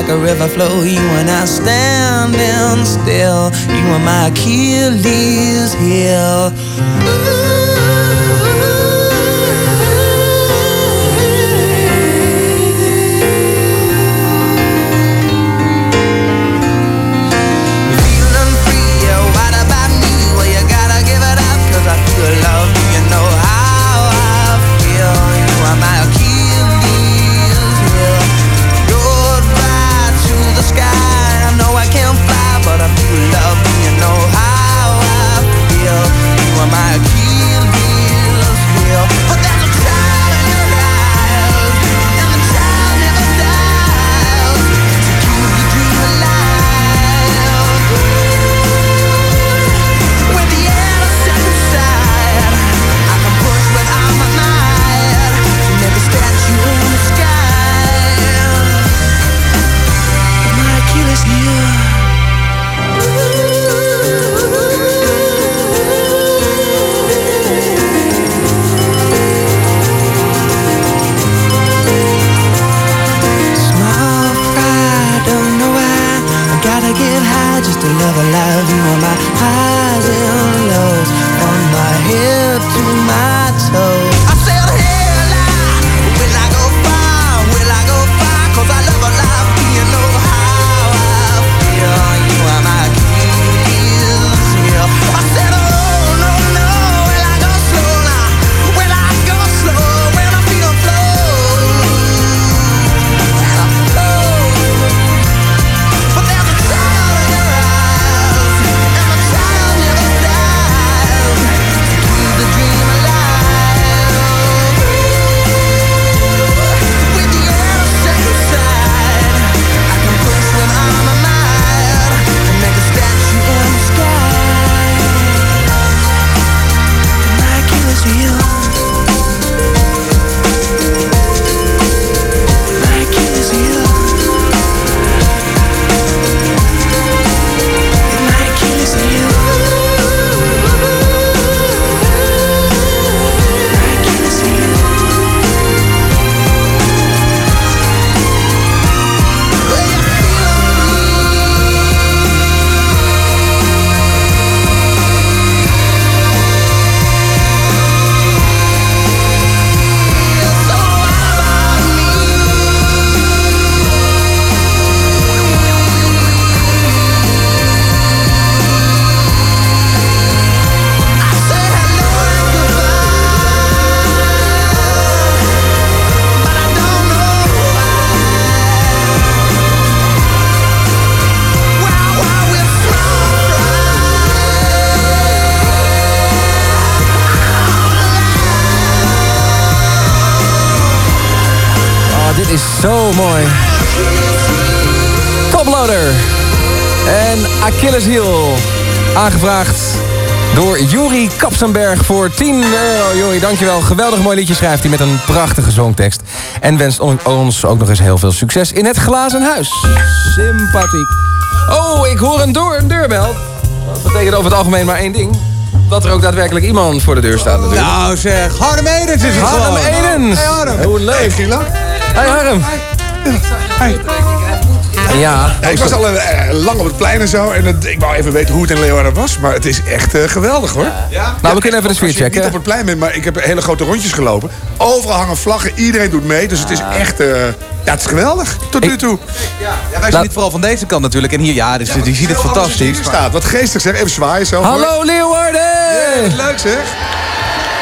like a river flow. You and I standing still. You are my Achilles heel. Aangevraagd door Juri Kapsenberg voor 10 euro. Juri, dankjewel. Geweldig mooi liedje schrijft hij met een prachtige zongtekst. En wenst on- ons ook nog eens heel veel succes in het glazen huis. Sympathiek. Oh, ik hoor een, door, een deurbel. Dat betekent over het algemeen maar één ding. Dat er ook daadwerkelijk iemand voor de deur staat natuurlijk. Nou zeg, Harm Edens is het Harm. Edens. Hey Harm. Hoe leuk. Hey Gila. Hey Harm. Ja. ik was al eh, lang op het plein en zo. En het- ik wou even weten hoe het in Leeuwarden was. Maar het is echt eh, geweldig hoor. Ja? Nou, we kunnen even de sfeer checken. niet op het plein bent, maar ik heb hele grote rondjes gelopen. Overal hangen vlaggen, iedereen doet mee. Dus het is echt, eh, ja, het is geweldig tot nu toe. Ja, wij zien het vooral van deze kant natuurlijk. En hier, ja, dus, je ziet het fantastisch. Hier staat, wat geestig zeg. Even zwaaien zo. Hallo Leeuwarden! Ja, wat leuk zeg.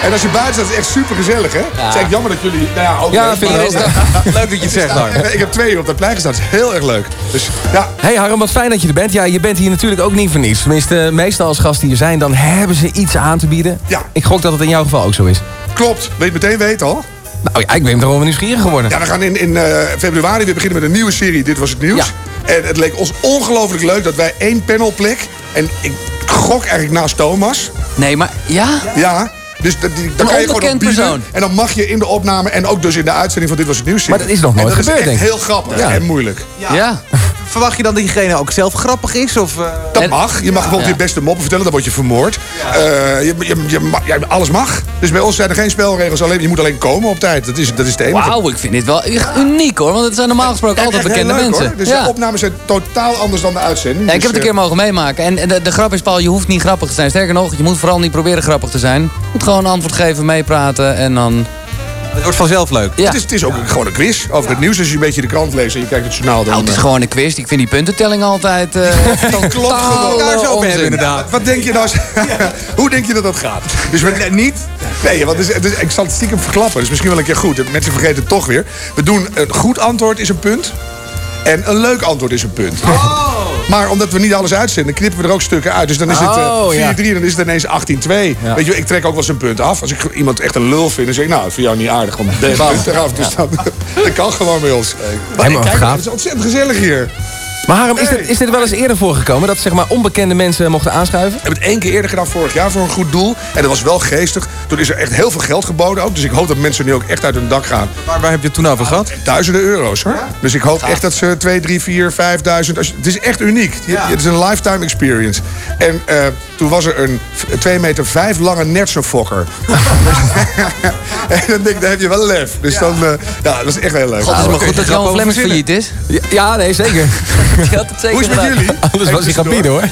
En als je buiten staat, is het echt super gezellig, hè? Het is echt jammer dat jullie... Nou ja, ook Ja, leuk, vind ik ook- ook. Leuk dat je het zegt, Harm. Ik heb twee uur op dat plein gestaan. Het is heel erg leuk. Dus ja, Hey Harm, wat fijn dat je er bent. Ja, je bent hier natuurlijk ook niet voor niets. Tenminste, meestal als gasten hier zijn, dan hebben ze iets aan te bieden. Ja. Ik gok dat het in jouw geval ook zo is. klopt. Weet je meteen weten al? Nou ja, ik ben er wel nieuwsgierig geworden. Ja, we gaan in, in eh, februari weer beginnen met een nieuwe serie. Dit was het nieuws. En het leek ons ongelooflijk leuk dat wij één panelplek... en ik gok eigenlijk naast Thomas. Nee, maar ja? Ja. Dus dat, die, dan kan je gewoon op persoon. En dan mag je in de opname en ook dus in de uitzending van Dit Was Het Nieuws Maar dat is nog nooit en dat gebeurd, is echt denk ik. heel grappig Ja. en moeilijk. Ja. Verwacht je dan dat diegene ook zelf grappig is? Of, eh? Dat mag. Je mag bijvoorbeeld je beste moppen vertellen, dan word je vermoord. Eh, je, je, je, alles mag. Dus bij ons zijn er geen spelregels. Alleen, je moet alleen komen op tijd. Dat is, dat is het enige. Wauw, ik vind dit wel echt uniek hoor. Want het zijn normaal gesproken altijd bekende leuk, mensen. hoor. Dus ja. de opnames zijn totaal anders dan de uitzending. Ja, ik Dus, heb het een keer mogen meemaken. En en de, de grap is, Paul, je hoeft niet grappig te zijn. Sterker nog, je moet vooral niet proberen grappig te zijn. Je moet gewoon een antwoord geven, meepraten en dan... Het wordt vanzelf leuk. Ja. Het, is, het is ook gewoon een quiz over het nieuws. Als je een beetje de krant leest en je kijkt het journaal... Dan, Nou, het is eh, gewoon een quiz. Ik vind die puntentelling altijd uh, Klopt gewoon. Daar zo onzin. inderdaad. Wat denk je nou? Hoe denk je dat dat gaat? Dus we, niet? Nee, want het is, het is- ik zal het stiekem verklappen. Dat is misschien wel een keer goed. Mensen vergeten het toch weer. We doen een goed antwoord is een punt. En een leuk antwoord is een punt. Maar omdat we niet alles uitzenden, knippen we er ook stukken uit. Dus dan is het eh, 4-3 Oh, ja. en dan is het ineens 18-2. Weet je, ik trek ook wel eens een punt af. Als ik iemand echt een lul vind, dan zeg ik, nou, dat vind jou niet aardig. Want ben punt eraf. Dus dat, dat kan gewoon bij ons. Maar kijk, het is ontzettend gezellig hier. Maar Harm, is dit, is dit wel eens eerder voorgekomen? Dat zeg maar onbekende mensen mochten aanschuiven? Ik heb het één keer eerder gedaan vorig jaar voor een goed doel. En dat was wel geestig. Toen is er echt heel veel geld geboden ook. Dus ik hoop dat mensen nu ook echt uit hun dak gaan. Waar, waar heb je het toen over gehad? Duizenden euro's hoor. Dus ik hoop echt dat ze 2, 3, 4, 5000. Als je- Het is echt uniek. Het is een lifetime experience. En eh, toen was er een 2 meter 5 lange nertsenfokker. en dan denk ik, dan heb je wel lef. Dus dan, eh, ja, dat is echt heel leuk. God, het is maar goed dat Johan Flemmers failliet is. Ja, ja, nee, zeker. Die had het zeker Hoe is het met gedaan. jullie? Anders was hij gaan bieden, hoor.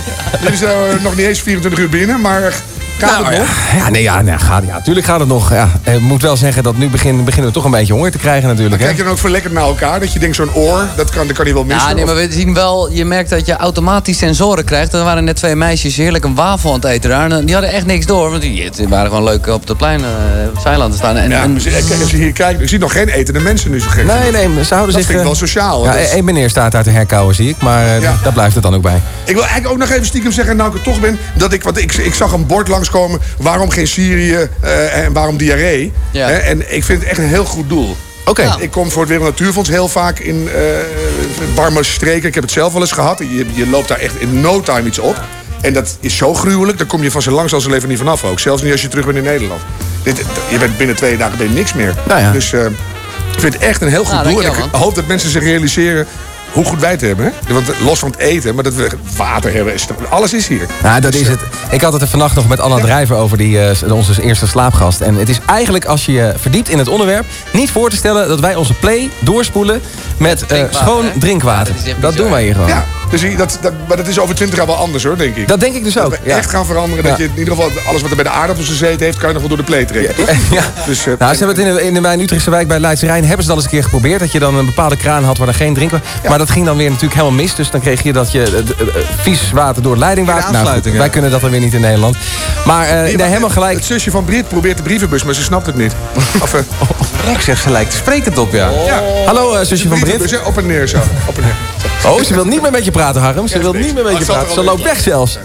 Jullie zijn eh, nog niet eens 24 uur binnen, maar gaat Nou, het ja. nog? Ja, nee, ja, nee, gaat, ja, tuurlijk gaat het nog. Ja, ik moet wel zeggen dat nu begin, beginnen we toch een beetje honger te krijgen natuurlijk. Hè? Kijk je dan ook verlekkerd naar elkaar? Dat je denkt, zo'n oor, dat kan, dat kan niet wel missen? Ja, nee, Of- maar we zien wel, je merkt dat je automatisch sensoren krijgt. Er waren net twee meisjes heerlijk een wafel aan het eten daar. En die hadden echt niks door, want die, die waren gewoon leuk op het plein, eh, op het Zeiland te staan. En, Ja, en- eh, kijk, als je hier kijkt, ik zie nog geen etende mensen nu zo gek. Nee, nee, ze houden dat zich... vind ik eh, wel sociaal. Ja, Dat één meneer staat uit de herkauwen, zie ik. Maar eh, Ja. daar blijft het dan ook bij. Ik wil eigenlijk ook nog even stiekem zeggen, nou ik er toch ben, dat ik, want ik, ik zag een bord langskomen, waarom geen Syrië eh, en waarom diarree. Ja. Hè, en ik vind het echt een heel goed doel. Oké. Ik kom voor het Wereld Natuurfonds heel vaak in eh warme streken. Ik heb het zelf wel eens gehad. Je, je loopt daar echt in no time iets op. En dat is zo gruwelijk, daar kom je van zo lang als een leven niet vanaf ook. Zelfs niet als je terug bent in Nederland. Dit, je bent binnen twee dagen ben je niks meer. Nou ja. Dus eh, ik vind het echt een heel goed Nou, doel. En ik hoop dat mensen zich realiseren hoe goed wij het hebben. Hè? Want los van het eten, maar dat we water hebben. is- Alles is hier. Nou, dat is het. Ik had het er vannacht nog met Anna Drijver over die, eh, onze eerste slaapgast. En het is eigenlijk, als je je verdiept in het onderwerp... niet voor te stellen dat wij onze play doorspoelen met eh, drinkwater, schoon hè? drinkwater. Ja, dat doen wij hier gewoon. Ja, dus dat, dat, maar dat is over twintig jaar wel anders hoor, denk ik. Dat denk ik dus ook. Dat we ja. echt gaan veranderen. Dat je in ieder geval alles wat er bij de aardappels gezeten heeft... kan je nog wel door de play trekken. Ja. Dus, eh, Nou, ze hebben het in, de, in de, mijn Utrechtse wijk bij Leidse Rijn... hebben ze dat eens een keer geprobeerd. Dat je dan een bepaalde kraan had waar er geen drinken Maar dat ging dan weer natuurlijk helemaal mis. Dus dan kreeg je dat je eh, eh, vies water door leidingwater... Nou, goed, wij kunnen dat dan weer niet in Nederland. Maar eh, nee, helemaal gelijk. Het zusje van Brit probeert de brievenbus, maar ze snapt het niet. Of, eh, Rek zegt ze lijkt sprekend op, ja. ja. Hallo, eh, zusje van Brit. op en neer zo. Op en neer. Oh, ze wil niet meer met je praten, Harm. Ze wil niet meer met je het zal praten. Ze loopt weg zelfs.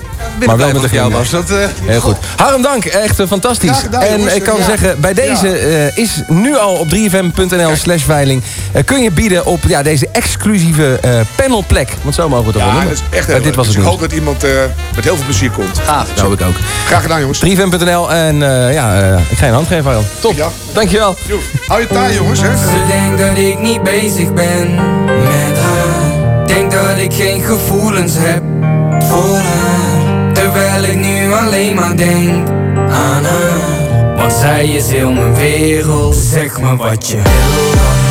Maar wel met de jou was. Dat, eh, Heel goed. Harm, dank. Echt fantastisch. Graag gedaan, en jongens. ik kan Ja. zeggen, bij deze eh, is nu al op 3fm.nl slash veiling... eh, kun je bieden op ja, deze exclusieve eh, panelplek. Want zo mogen we het wel Ja, noemen. dat is echt heel dit was het Dus ik nieuws. hoop dat iemand eh, met heel veel plezier komt. Gaaf. Dat hoop ik ook. Graag gedaan, jongens. 3fm.nl en eh, ja, ik ga je een hand geven, Harm. Top. Ja. Dankjewel. Hou je taai, jongens. Hè? Ze denkt dat ik niet bezig ben. Dat ik geen gevoelens heb voor haar. Terwijl ik nu alleen maar denk aan haar. Want zij is heel mijn wereld. Zeg me wat je wil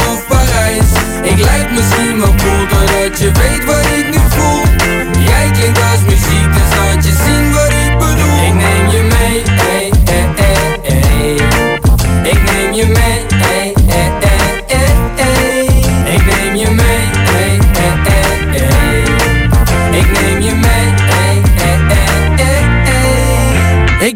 ik lijk misschien wel cool, doordat je weet wat ik nu voel. Jij klinkt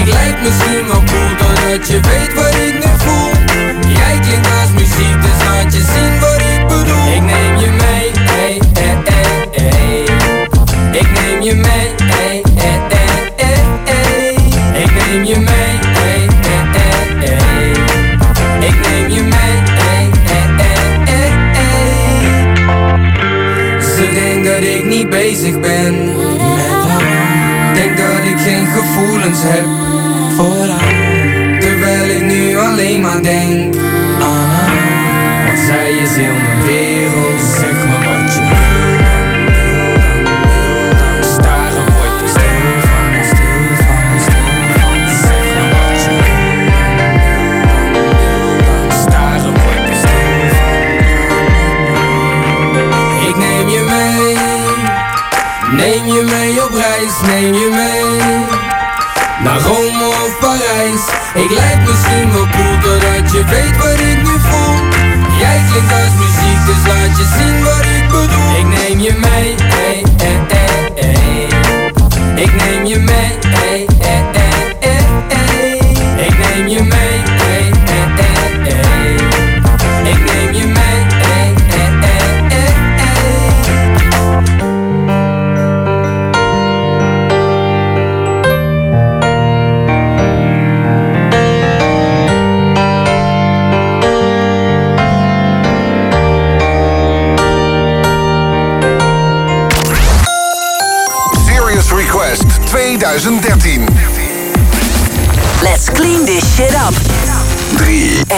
Ik lijk misschien wel cool Doordat je weet wat ik nu voel Jij klinkt als muziek Dus laat je zien wat ik bedoel Ik neem je mee ey, ey, ey, ey. Ik neem je mee ey, ey, ey, ey, ey. Ik neem je mee ey, ey, ey, ey. Ik neem je mee ey, ey, ey, ey, ey. Ze denkt dat ik niet bezig geen gevoelens heb voor haar. Terwijl ik nu alleen maar denk aan haar Want zij is heel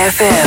FM.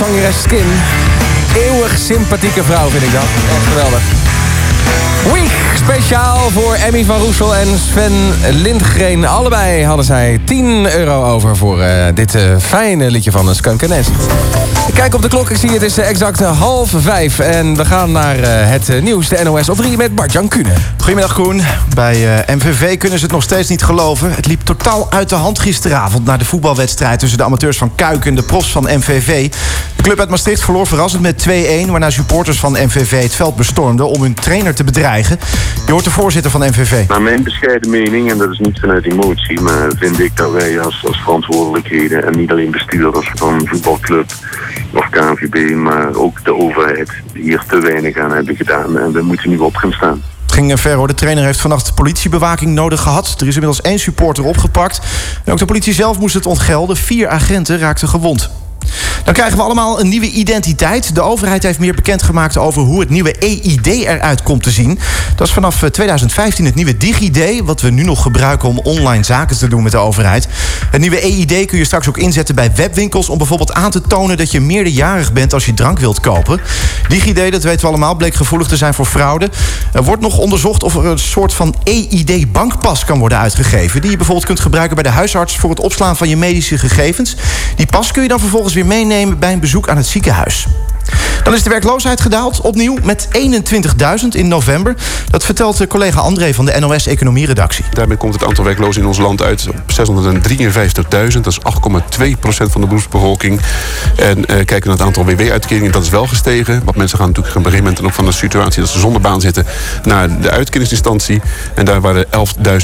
Zangeres Skin. Eeuwig sympathieke vrouw vind ik dat. Echt geweldig. Week speciaal voor Emmy van Roesel en Sven Lindgren. Allebei hadden zij 10 euro over voor eh, dit eh, fijne liedje van Skunk Nancy. Ik kijk op de klok, ik zie het is eh, exact half vijf. En we gaan naar het nieuws, de NOS op 3 met Bart-Jan Kuhne. Goedemiddag Koen. Bij MVV kunnen ze het nog steeds niet geloven. Het liep totaal uit de hand gisteravond... na de voetbalwedstrijd tussen de amateurs van Kuik en de profs van MVV. De club uit Maastricht verloor verrassend met 2-1... waarna supporters van MVV het veld bestormden om hun trainer te bedreigen. Je hoort de voorzitter van MVV. Naar mijn bescheiden mening, en dat is niet vanuit emotie, maar vind ik dat wij als, als verantwoordelijkheden en niet alleen bestuurders van voetbalclub of KNVB, maar ook de overheid hier te weinig aan hebben gedaan. En we moeten nu op gaan staan. Het ging ver hoor. De trainer heeft vannacht politiebewaking nodig gehad. Er is inmiddels één supporter opgepakt. En ook de politie zelf moest het ontgelden. Vier agenten raakten gewond. Dan krijgen we allemaal een nieuwe identiteit. De overheid heeft meer bekendgemaakt over hoe het nieuwe EID eruit komt te zien. Dat is vanaf eh, 2015 het nieuwe DigiD... wat we nu nog gebruiken om online zaken te doen met de overheid. Het nieuwe EID kun je straks ook inzetten bij webwinkels... om bijvoorbeeld aan te tonen dat je meerderjarig bent als je drank wilt kopen. DigiD, dat weten we allemaal, bleek gevoelig te zijn voor fraude. Er wordt nog onderzocht of er een soort van EID-bankpas kan worden uitgegeven... die je bijvoorbeeld kunt gebruiken bij de huisarts... voor het opslaan van je medische gegevens. Die pas kun je dan vervolgens weer meenemen bij een bezoek aan het ziekenhuis. Dan is de werkloosheid gedaald, opnieuw met 21.000 in november. Dat vertelt de collega André van de NOS Economie-redactie. Daarmee komt het aantal werklozen in ons land uit op 653.000. Dat is 8,2 procent van de beroepsbevolking. En eh, kijken naar het aantal WW-uitkeringen, dat is wel gestegen. Want mensen gaan natuurlijk op een gegeven moment... en ook van de situatie dat ze zonder baan zitten... naar de uitkeringsinstantie. En daar waren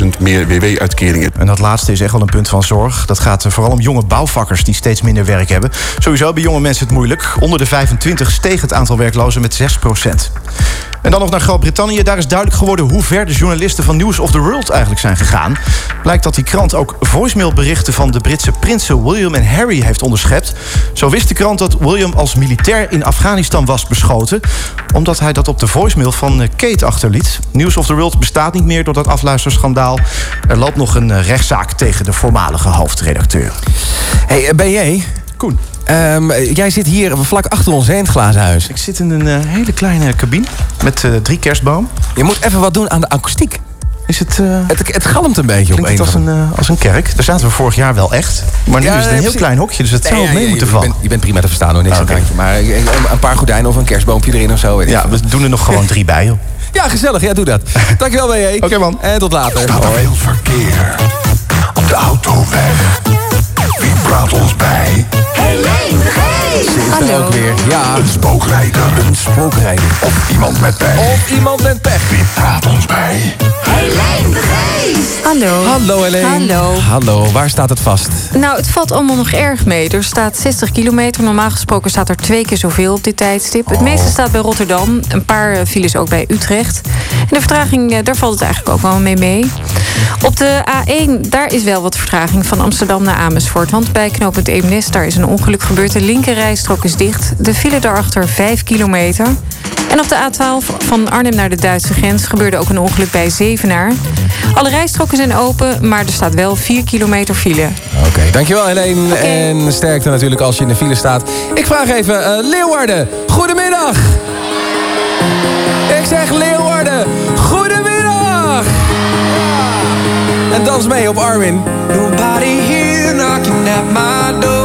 11.000 meer WW-uitkeringen. En dat laatste is echt wel een punt van zorg. Dat gaat eh, vooral om jonge bouwvakkers die steeds minder werk hebben. Sowieso hebben jonge mensen het moeilijk. Onder de 25 steeg het aantal werklozen met 6 procent. En dan nog naar Groot-Brittannië. Daar is duidelijk geworden hoe ver de journalisten van News of the World eigenlijk zijn gegaan. Blijkt dat die krant ook voicemailberichten van de Britse prinsen William en Harry heeft onderschept. Zo wist de krant dat William als militair in Afghanistan was beschoten. Omdat hij dat op de voicemail van eh, Kate achterliet. News of the World bestaat niet meer door dat afluisterschandaal. Er loopt nog een eh, rechtszaak tegen de voormalige hoofdredacteur. Hey, ben jij? Koen. Ehm, jij zit hier vlak achter ons heen, het glazen huis. Ik zit in een eh, hele kleine cabine met eh, drie kerstbomen. Je moet even wat doen aan de akoestiek. Is het, eh, het, het galmt een beetje op een het als of een, als een kerk. Daar zaten we vorig jaar wel echt. Maar nu Ja, is het een heel precies. klein hokje, dus het Nee, zou ja, mee ja, moeten je vallen. bent- je bent prima te verstaan hoor, niks Ah, aan. Maar een, een paar gordijnen of een kerstboompje erin of zo. weet ik Ja, we doen er nog gewoon drie bij, joh. Ja, gezellig. Ja, doe dat. Dankjewel, BJ. Oké, man. En tot later. Staat er veel verkeer op de autoweg? Wie praat ons bij? Helene de Geest. Is er ook weer. Ja, Een spookrijder. een spookrijder. Of iemand met pech. Of iemand met pech. Wie praat ons bij? Helene de Geest. Hallo. Hallo, Helene. Hallo. Hallo, waar staat het vast? Nou, het valt allemaal nog erg mee. Er staat 60 kilometer. Normaal gesproken staat er twee keer zoveel op dit tijdstip. Het meeste staat bij Rotterdam. Een paar eh, files ook bij Utrecht. En de vertraging, eh, daar valt het eigenlijk ook wel mee mee. Op de A1, daar is wel wat vertraging van Amsterdam naar Amersfoort. Want bij knooppunt Eemnes, daar is een ongeluk gebeurd. De linkerrijstrook is dicht. De file daarachter 5 kilometer. En op de A12 van Arnhem naar de Duitse grens gebeurde ook een ongeluk bij Zevenaar. Alle rijstroken zijn open, maar er staat wel 4 kilometer file. Oké, dankjewel Helene. En sterkte natuurlijk als je in de file staat. Ik vraag even, eh, Leeuwarden, goedemiddag. Ik zeg Leeuwarden, goedemiddag. En dans mee op Armin. Nobody here knocking at my door.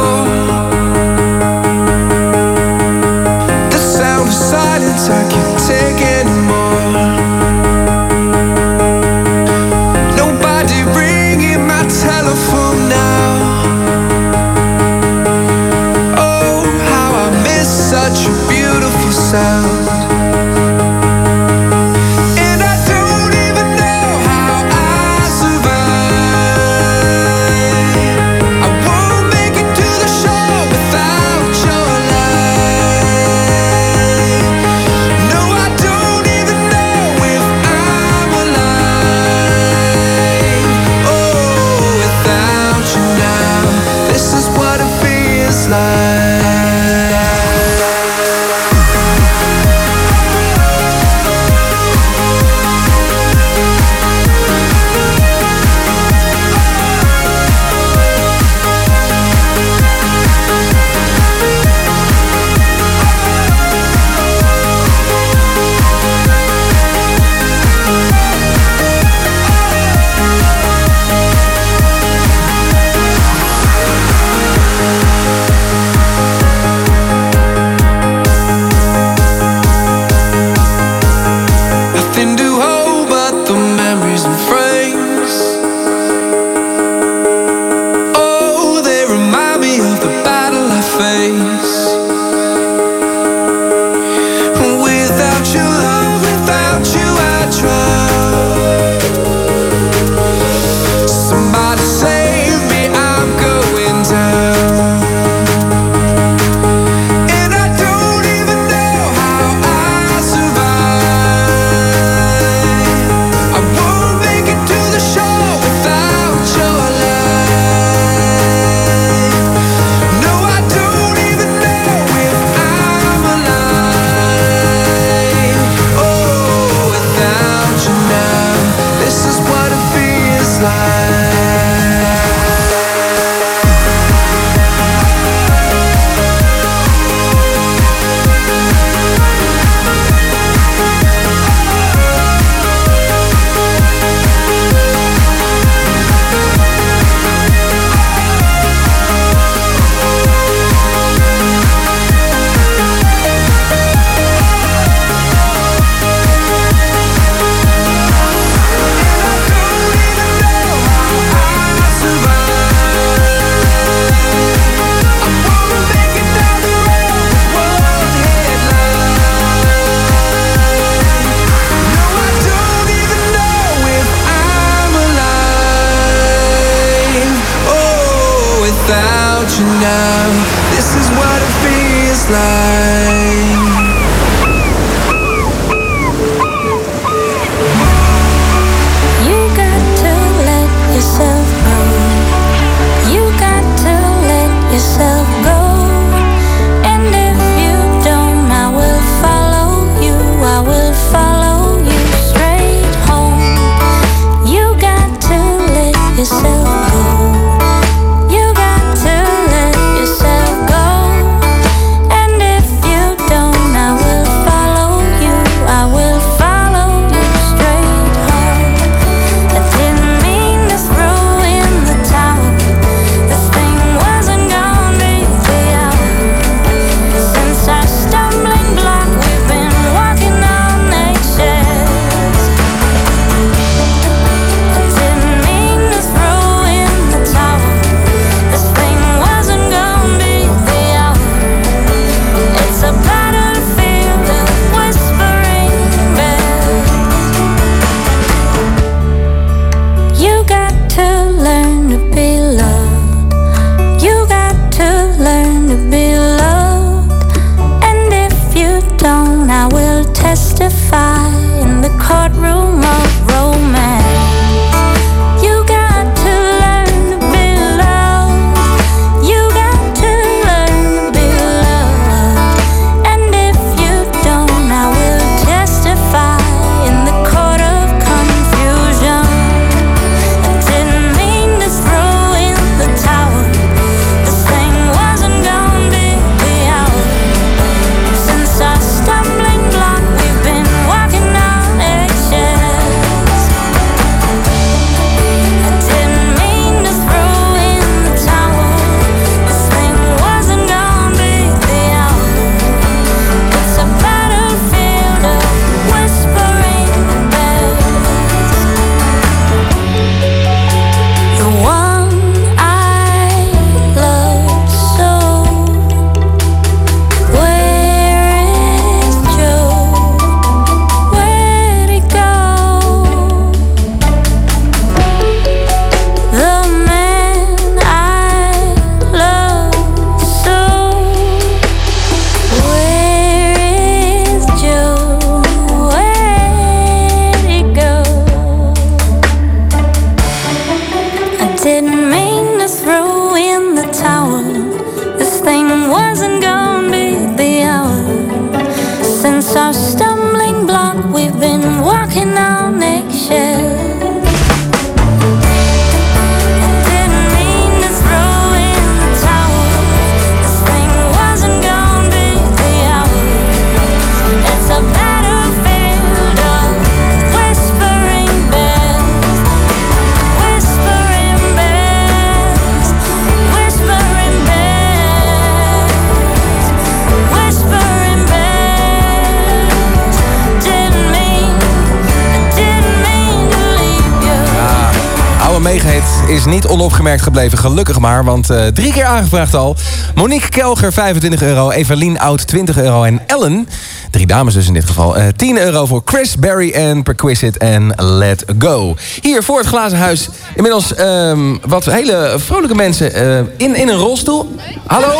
Gebleven, gelukkig maar. Want eh, drie keer aangevraagd al. Monique Kelger, 25 euro. Evelien Oud, 20 euro. En Ellen, drie dames dus in dit geval, eh, 10 euro voor Chris, Barry en Perquisite en Let Go. Hier voor het glazen huis inmiddels ehm, wat hele vrolijke mensen eh, in, in een rolstoel. Hallo?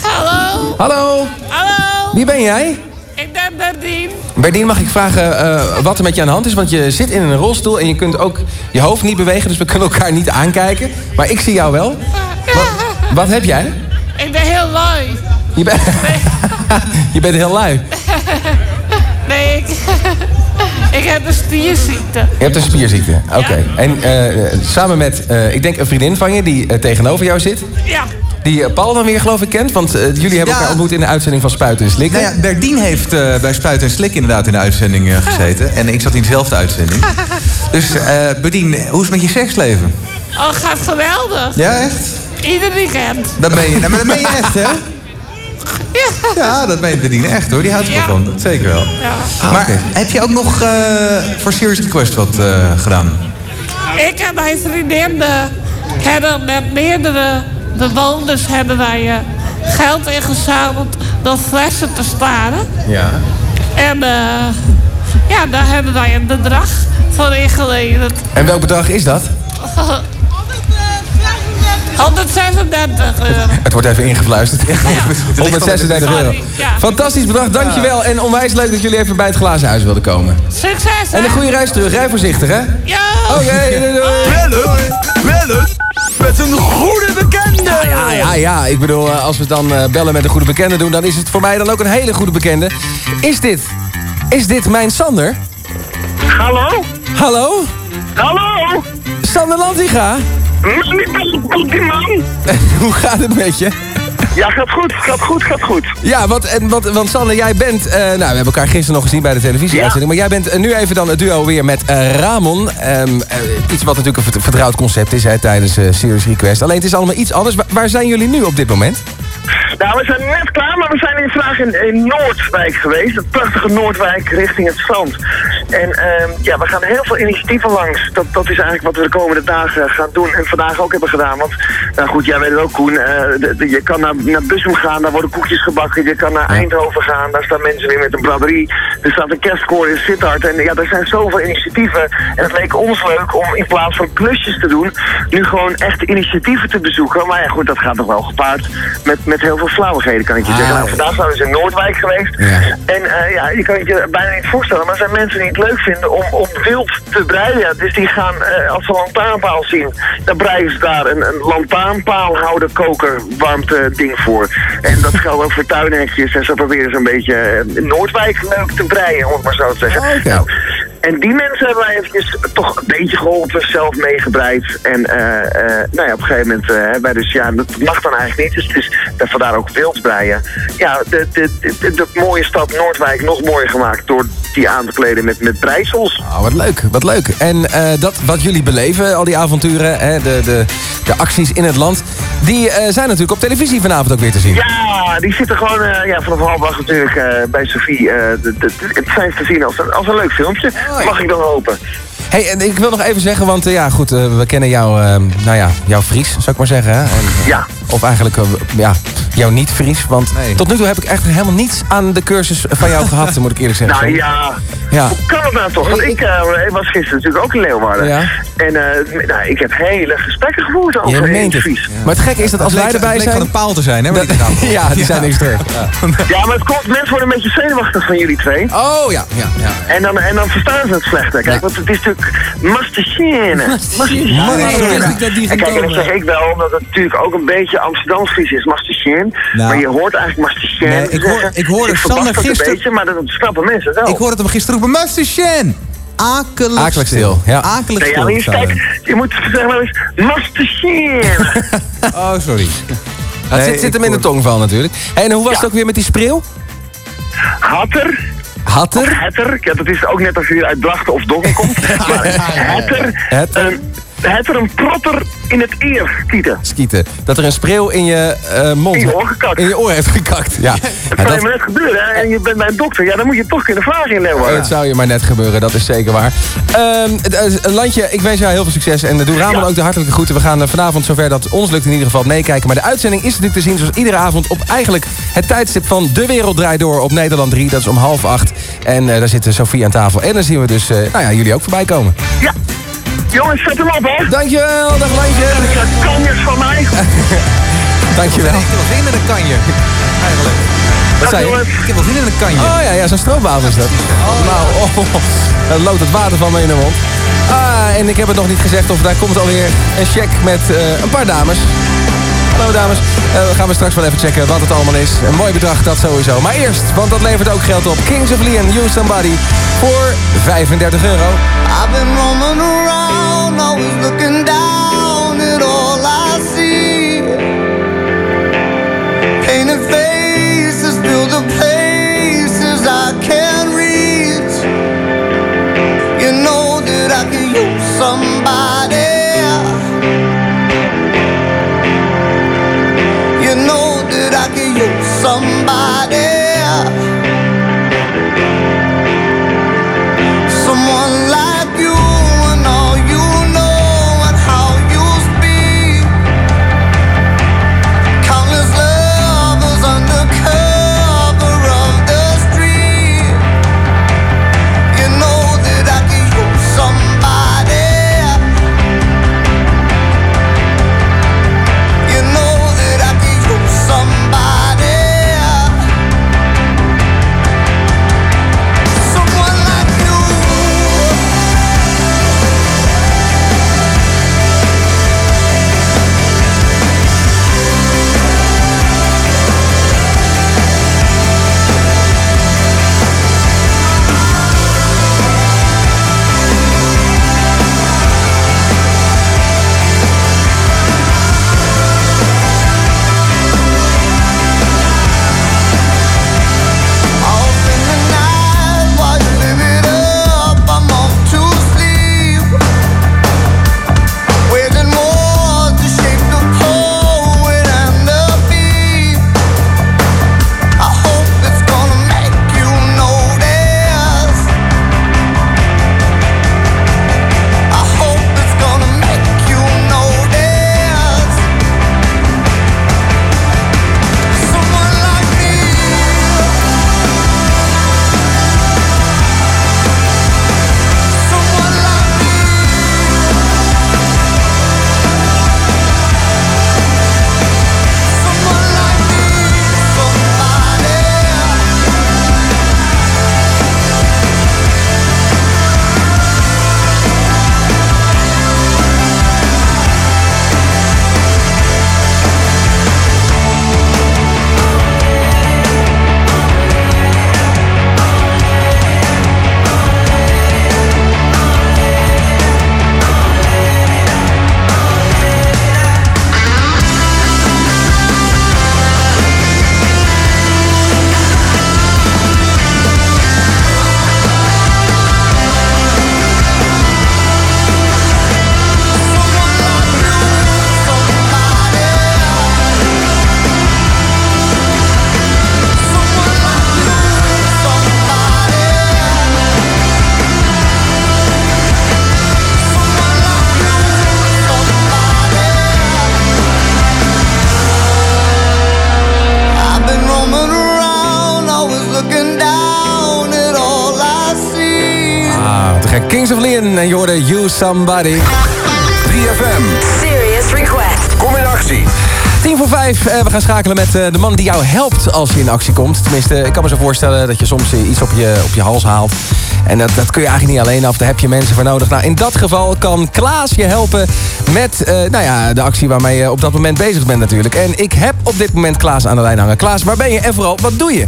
Hallo. Hallo? Hallo. Wie ben jij? Berdien. Mag ik vragen eh, wat er met je aan de hand is? Want je zit in een rolstoel en je kunt ook je hoofd niet bewegen... dus we kunnen elkaar niet aankijken. Maar ik zie jou wel. Wat, wat heb jij? Ik ben heel lui. Je, bent je bent heel lui. Nee, ik, ik heb een spierziekte. Je hebt een spierziekte. Oké. En eh, samen met, eh, ik denk een vriendin van je die tegenover jou zit... Ja. Die eh, Paul dan weer geloof ik kent... want eh, jullie hebben Ja. elkaar ontmoet in de uitzending van Spuiten en Slikken. Nou ja, Berdien heeft eh, bij Spuit en Slik inderdaad in de uitzending gezeten. En ik zat in dezelfde uitzending. Dus eh Berdien, hoe is het met je seksleven? Oh, gaat geweldig. Ja, echt? Ieder weekend. Dat ben je, nou, maar dat ben je echt, hè? Ja, dat meent Berdien echt, hoor. Die houdt er Ja. zeker wel. Ja. Maar heb je ook nog eh, voor Serious Request wat eh, gedaan? Ik en mijn vriendin eh, hebben met meerdere bewoners hebben wij eh, geld ingezameld door flessen te sparen. Ja. En eh, ja, daar hebben wij een bedrag voor ingeleverd. En welk bedrag is dat? 136 euro. Het wordt even ingefluisterd. 136 euro. Ja. Fantastisch bedrag, dankjewel. En onwijs leuk dat jullie even bij het glazen huis wilden komen. Succes! En een goede reis terug. Rij voorzichtig, hè? Ja! Oké, doei, doei. Bellen, bellen met een goede Ja, ja, ja. Ik bedoel, eh, als we dan eh, bellen met een goede bekende doen... dan is het voor mij dan ook een hele goede bekende. Is dit... Is dit mijn Sander? Hallo? Hallo? Hallo? Sander Lantinga? man. Hoe gaat het met je? Ja, gaat goed, gaat goed, gaat goed. Ja, want, en, want, want Sander, jij bent... eh, nou, we hebben elkaar gisteren nog gezien bij de televisieuitzending... maar jij bent eh, nu even dan het duo weer met eh, Ramon. Ehm, eh, iets wat natuurlijk een vert- vertrouwd concept is hè, tijdens Serious Request. Alleen het is allemaal iets anders. Wa- waar zijn jullie nu op dit moment? Nou, we zijn net klaar, maar we zijn in vraag in, in Noordwijk geweest. Het prachtige Noordwijk richting het strand. En ehm, ja, we gaan heel veel initiatieven langs. Dat, dat is eigenlijk wat we de komende dagen gaan doen. En vandaag ook hebben gedaan. Want, nou goed, jij weet het ook, Koen. eh, de- de- je kan naar, naar Bussum gaan, daar worden koekjes gebakken. Je kan naar Eindhoven gaan, daar staan mensen weer met een braderie. Er staat een kerstkoor in Sittard. En ja, er zijn zoveel initiatieven. En het leek ons leuk om in plaats van klusjes te doen... nu gewoon echte initiatieven te bezoeken. Maar ja, goed, dat gaat toch wel gepaard met, met heel veel flauwigheden, kan ik je Ah, zeggen. Nou, ja. vandaag zijn we dus in Noordwijk geweest. En eh, ja, je kan het je bijna niet voorstellen, maar er zijn mensen die het leuk vinden om, om wild te breien. Dus die gaan, eh, als ze een lantaarnpaal zien, dan breien ze daar een, een lantaarnpaalhouder koker warmte ding voor. En dat geldt ook voor tuinhekjes. En zo proberen ze een beetje eh, Noordwijk leuk te breien, om het maar zo te zeggen. Nou, en die mensen hebben wij eventjes toch een beetje geholpen, zelf meegebreid. En nou ja, op een gegeven moment hebben wij dus, ja, dat mag dan eigenlijk niet. Dus het is daar vandaar ook wildbreien. Ja, de, de, de, mooie stad Noordwijk nog mooier gemaakt door die aan te kleden met, met breisels. Oh, wat leuk, wat leuk. En eh, dat wat jullie beleven, al die avonturen, hè, de, de, de acties in het land... die eh, zijn natuurlijk op televisie vanavond ook weer te zien. Ja, die zitten gewoon eh, ja, vanaf half acht natuurlijk bij Sophie. het zijn te zien als een, als een leuk filmpje. Mag ik dan hopen. Hey, en ik wil nog even zeggen, want eh, ja, goed, eh, we kennen jou, eh, nou ja, jouw Fries, zou ik maar zeggen. Hè? En, Ja. Of eigenlijk, eh, ja, jouw niet-Fries. Want tot nu toe heb ik echt helemaal niets aan de cursus van jou gehad, moet ik eerlijk zeggen. Nou ja, Ja. hoe kan het nou toch? Want ik, eh, ik was gisteren natuurlijk ook in Leeuwarden. Ja. En eh, nou, ik heb hele gesprekken gevoerd over meent het. Fries. Maar het gekke is dat als wij erbij zijn... van een paal te zijn, hè? komt. ja, die zijn extreem. Ja, maar het komt, mensen worden een beetje zenuwachtig van jullie twee. Oh ja, ja, ja. En dan, en dan verstaan ze het slechter. Kijk, want het is natuurlijk. Masticene. Ja, ik niet dat kijk, en dat zeg ik wel, omdat het natuurlijk ook een beetje Amsterdams Fries is. Masticene. Mastichien. Nou. maar je hoort eigenlijk Mastichien Nee, ik hoor- ik hoorde Ik Sander het gisteren- een beetje, maar dat snappen mensen wel. Ik hoorde hem gisteren roepen, Master Shen! Akelig, Akelig stil, ja. Akelig Nee, ja, maar je, kijk, je moet zeggen wel eens Mastichien. Oh, sorry. Het zit, zit hem in de tongval natuurlijk. Hey, en hoe was het ook weer met die spreeuw? Hatter. Hatter? Of hetter. Ja, dat is ook net als je uit Drachten of Dongen komt. Maar hetter. Hetter. Een, hetter een protter in het eer skieten. Skieten. Dat er een spreeuw in je eh, mond... In je oor gekakt. In je oor heeft gekakt, ja. Dat Ja, kan dat- je maar net gebeuren hè, en je bent bij een dokter. Ja, dan moet je toch kunnen vragen in Leeuwarden. Het zou je maar net gebeuren, dat is zeker waar. Ehm, het, eh, Landje, ik wens jou heel veel succes. En eh, doe Ramon ook de hartelijke groeten. We gaan vanavond zover dat ons lukt in ieder geval meekijken. Maar de uitzending is natuurlijk te zien zoals iedere avond... op eigenlijk het tijdstip van De Wereld Draait Door op Nederland 3. Dat is om half acht. En eh, daar zit Sofie aan tafel. En dan zien we dus, eh, nou ja, jullie ook voorbij komen. Ja. Jongens, zet hem op hoor. Dankjewel, dag Landje. Kanjers van mij. Dankjewel. Ik heb wel zin in een kanje. Eigenlijk. Wat zei je? Ik heb wel zin in een kanje. Oh ja, ja zo'n stroopwafel is dat. Nou, oh, dan loopt het water van me in de mond. Ah, en ik heb het nog niet gezegd of daar komt alweer een cheque met eh, een paar dames. Hallo dames. Eh, we gaan we straks wel even checken wat het allemaal is. Een mooi bedrag, dat sowieso. Maar eerst, want dat levert ook geld op. Kings of Leon, You Somebody. Voor 35 euro. I've been roaming around, always looking down at all I see. Painted faces fill the places I can't reach. You know that I can use somebody. Somebody. 3FM. Serious request. Kom in actie. Tien Tien voor vijf. Eh, we gaan schakelen met eh, de man die jou helpt als je in actie komt. Tenminste, ik kan me zo voorstellen dat je soms eh, iets op je, op je hals haalt. En dat, dat kun je eigenlijk niet alleen af. Daar heb je mensen voor nodig. Nou, in dat geval kan Klaas je helpen met eh, nou ja, de actie waarmee je op dat moment bezig bent natuurlijk. En ik heb op dit moment Klaas aan de lijn hangen. Klaas, waar ben je en vooral, wat doe je?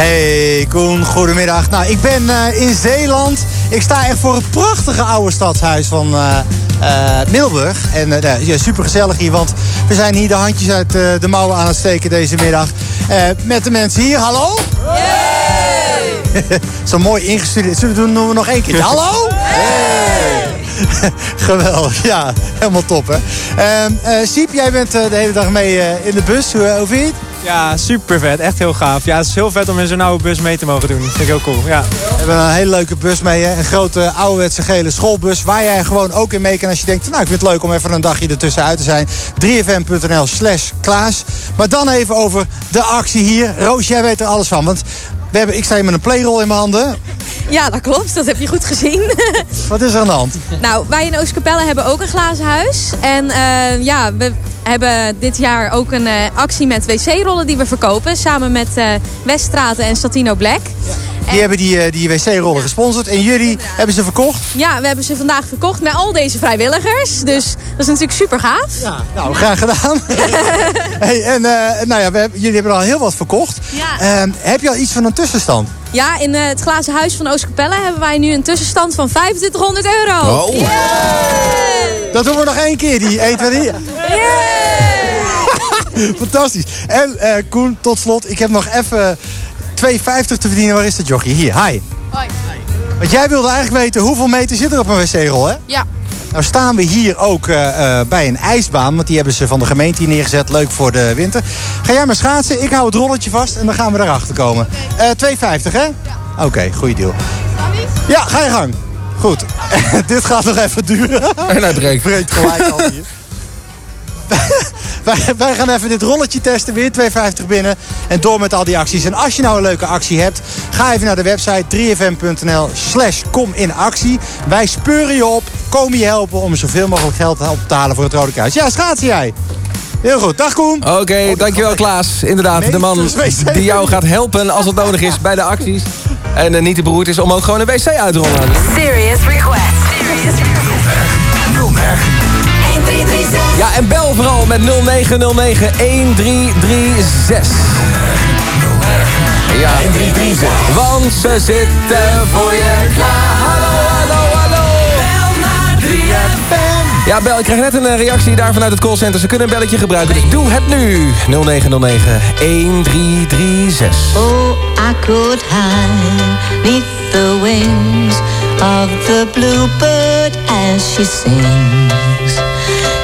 Hey Koen, goedemiddag. Nou, ik ben eh, in Zeeland. Ik sta echt voor het prachtige oude stadshuis van eh, eh, Middelburg. En uh, ja, super gezellig hier, want we zijn hier de handjes uit de mouwen aan het steken deze middag. Met de mensen hier. Hallo? Zo mooi ingestudeerd. Zullen we doen doen we nog één keer? Hallo? Geweldig, ja. Helemaal top, hè? Ehm eh, Siep, jij bent de hele dag mee in de bus. Hoe, hoe vind je het? Ja, super vet. Echt heel gaaf. Ja, het is heel vet om in zo'n oude bus mee te mogen doen. Dat vind ik heel cool. Ja. We hebben een hele leuke bus mee. Hè? Een grote ouderwetse gele schoolbus. Waar jij gewoon ook in mee kan als je denkt... nou, ik vind het leuk om even een dagje ertussenuit te zijn. 3fm.nl slash Klaas. Maar dan even over de actie hier. Roos, jij weet er alles van. Want we hebben, ik sta hier met een playrol in mijn handen. Ja, dat klopt. Dat heb je goed gezien. Wat is er aan de hand? nou, wij in Oostkapelle hebben ook een glazen huis. En eh, ja, we hebben dit jaar ook een eh, actie met wc-rollen die we verkopen. Samen met eh Weststraten en Statino Black. Die hebben die, eh, die wc-rollen gesponsord. En jullie hebben ze verkocht. Ja, we hebben ze vandaag verkocht met al deze vrijwilligers. Dus dat is natuurlijk super gaaf. Ja, nou, graag gedaan. hey, en nou ja, we hebben, jullie hebben al heel wat verkocht. Ehm, heb je al iets van een tussenstand? Ja, in het glazen huis van Oostkapelle hebben wij nu een tussenstand van 2500 euro. Oh. Dat doen we nog één keer, die 1, 2, 3. Fantastisch. En eh, Koen, tot slot, ik heb nog even 2,50 te verdienen. Waar is dat jochie? Hier, hi. Hoi. Want jij wilde eigenlijk weten hoeveel meter zit er op een wc-rol, hè? Ja. Nou staan we hier ook eh, eh, bij een ijsbaan, want die hebben ze van de gemeente hier neergezet. Leuk voor de winter. Ga jij maar schaatsen, ik hou het rolletje vast en dan gaan we erachter komen. Eh 2,50 hè? Ja. Oké, goede deal. Ja, ga je gang. Goed. Dit gaat nog even duren. En hij breekt. Breekt gelijk al hier. wij, wij gaan even dit rolletje testen. Weer 2,50 binnen. En door met al die acties. En als je nou een leuke actie hebt. Ga even naar de website 3fm.nl slash kom in actie. Wij speuren je op. Komen je helpen om zoveel mogelijk geld op te halen voor het Rode Kruis. Ja, schaatsen jij. Heel goed. Dag Koen. Oké, dankjewel Klaas. Inderdaad, de man die jou gaat helpen als het nodig is bij de acties. En eh, niet te beroerd is om ook gewoon een wc uit te rollen. Serious request. Serious Ja, en bel vooral met 0909 1336. Ja, 1336. Want ze zitten voor je klaar. Hallo, hallo, hallo. Bel naar 3FM. Ja, bel. Ik krijg net een eh, reactie daar vanuit het callcenter. Ze kunnen een belletje gebruiken, dus doe het nu. 0909 1336. Oh, I could hide neath the wings of the bluebird as she sings.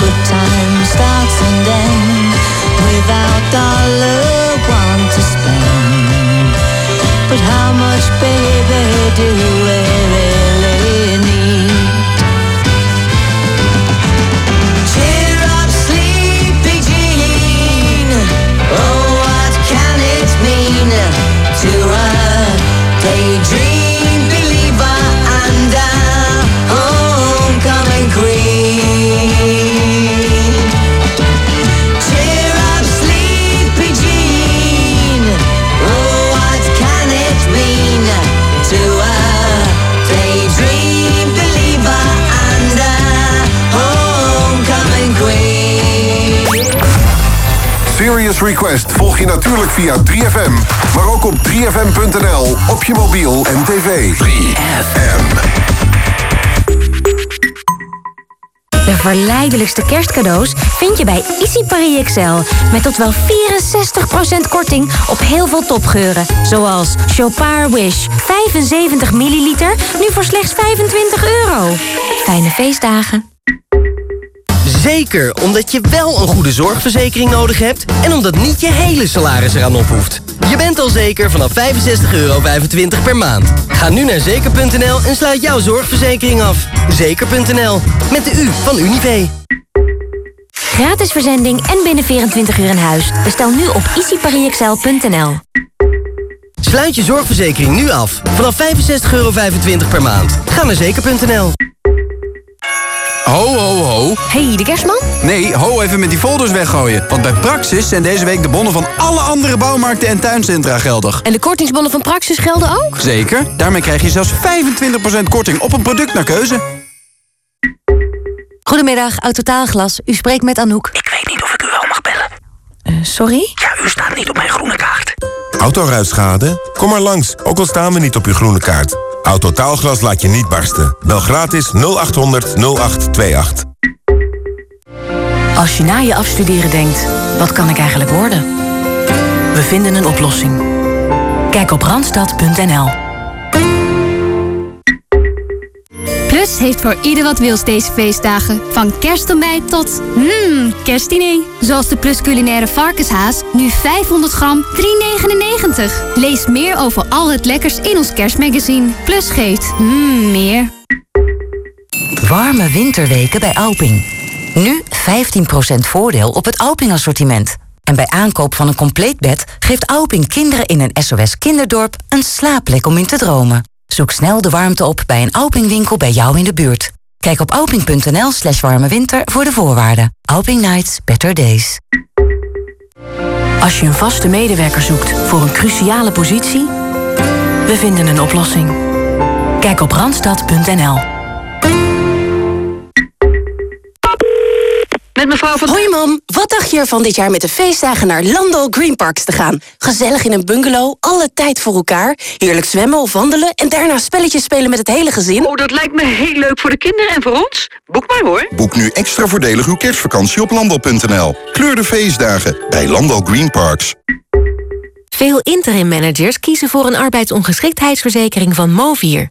Good time starts and ends without dollar one to spend. But how much, baby, do we really need? Up, sleepy Jean. Oh, what can it mean to a daydream believer and a Serious Request volg je natuurlijk via 3FM. Maar ook op 3FM.nl, op je mobiel en tv. 3FM. De verleidelijkste kerstcadeaus vind je bij Easy Paris Excel. Met tot wel 64% korting op heel veel topgeuren. Zoals Chopard Wish 75 milliliter, nu voor slechts 25 euro. Fijne feestdagen. Zeker, omdat je wel een goede zorgverzekering nodig hebt... en omdat niet je hele salaris eraan ophoeft. Je bent al zeker vanaf 65,25 euro per maand. Ga nu naar zeker.nl en sluit jouw zorgverzekering af. Zeker.nl, met de U van Unive. Gratis verzending en binnen 24 uur in huis. Bestel nu op easyparisexcel.nl. Sluit je zorgverzekering nu af. Vanaf 65,25 euro per maand. Ga naar zeker.nl. Ho, ho, ho. Hey, de kerstman? Nee, ho even met die folders weggooien. Want bij Praxis zijn deze week de bonnen van alle andere bouwmarkten en tuincentra geldig. En de kortingsbonnen van Praxis gelden ook? Zeker. Daarmee krijg je zelfs 25% korting op een product naar keuze. Goedemiddag, Autotaalglas. U spreekt met Anouk. Ik weet niet of ik u wel mag bellen. Eh, sorry? Ja, u staat niet op mijn groene kaart. Autoruitschade? Kom maar langs, ook al staan we niet op uw groene kaart. Autotaalglas laat je niet barsten. Bel gratis 0800 0828. Als je na je afstuderen denkt, wat kan ik eigenlijk worden? We vinden een oplossing. Kijk op randstad.nl. Plus heeft voor ieder wat wils deze feestdagen. Van kerstontbijt tot mmm, kerstdiner. Zoals de Plus culinaire varkenshaas, nu 500 gram, 3,99. Lees meer over al het lekkers in ons kerstmagazine. Plus geeft mmm, meer. Warme winterweken bij Alping. Nu 15% voordeel op het Alping-assortiment. En bij aankoop van een compleet bed geeft Alping kinderen in een SOS kinderdorp een slaapplek om in te dromen. Zoek snel de warmte op bij een Alping-winkel bij jou in de buurt. Kijk op alping.nl slash warme winter voor de voorwaarden. Alping Nights, better days. Als je een vaste medewerker zoekt voor een cruciale positie, we vinden een oplossing. Kijk op randstad.nl. Met mevrouw van... Hoi mam, wat dacht je ervan dit jaar met de feestdagen naar Lando Green Parks te gaan? Gezellig in een bungalow, alle tijd voor elkaar, heerlijk zwemmen of wandelen... en daarna spelletjes spelen met het hele gezin. Oh, dat lijkt me heel leuk voor de kinderen en voor ons. Boek maar hoor. Boek nu extra voordelig uw kerstvakantie op landal.nl. Kleur de feestdagen bij Landal Green Parks. Veel interim managers kiezen voor een arbeidsongeschiktheidsverzekering van Movier.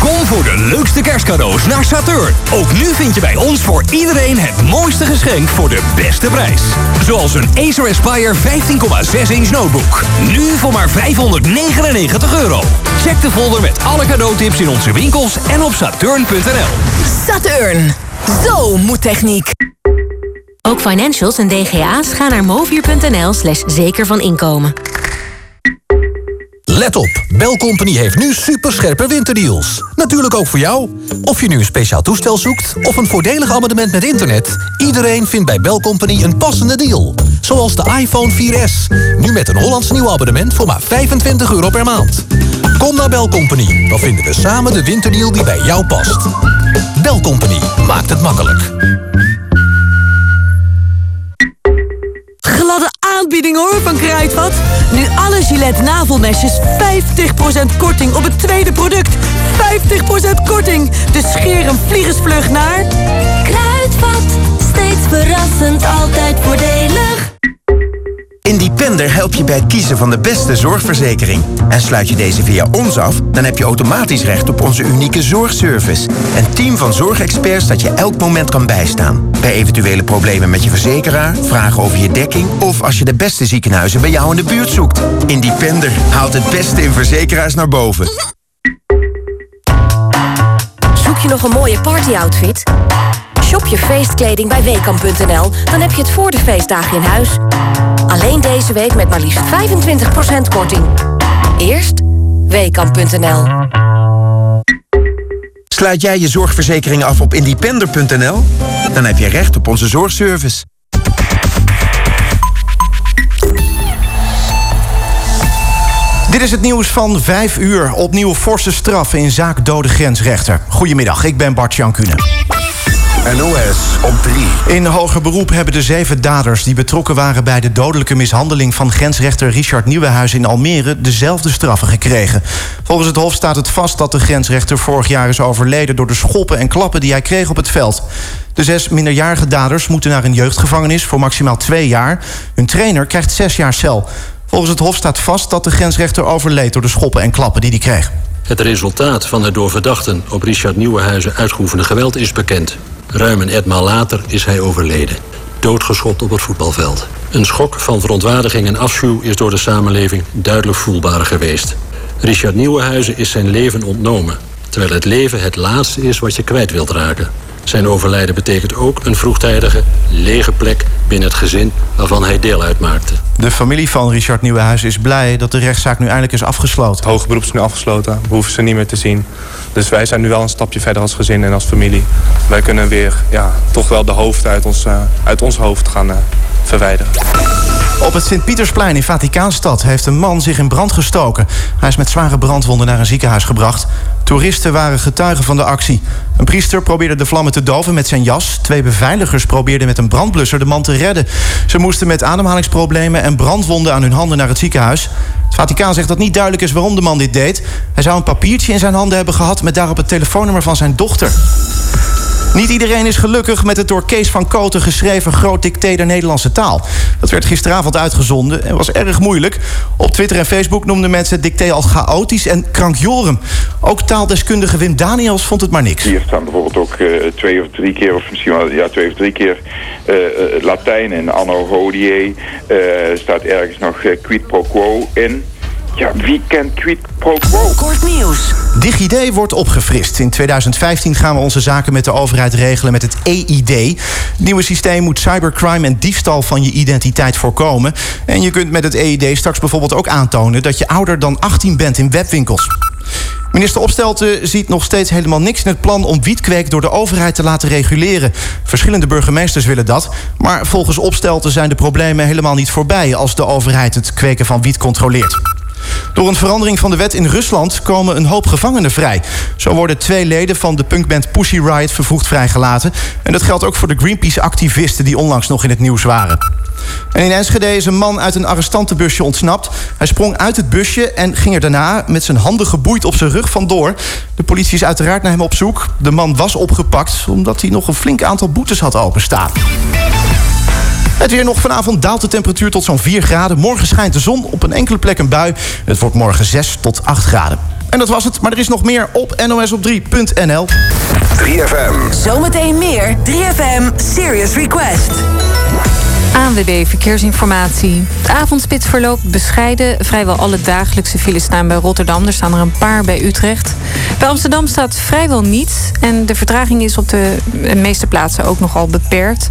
Kom voor de leukste kerstcadeaus naar Saturn. Ook nu vind je bij ons voor iedereen het mooiste geschenk voor de beste prijs. Zoals een Acer Aspire 15,6 inch notebook. Nu voor maar 599 euro. Check de folder met alle cadeautips in onze winkels en op saturn.nl. Saturn. Zo moet techniek. Ook financials en DGA's gaan naar movier.nl slash zeker van inkomen. Let op, Belcompany heeft nu superscherpe winterdeals. Natuurlijk ook voor jou. Of je nu een speciaal toestel zoekt of een voordelig abonnement met internet... iedereen vindt bij Belcompany een passende deal. Zoals de iPhone 4S. Nu met een Hollands nieuw abonnement voor maar 25 euro per maand. Kom naar Belcompany, dan vinden we samen de winterdeal die bij jou past. Belcompany maakt het makkelijk. Gladde aanbieding hoor van Kruidvat. Nu alle Gillette navelmesjes 50% korting op het tweede product. 50% korting. Dus scheer vliegensvlug naar... Kruidvat, steeds verrassend, altijd voordelig. Independer helpt je bij het kiezen van de beste zorgverzekering. En sluit je deze via ons af, dan heb je automatisch recht op onze unieke zorgservice. Een team van zorgexperts dat je elk moment kan bijstaan. Bij eventuele problemen met je verzekeraar, vragen over je dekking... of als je de beste ziekenhuizen bij jou in de buurt zoekt. Independer haalt het beste in verzekeraars naar boven. Zoek je nog een mooie partyoutfit? Shop je feestkleding bij Weekamp.nl, dan heb je het voor de feestdagen in huis. Alleen deze week met maar liefst 25% korting. Eerst Weekamp.nl. Sluit jij je zorgverzekering af op independer.nl? Dan heb je recht op onze zorgservice. Dit is het nieuws van 5 uur. Opnieuw forse straffen in zaak dode grensrechter. Goedemiddag, ik ben Bart Jan Kuhne. NOS op 3. In hoger beroep hebben de zeven daders die betrokken waren bij de dodelijke mishandeling van grensrechter Richard Nieuwenhuis in Almere dezelfde straffen gekregen. Volgens het Hof staat het vast dat de grensrechter vorig jaar is overleden door de schoppen en klappen die hij kreeg op het veld. De zes minderjarige daders moeten naar een jeugdgevangenis voor maximaal twee jaar. Hun trainer krijgt zes jaar cel. Volgens het Hof staat vast dat de grensrechter overleed door de schoppen en klappen die hij kreeg. Het resultaat van het door verdachten op Richard Nieuwenhuizen uitgeoefende geweld is bekend. Ruim een etmaal later is hij overleden. Doodgeschopt op het voetbalveld. Een schok van verontwaardiging en afschuw is door de samenleving duidelijk voelbaar geweest. Richard Nieuwenhuizen is zijn leven ontnomen. Terwijl het leven het laatste is wat je kwijt wilt raken. Zijn overlijden betekent ook een vroegtijdige, lege plek binnen het gezin waarvan hij deel uitmaakte. De familie van Richard Nieuwenhuis is blij dat de rechtszaak nu eindelijk is afgesloten. Het hoge beroep is nu afgesloten. We hoeven ze niet meer te zien. Dus wij zijn nu wel een stapje verder als gezin en als familie. Wij kunnen weer ja, toch wel de hoofd uit ons, uh, uit ons hoofd gaan uh, verwijderen. Op het Sint-Pietersplein in Vaticaanstad heeft een man zich in brand gestoken. Hij is met zware brandwonden naar een ziekenhuis gebracht. Toeristen waren getuigen van de actie. Een priester probeerde de vlammen te doven met zijn jas. Twee beveiligers probeerden met een brandblusser de man te redden. Ze moesten met ademhalingsproblemen en brandwonden aan hun handen naar het ziekenhuis. Het Vaticaan zegt dat niet duidelijk is waarom de man dit deed. Hij zou een papiertje in zijn handen hebben gehad met daarop het telefoonnummer van zijn dochter. Niet iedereen is gelukkig met het door Kees van Koten geschreven groot dicté der Nederlandse taal. Dat werd gisteravond uitgezonden en was erg moeilijk. Op Twitter en Facebook noemden mensen het dicté al chaotisch en krankjorum. Ook taaldeskundige Wim Daniels vond het maar niks. Hier staan bijvoorbeeld ook uh, twee of drie keer, of misschien wel ja, twee of drie keer uh, uh, Latijn in anno hodie. staat ergens nog quid pro quo in. Ja, wie kent quid pro quo? Kort nieuws. DigiD wordt opgefrist. In 2015 gaan we onze zaken met de overheid regelen met het EID. Het nieuwe systeem moet cybercrime en diefstal van je identiteit voorkomen. En je kunt met het EID straks bijvoorbeeld ook aantonen... dat je ouder dan 18 bent in webwinkels. Minister Opstelten ziet nog steeds helemaal niks in het plan om wietkweek door de overheid te laten reguleren. Verschillende burgemeesters willen dat. Maar volgens Opstelten zijn de problemen helemaal niet voorbij als de overheid het kweken van wiet controleert. Door een verandering van de wet in Rusland komen een hoop gevangenen vrij. Zo worden twee leden van de punkband Pussy Riot vervroegd vrijgelaten. En dat geldt ook voor de Greenpeace-activisten die onlangs nog in het nieuws waren. En in Enschede is een man uit een arrestantenbusje ontsnapt. Hij sprong uit het busje en ging er daarna met zijn handen geboeid op zijn rug vandoor. De politie is uiteraard naar hem op zoek. De man was opgepakt omdat hij nog een flink aantal boetes had openstaan. Het weer nog vanavond daalt de temperatuur tot zo'n 4 graden. Morgen schijnt de zon, op een enkele plek een bui. Het wordt morgen 6 tot 8 graden. En dat was het, maar er is nog meer op nosop3.nl. 3FM. Zometeen meer 3FM Serious Request. ANWB Verkeersinformatie. De avondspits verloopt bescheiden. Vrijwel alle dagelijkse files staan bij Rotterdam. Er staan er een paar bij Utrecht. Bij Amsterdam staat vrijwel niets. En de vertraging is op de meeste plaatsen ook nogal beperkt.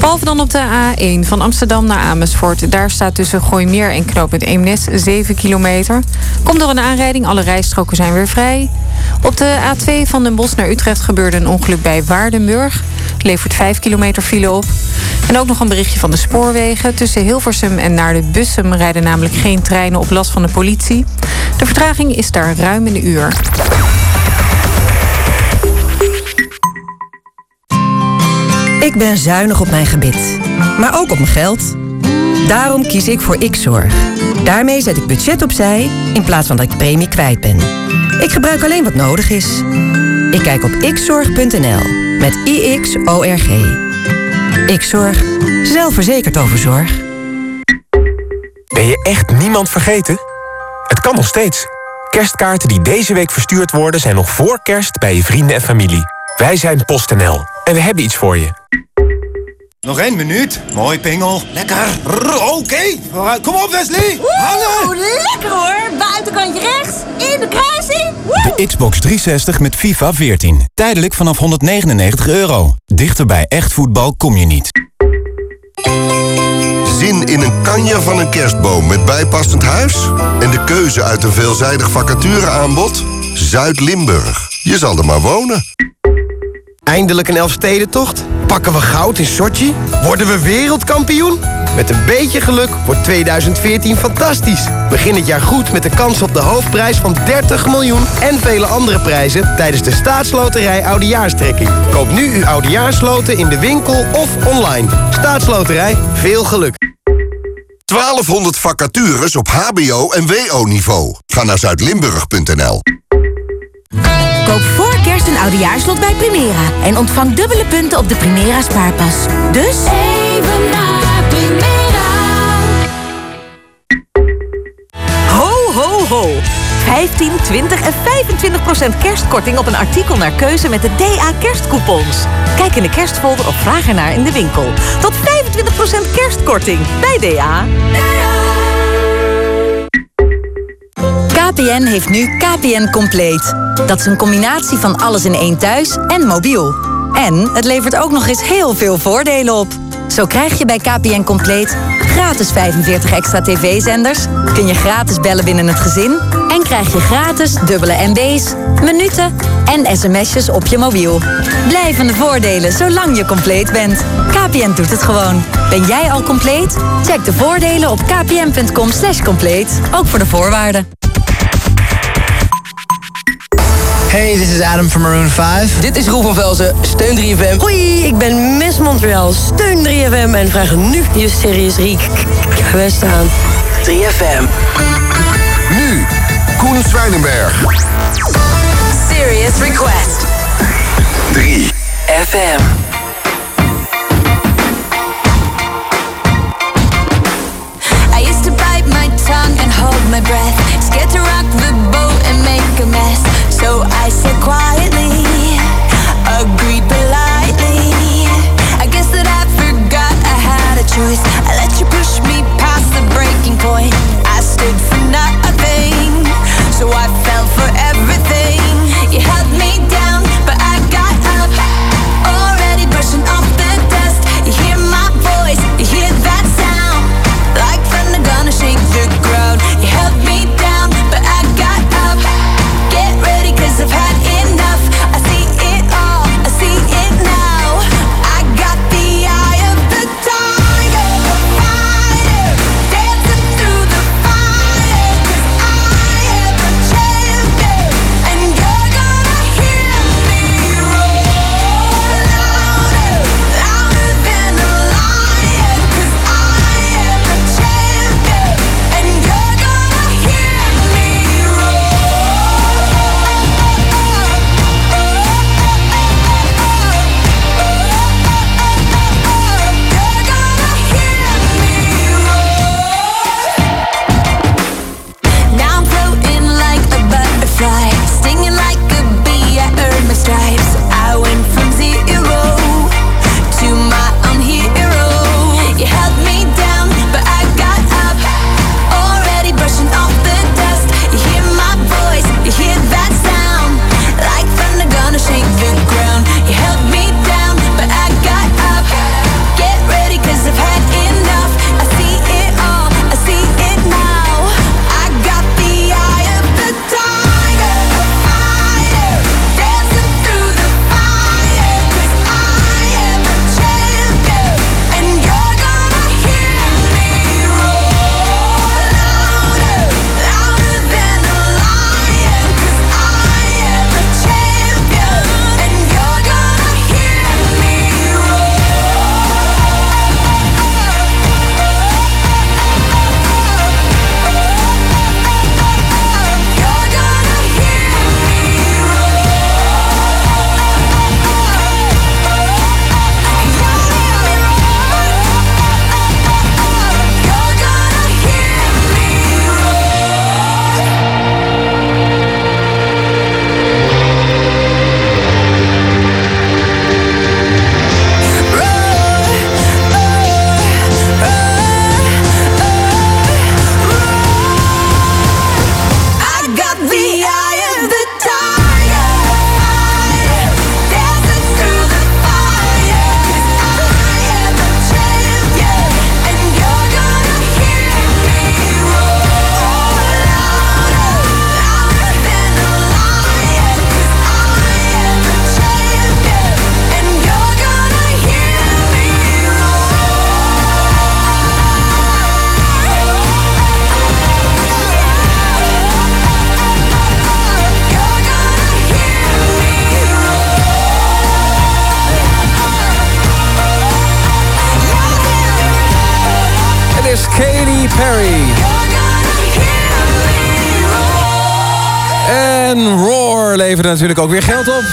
Behalve dan op de A1 van Amsterdam naar Amersfoort. Daar staat tussen Gooimeer en knooppunt Eemnes 7 kilometer. Komt door een aanrijding, alle rijstroken zijn weer vrij. Op de A2 van Den Bosch naar Utrecht gebeurde een ongeluk bij Waardenburg. Levert 5 kilometer file op. En ook nog een berichtje van de Tussen Hilversum en naar de Bussum rijden namelijk geen treinen op last van de politie. De vertraging is daar ruim een uur. Ik ben zuinig op mijn gebit, maar ook op mijn geld. Daarom kies ik voor X-Zorg. Daarmee zet ik budget opzij in plaats van dat ik premie kwijt ben. Ik gebruik alleen wat nodig is. Ik kijk op xzorg.nl met IXORG. X-Zorg. Zelfverzekerd over zorg. Ben je echt niemand vergeten? Het kan nog steeds. Kerstkaarten die deze week verstuurd worden... zijn nog voor kerst bij je vrienden en familie. Wij zijn PostNL en we hebben iets voor je. Nog één minuut. Mooi, Pingel. Lekker. Oké. Kom op, Wesley. Hangen. lekker hoor. Buitenkantje rechts. In de kruising. De Xbox 360 met FIFA 14. Tijdelijk vanaf 199 euro. Dichter bij echt voetbal kom je niet. Zin in een kanje van een kerstboom met bijpassend huis? En de keuze uit een veelzijdig vacatureaanbod? Zuid-Limburg. Je zal er maar wonen. Eindelijk een Elfstedentocht? Pakken we goud in Sochi? Worden we wereldkampioen? Met een beetje geluk wordt 2014 fantastisch. Begin het jaar goed met de kans op de hoofdprijs van 30 miljoen... en vele andere prijzen tijdens de staatsloterij Oudejaarstrekking. Koop nu uw Oudejaarsloten in de winkel of online. Staatsloterij, veel geluk. 1200 vacatures op hbo- en wo-niveau. Ga naar zuidlimburg.nl. Koop voor kerst een oudejaarslot bij Primera. En ontvang dubbele punten op de Primera spaarpas. Dus... Even naar Primera. Ho, ho, ho. 15, 20 en 25 procent kerstkorting op een artikel naar keuze met de DA kerstcoupons. Kijk in de kerstfolder of vraag ernaar in de winkel. Tot 25 procent kerstkorting bij DA. KPN heeft nu KPN Compleet. Dat is een combinatie van alles in één thuis en mobiel. En het levert ook nog eens heel veel voordelen op. Zo krijg je bij KPN Compleet gratis 45 extra tv-zenders... kun je gratis bellen binnen het gezin... en krijg je gratis dubbele MB's, minuten en sms'jes op je mobiel. Blijvende voordelen zolang je compleet bent. KPN doet het gewoon. Ben jij al compleet? Check de voordelen op kpn.com compleet. Ook voor de voorwaarden. Hey, this is Adam from Maroon 5. Dit is Roel van Velzen, steun 3FM. Hoi, ik ben Miss Montreal, steun 3FM en vraag nu je Serious Riek gewest aan. 3FM. Nu, Koen Zwijnenberg. Serious Request. 3 FM. I used to bite my tongue and hold my breath. So I said quiet. Natuurlijk ook weer geld op.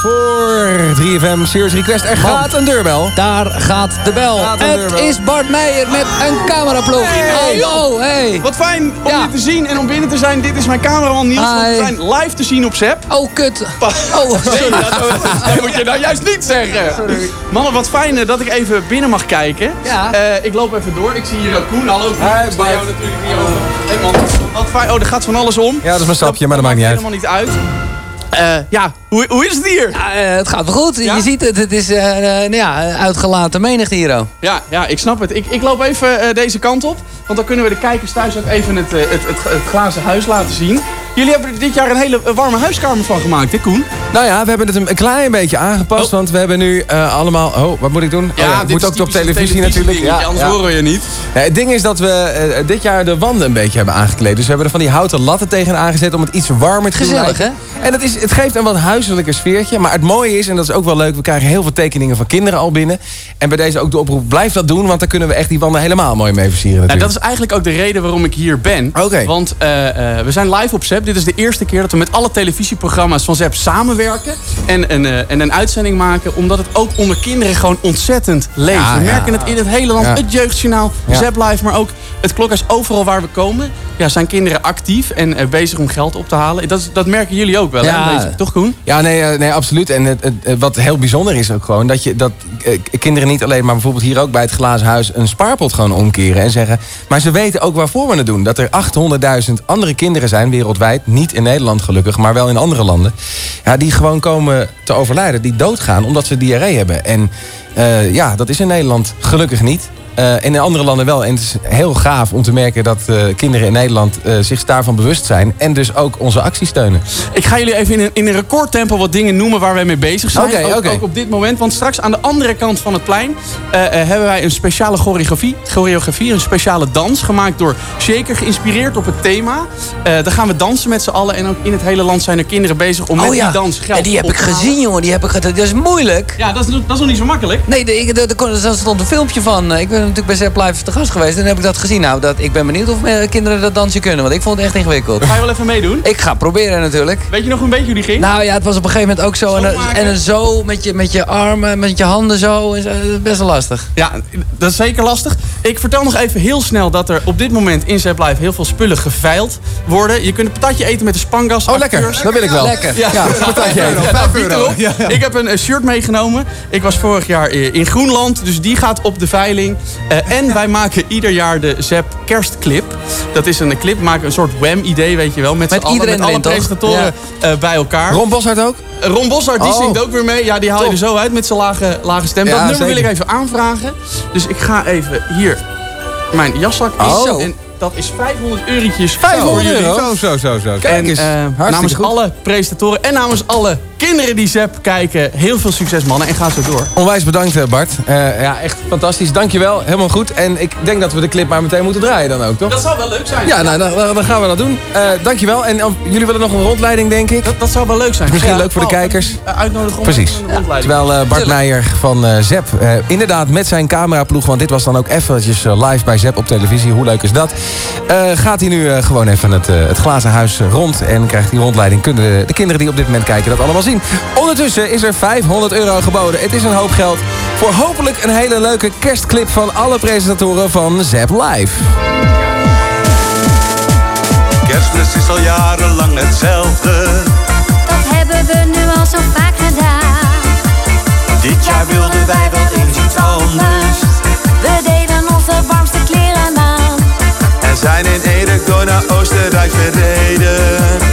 Voor 3FM Serious Request. Er gaat een deurbel. Daar gaat de bel. Gaat het deurbel. is Bart Meijer met een cameraploeg. Hey. Hallo, hey. Wat fijn om je te zien en om binnen te zijn. Dit is mijn cameraman Niels. We zijn live te zien op Zep. Oh, kut. Oh, sorry. Dat, dat moet je nou juist niet zeggen. Mannen, wat fijn eh, dat ik even binnen mag kijken. Ja. Eh, ik loop even door. Ik zie hier ook Koen. Hallo Koen. ik sta jou natuurlijk niet over. Hey man, wat fijn. Oh, er gaat van alles om. Ja, dat is mijn stapje, maar dat maakt niet uit. helemaal niet uit. Eh, ja, hoe, hoe is het hier? Ja, eh, het gaat wel goed. Je ziet het. Het is eh, nou ja, uitgelaten menigte hier. oh. Ja, ja, ik snap het. Ik, ik loop even eh, deze kant op. Want dan kunnen we de kijkers thuis ook even het, het, het, het glazen huis laten zien. Jullie hebben er dit jaar een hele warme huiskamer van gemaakt, hè Koen? Nou ja, we hebben het een, een klein beetje aangepast. Want we hebben nu eh, allemaal... Oh, wat moet ik doen? Ja, oh, dit moet ook op televisie natuurlijk. televisiedingetje, anders horen we je niet. Ja, het ding is dat we eh, dit jaar de wanden een beetje hebben aangekleed. Dus we hebben er van die houten latten tegen aangezet om het iets warmer te doen Gezellig, lijken. En het, is, het geeft een wat huiselijker sfeertje. Maar het mooie is, en dat is ook wel leuk... we krijgen heel veel tekeningen van kinderen al binnen. En bij deze ook de oproep, blijf dat doen... want dan kunnen we echt die wanden helemaal mooi mee versieren Nou, dat is eigenlijk ook de reden waarom ik hier ben. Want eh, eh, we zijn live op ZEP. Dit is de eerste keer dat we met alle televisieprogramma's van ZEP samenwerken. En, een, eh, en een uitzending maken. Omdat het ook onder kinderen gewoon ontzettend leeft. Ja, we ja. merken het in het hele land. Ja. Het Jeugdjournaal. ZEP Live, maar ook het Klokhuis. Overal waar we komen ja, zijn kinderen actief en eh, bezig om geld op te halen. Dat, dat merken jullie ook wel, Ja. hè? Deze- toch Koen? Ja, nee, eh, nee absoluut. En het, wat heel bijzonder is ook gewoon... dat, je, dat eh, kinderen niet alleen, maar bijvoorbeeld hier ook bij het Glazen Huis... een spaarpot gewoon omkeren en zeggen... maar ze weten ook waarvoor we het doen. Dat er 800.000 andere kinderen zijn wereldwijd... niet in Nederland gelukkig, maar wel in andere landen... Ja, die gewoon komen te overlijden, die doodgaan omdat ze diarree hebben. En ja, dat is in Nederland gelukkig niet... Eh, en in andere landen wel. En het is heel gaaf om te merken dat eh, kinderen in Nederland eh, zich daarvan bewust zijn. En dus ook onze actie steunen. Ik ga jullie even in een, in een recordtempo wat dingen noemen waar wij mee bezig zijn. Oké, ook, op dit moment. Want straks aan de andere kant van het plein eh, eh, hebben wij een speciale choreografie, choreografie. Een speciale dans gemaakt door Shaker. Geïnspireerd op het thema. Eh dan gaan we dansen met z'n allen. En ook in het hele land zijn er kinderen bezig om met Oh ja, die dans geld en die heb ik gezien, jongen. Die heb ik. Dat is moeilijk. Ja, dat is, dat is nog niet zo makkelijk. Nee, de- ik- de- de- er stond een filmpje van. Ik ben natuurlijk bij Zep Live te gast geweest. En dan heb ik dat gezien. Nou, dat, ik ben benieuwd of kinderen dat dansje kunnen. Want ik vond het echt ingewikkeld. Ga je wel even meedoen? Ik ga proberen natuurlijk. Weet je nog een beetje hoe die ging? Nou ja, het was op een gegeven moment ook zo. En, en zo met je, met je armen, met je handen zo. En zo, Best wel lastig. Ja, dat is zeker lastig. Ik vertel nog even heel snel dat er op dit moment in Zep Live heel veel spullen geveild worden. Je kunt een patatje eten met de spangas. Oh, lekker. acteurs. Dat wil ik wel. Lekker. Ja, een patatje eten. Euro. Ik heb een eh, shirt meegenomen. Ik was vorig jaar eh, in Groenland, dus die gaat op de veiling. Eh, en wij maken ieder jaar de Zep kerstclip. Dat is een clip, maken een soort wham-idee, weet je wel. Met, Met iedereen met alle erin, toch? presentatoren eh, bij elkaar. Ron Boshart ook? Eh, Ron Boshart, die Oh. zingt ook weer mee. Ja, die haal je er zo uit met zijn lage, lage stem. Ja, dat nummer wil ik even aanvragen. Dus ik ga even hier mijn jaszak in. Oh. En dat is 500 eurotjes 500 voor jullie. euro? Zo, zo, zo, zo. Kijk En eens. eh, namens goed. alle presentatoren en namens alle kinderen die ZEP kijken... heel veel succes mannen en ga zo door. Onwijs bedankt eh, Bart. Eh, ja, echt fantastisch. Dankjewel. Helemaal goed. En ik denk dat we de clip maar meteen moeten draaien dan ook, toch? Dat zou wel leuk zijn. Ja, nou, dan, dan gaan we dat doen. Eh dankjewel. En oh, jullie willen nog een rondleiding, denk ik? Dat, dat zou wel leuk zijn. Is misschien Ja, leuk voor de Paul, kijkers. Uitnodigen om Precies. een rondleiding. Terwijl Bart. Meijer van ZEP inderdaad met zijn cameraploeg... want dit was dan ook eventjes live bij ZEP op televisie. Hoe leuk is dat? Eh, gaat hij nu eh, gewoon even het, eh, het glazen huis rond... en krijgt die rondleiding. Kunnen de, de kinderen die op dit moment kijken dat allemaal zien. Ondertussen is er 500 euro geboden. Het is een hoop geld voor hopelijk een hele leuke kerstclip... van alle presentatoren van ZEP Live. Kerstmis is al jarenlang hetzelfde. Dat hebben we nu al zo vaak gedaan. Dit jaar wilden wij wel eens iets anders. We zijn in Ede naar Oostenrijk verreden.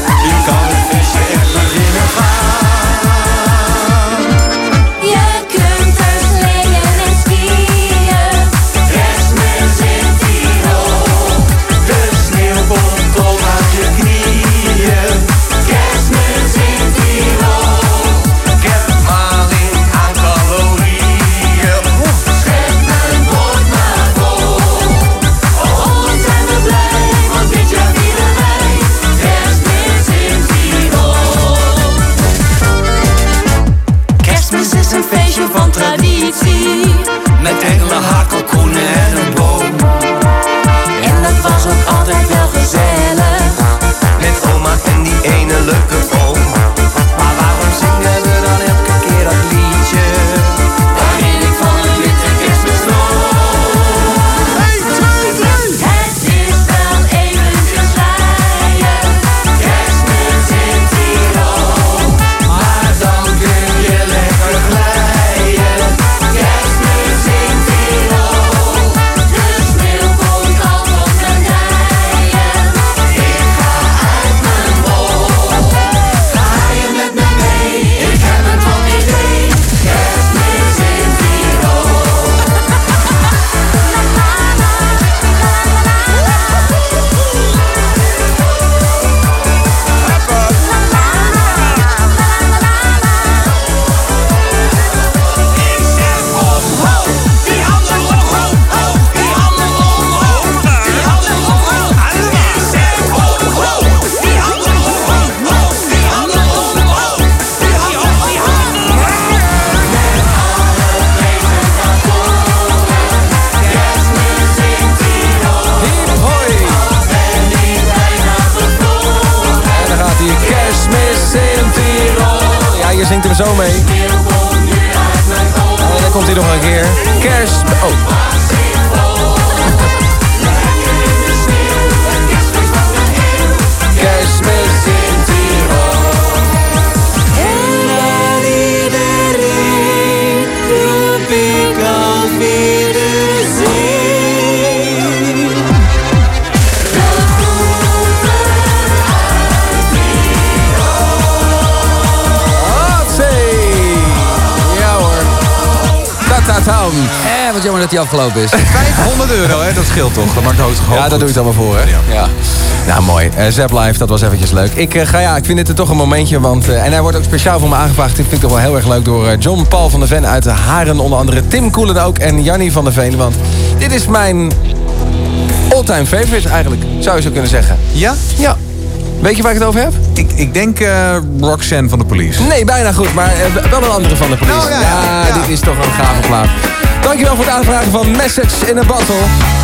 Dat doe ik dan maar voor, hè? Ja. Nou, mooi. Eh, uh, Zap Live, dat was eventjes leuk. Ik eh, ga ja, ik vind dit toch een momentje, want... Eh, en hij wordt ook speciaal voor me aangevraagd. Ik vind het toch wel heel erg leuk door John Paul van der Ven uit de Haren. Onder andere Tim Koelen ook en Jannie van der Veen. Want dit is mijn all-time favorite eigenlijk, zou je zo kunnen zeggen. Ja? Ja. Weet je waar ik het over heb? Ik, ik denk uh, Roxanne van de Police. Nee, bijna goed, maar wel een andere van de Police. Oh, ja, dit is toch een gave plaat. Dankjewel voor het aanvragen van Message in a Bottle.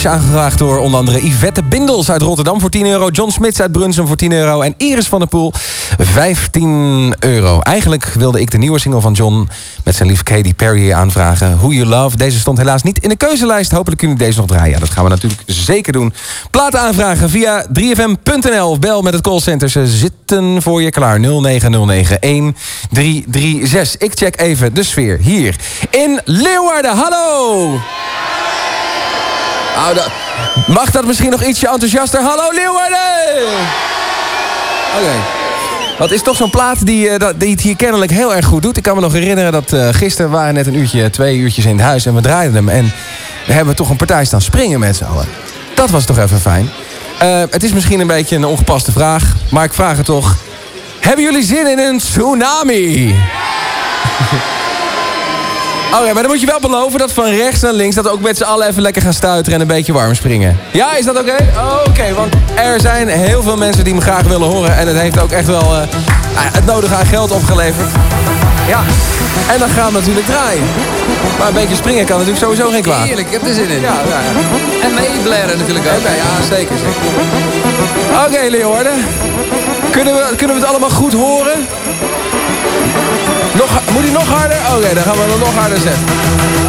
Change. Aangevraagd door onder andere Yvette Bindels uit Rotterdam voor 10 euro. John Smits uit Brunsum voor 10 euro. En Iris van der Poel 15 euro. Eigenlijk wilde ik de nieuwe single van John met zijn lief Katy Perry aanvragen. Who You Love. Deze stond helaas niet in de keuzelijst. Hopelijk kunnen deze nog draaien. Ja, dat gaan we natuurlijk zeker doen. Platen aanvragen via 3fm.nl of bel met het callcenter. Ze zitten voor je klaar. 0909 1336. Ik check even de sfeer hier in Leeuwarden. Hallo! Nou, mag dat misschien nog ietsje enthousiaster? Hallo Leeuwarden! Oké. Dat is toch zo'n plaat die, eh, die het hier kennelijk heel erg goed doet. Ik kan me nog herinneren dat eh gisteren waren net een uurtje, twee uurtjes in het huis en we draaiden hem. En we hebben toch een partij staan springen met z'n allen. Dat was toch even fijn. Eh, het is misschien een beetje een ongepaste vraag, maar ik vraag het toch. Hebben jullie zin in een tsunami? Oké, maar dan moet je wel beloven dat van rechts naar links... dat we ook met z'n allen even lekker gaan stuiteren en een beetje warm springen. Ja, is dat oké? Oké, want er zijn heel veel mensen die me graag willen horen... en het heeft ook echt wel eh, het nodige aan geld opgeleverd. Ja, en dan gaan we natuurlijk draaien. Maar een beetje springen kan natuurlijk sowieso geen kwaad. Heerlijk, ik heb er zin in. Ja, ja. En meeblaren natuurlijk ook. Ja, zeker, zeker. Oké, Leeuwarden. Kunnen we, kunnen we het allemaal goed horen? Nog, moet hij nog harder? Oké, dan gaan we nog harder zetten.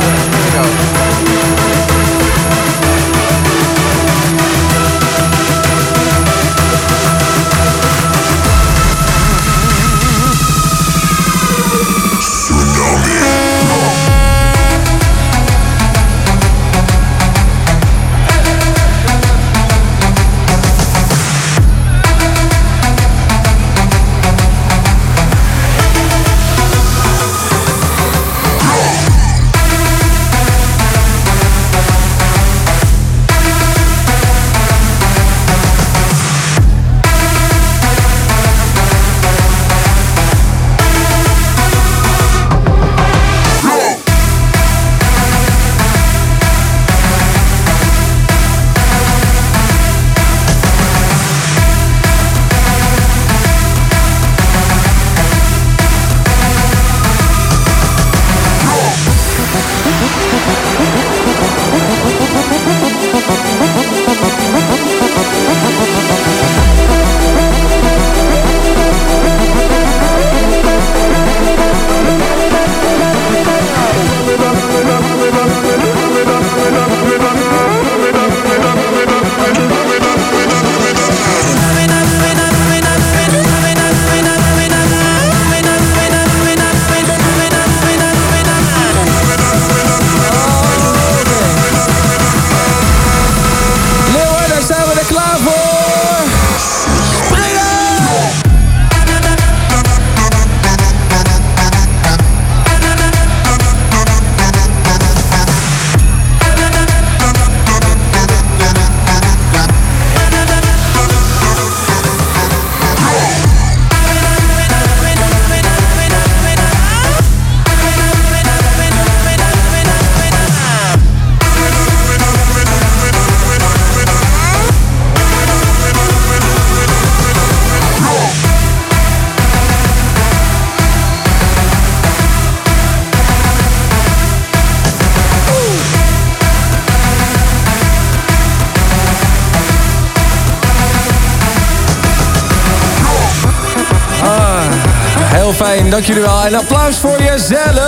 Dank jullie wel. En applaus voor jezelf.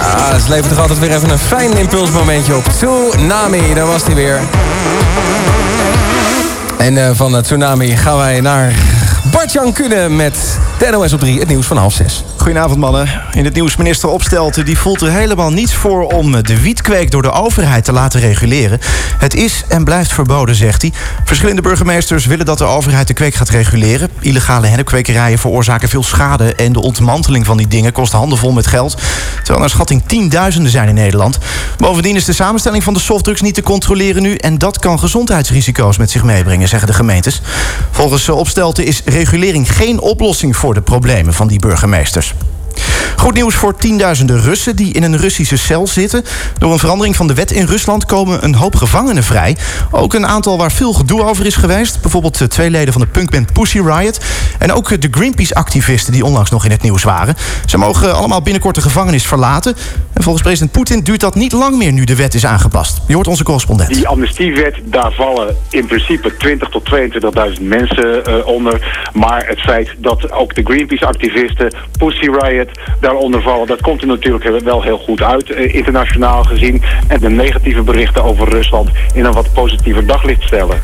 Ah, het levert toch altijd weer even een fijn impulsmomentje op. Tsunami, daar was hij weer. En eh, van uh, Tsunami gaan wij naar Bart-Jan Kunne met de NOS op 3, het nieuws van half zes. Goedenavond mannen. In het nieuws minister Opstelten die voelt er helemaal niets voor om de wietkweek door de overheid te laten reguleren. Het is en blijft verboden, zegt hij. Verschillende burgemeesters willen dat de overheid de kweek gaat reguleren. Illegale hennepkwekerijen veroorzaken veel schade en de ontmanteling van die dingen kost handenvol met geld. Terwijl naar schatting tienduizenden zijn in Nederland. Bovendien is de samenstelling van de softdrugs niet te controleren nu en dat kan gezondheidsrisico's met zich meebrengen, zeggen de gemeentes. Volgens Opstelten is regulering geen oplossing voor de problemen van die burgemeesters. Goed nieuws voor tienduizenden Russen die in een Russische cel zitten. Door een verandering van de wet in Rusland komen een hoop gevangenen vrij. Ook een aantal waar veel gedoe over is geweest. Bijvoorbeeld twee leden van de punkband Pussy Riot. En ook de Greenpeace-activisten die onlangs nog in het nieuws waren. Ze mogen allemaal binnenkort de gevangenis verlaten. En volgens president Poetin duurt dat niet lang meer nu de wet is aangepast. Je hoort onze correspondent. Die amnestiewet, daar vallen in principe 20 tot 22.000 mensen uh, onder. Maar het feit dat ook de Greenpeace-activisten, Pussy Riot daaronder vallen. Dat komt er natuurlijk wel heel goed uit, eh, internationaal gezien. En de negatieve berichten over Rusland in een wat positiever daglicht stellen.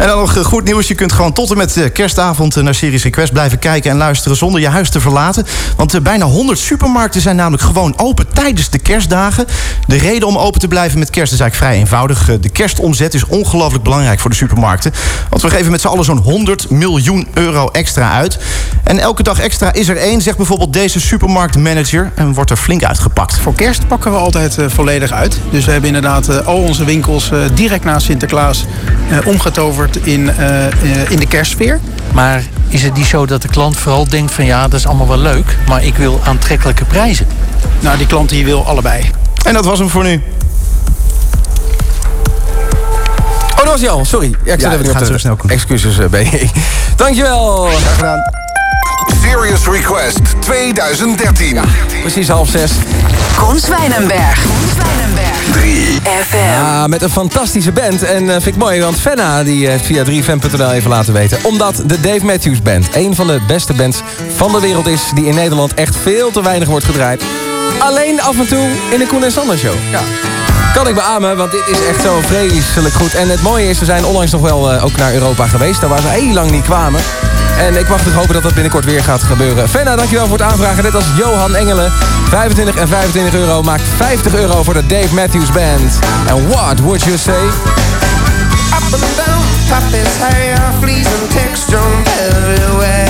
En dan nog goed nieuws. Je kunt gewoon tot en met kerstavond naar Series Request blijven kijken en luisteren zonder je huis te verlaten. Want bijna 100 supermarkten zijn namelijk gewoon open tijdens de kerstdagen. De reden om open te blijven met kerst is eigenlijk vrij eenvoudig. De kerstomzet is ongelooflijk belangrijk voor de supermarkten. Want we geven met z'n allen zo'n 100 miljoen euro extra uit. En elke dag extra is er één, zegt bijvoorbeeld deze supermarktmanager. En wordt er flink uitgepakt. Voor kerst pakken we altijd volledig uit. Dus we hebben inderdaad al onze winkels direct na Sinterklaas omgetoverd in, in de kerstsfeer. Maar is het niet zo dat de klant vooral denkt van ja, dat is allemaal wel leuk, maar ik wil aantrekkelijke prijzen? Nou, die klant die wil allebei. En dat was hem voor nu. Oh, dat was Jan, sorry. Ja, ik zat Ja, even het niet gaat zo snel, Koen. Excuses, eh, BJ. Dankjewel. Graag gedaan. Serious Request 2013. Precies half zes. Koen Zwijnenberg. 3FM. Ja, met een fantastische band. En eh, vind ik mooi, want Fenna die heeft via 3fm.nl even laten weten. Omdat de Dave Matthews Band een van de beste bands van de wereld is... die in Nederland echt veel te weinig wordt gedraaid. Alleen af en toe in de Koen en Sander Show. Ja. Kan ik beamen, want dit is echt zo vreselijk goed. En het mooie is, we zijn onlangs nog wel eh, ook naar Europa geweest. Daar waar ze heel lang niet kwamen. En ik mag toch hopen dat dat binnenkort weer gaat gebeuren. Fenna, dankjewel voor het aanvragen. Net als Johan Engelen. 25 en 25 euro maakt 50 euro voor de Dave Matthews Band. En what would you say? Up and down, top is hair, fleas and jump everywhere.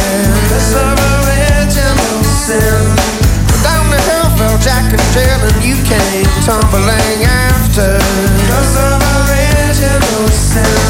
A original sin. Down the hill fell Jack and Jill and you came tumbling after. Of original sin.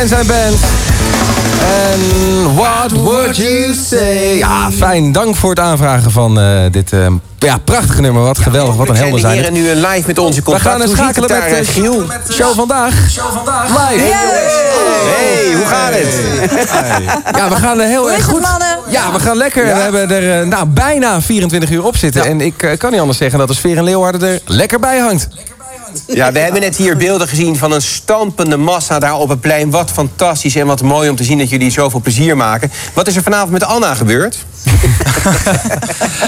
en zijn band. En what would you say? Ja, fijn. Dank voor het aanvragen van eh, dit eh, ja, prachtige nummer. Wat geweldig, wat een zijn helder de zijn. heren nu live met onze We gaan een schakelen met eh, Giel. Show vandaag. Show vandaag. Live. Hey, hoe gaat het? Ja, we gaan er heel Hoe erg goed. mannen? Ja, we gaan lekker. Ja. We hebben er nou, bijna 24 uur op zitten. En ik kan niet anders zeggen dat de sfeer in Leeuwarden er lekker bij hangt. Ja, we hebben net hier beelden gezien van een stampende massa daar op het plein. Wat fantastisch en wat mooi om te zien dat jullie zoveel plezier maken. Wat is er vanavond met Anna gebeurd?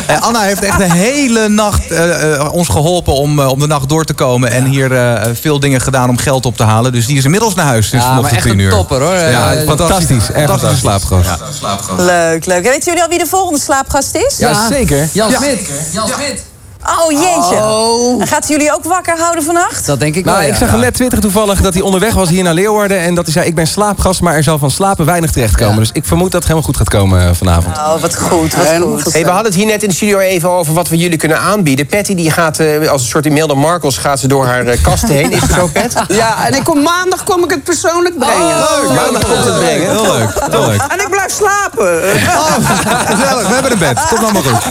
Eh, Anna heeft echt de hele nacht eh, eh, ons geholpen om, om de nacht door te komen. En hier eh, veel dingen gedaan om geld op te halen. Dus die is inmiddels naar huis sinds Ja, maar echt 10 een uur. topper, hoor. Ja, Ja, fantastisch. echt Fantastische slaapgast. Leuk, leuk. En weten jullie al wie de volgende slaapgast is? Ja, zeker. Jan Ja. Smit. Jan Smit. Oh jeetje. En gaat hij jullie ook wakker houden vannacht? Dat denk ik Nou, wel, ik ja. zag net twitteren toevallig dat hij onderweg was hier naar Leeuwarden. En dat hij zei, ik ben slaapgast, maar er zal van slapen weinig terechtkomen. Dus ik vermoed dat het helemaal goed gaat komen eh, vanavond. Oh, wat goed, wat goed. Hey, we hadden het hier net in de studio even over wat we jullie kunnen aanbieden. Patty die gaat eh, als een soort Imelda Marcos gaat ze door haar eh, kasten heen. Is het zo, Pat? Ja, en ik kom maandag kom ik het persoonlijk brengen. leuk. Maandag komt het brengen. Heel leuk. Heel leuk. En ik blijf slapen. Gezellig, we hebben een bed. Komt allemaal goed.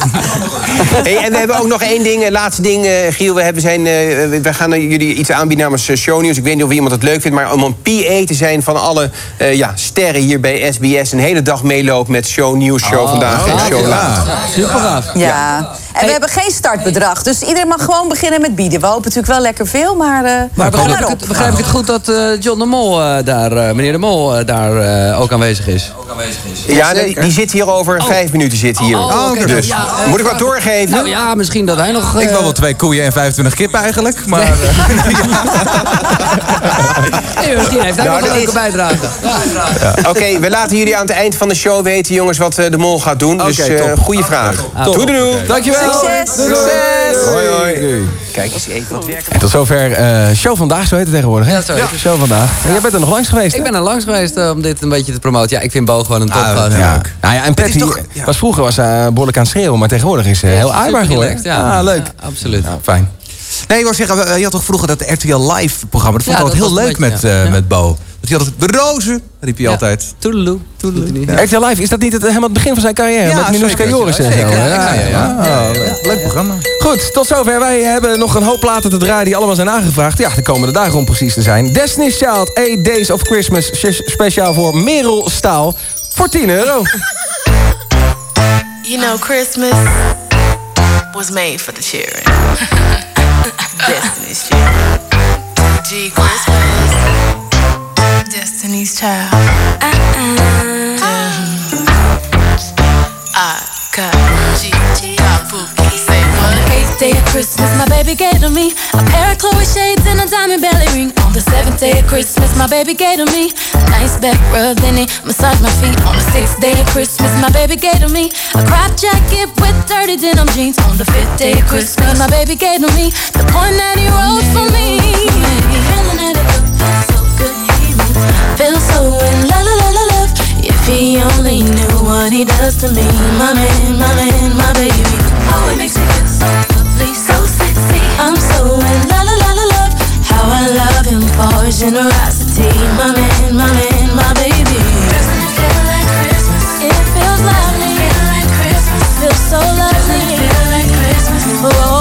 Hey, en we hebben ook nog één ding, eh, laatste ding, eh, Giel. We, hebben zijn, eh, we- gaan jullie iets aanbieden namens eh, Shownieuws. Ik weet niet of iemand het leuk vindt, maar om een PA te zijn van alle eh, ja, sterren hier bij SBS. Een hele dag meelopen met Shownieuws, Show vandaag en Show laat. Super gaaf. Ja. En we hebben geen startbedrag, dus iedereen mag gewoon beginnen met bieden. We hopen natuurlijk wel lekker veel, maar, eh Maar kom begrijp maar ik, op. het, begrijp ik het goed dat eh, John de Mol daar, eh, meneer de Mol daar eh, ook aanwezig is? Ook aanwezig is. Ja, die, die zit hier over vijf minuten. Zit hier. Oh, oké. dus Ja, moet ik wat doorgeven? Nou ja, misschien dat hij nog... Ik eh, wil wel twee koeien en 25 kippen eigenlijk. Maar, eh, nee, misschien heeft hij Nou, nog dat een leuke is- bijdrage. Ja. Oké, we laten jullie aan het eind van de show weten, jongens, wat eh, de mol gaat doen. dus eh top. goede vraag. Doei, doei, doei. Dankjewel. Succes. Succes. Hoi, hoi. Kijk eens even wat werk. En tot zover eh, Show Vandaag, zo heet het tegenwoordig. hè? Ja, zo heet het. Show Vandaag. En jij bent er nog langs geweest, Ik ben er langs geweest eh, om dit een beetje te promoten. Ja, ik vind Bo gewoon een topgast. Ah, ja. Nou ja, en Patty toch- ja. was vroeger was, eh behoorlijk aan het schreeuwen, maar tegenwoordig is ze heel aardig geworden. ja. Ah, leuk. Ja, absoluut. Nou, fijn. nee, ik wou zeggen, je had toch vroeger dat RTL Live programma. Dat vond ik Ja, altijd heel leuk met, eh, met Bo. Dat hij altijd, de rozen, riep hij altijd. Toedeloe. Toedeloe. RTL Live, is dat niet het, helemaal het begin van zijn carrière? Ja, met zeker. Joris en zo. Ja, ja, ja. Ah, leuk. Programma. Goed, tot zover. Wij hebben nog een hoop platen te draaien die allemaal zijn aangevraagd. Ja, de komende dagen om precies te zijn. Destiny's Child, 8 Days of Christmas. Speciaal voor Merel Staal. Voor 10 euro. You know, Christmas was made for the children. Destiny's Child. G Christmas. Destiny's Child. Uh-uh. I got G. Got? Eighth day of Christmas, my baby gave to me a pair of Chloe shades and a diamond belly ring. On the seventh day of Christmas, my baby gave to me a nice back rub, then he massaged my feet. On the sixth day of Christmas, my baby gave to me a crop jacket with dirty denim jeans. On the fifth day of Christmas, my baby gave to me the point that he wrote for me. Feeling that it so good, feel so in la la la la love. If he only knew what he does to me, my man, my man, my baby. Oh, it makes me feel so lovely, so sexy. I'm so in la la la la love. How I love him for his generosity, my man, my man, my baby. Doesn't it feel like Christmas? It feels lovely. Feel like Christmas. Feels so lovely. Feel like Christmas. Oh.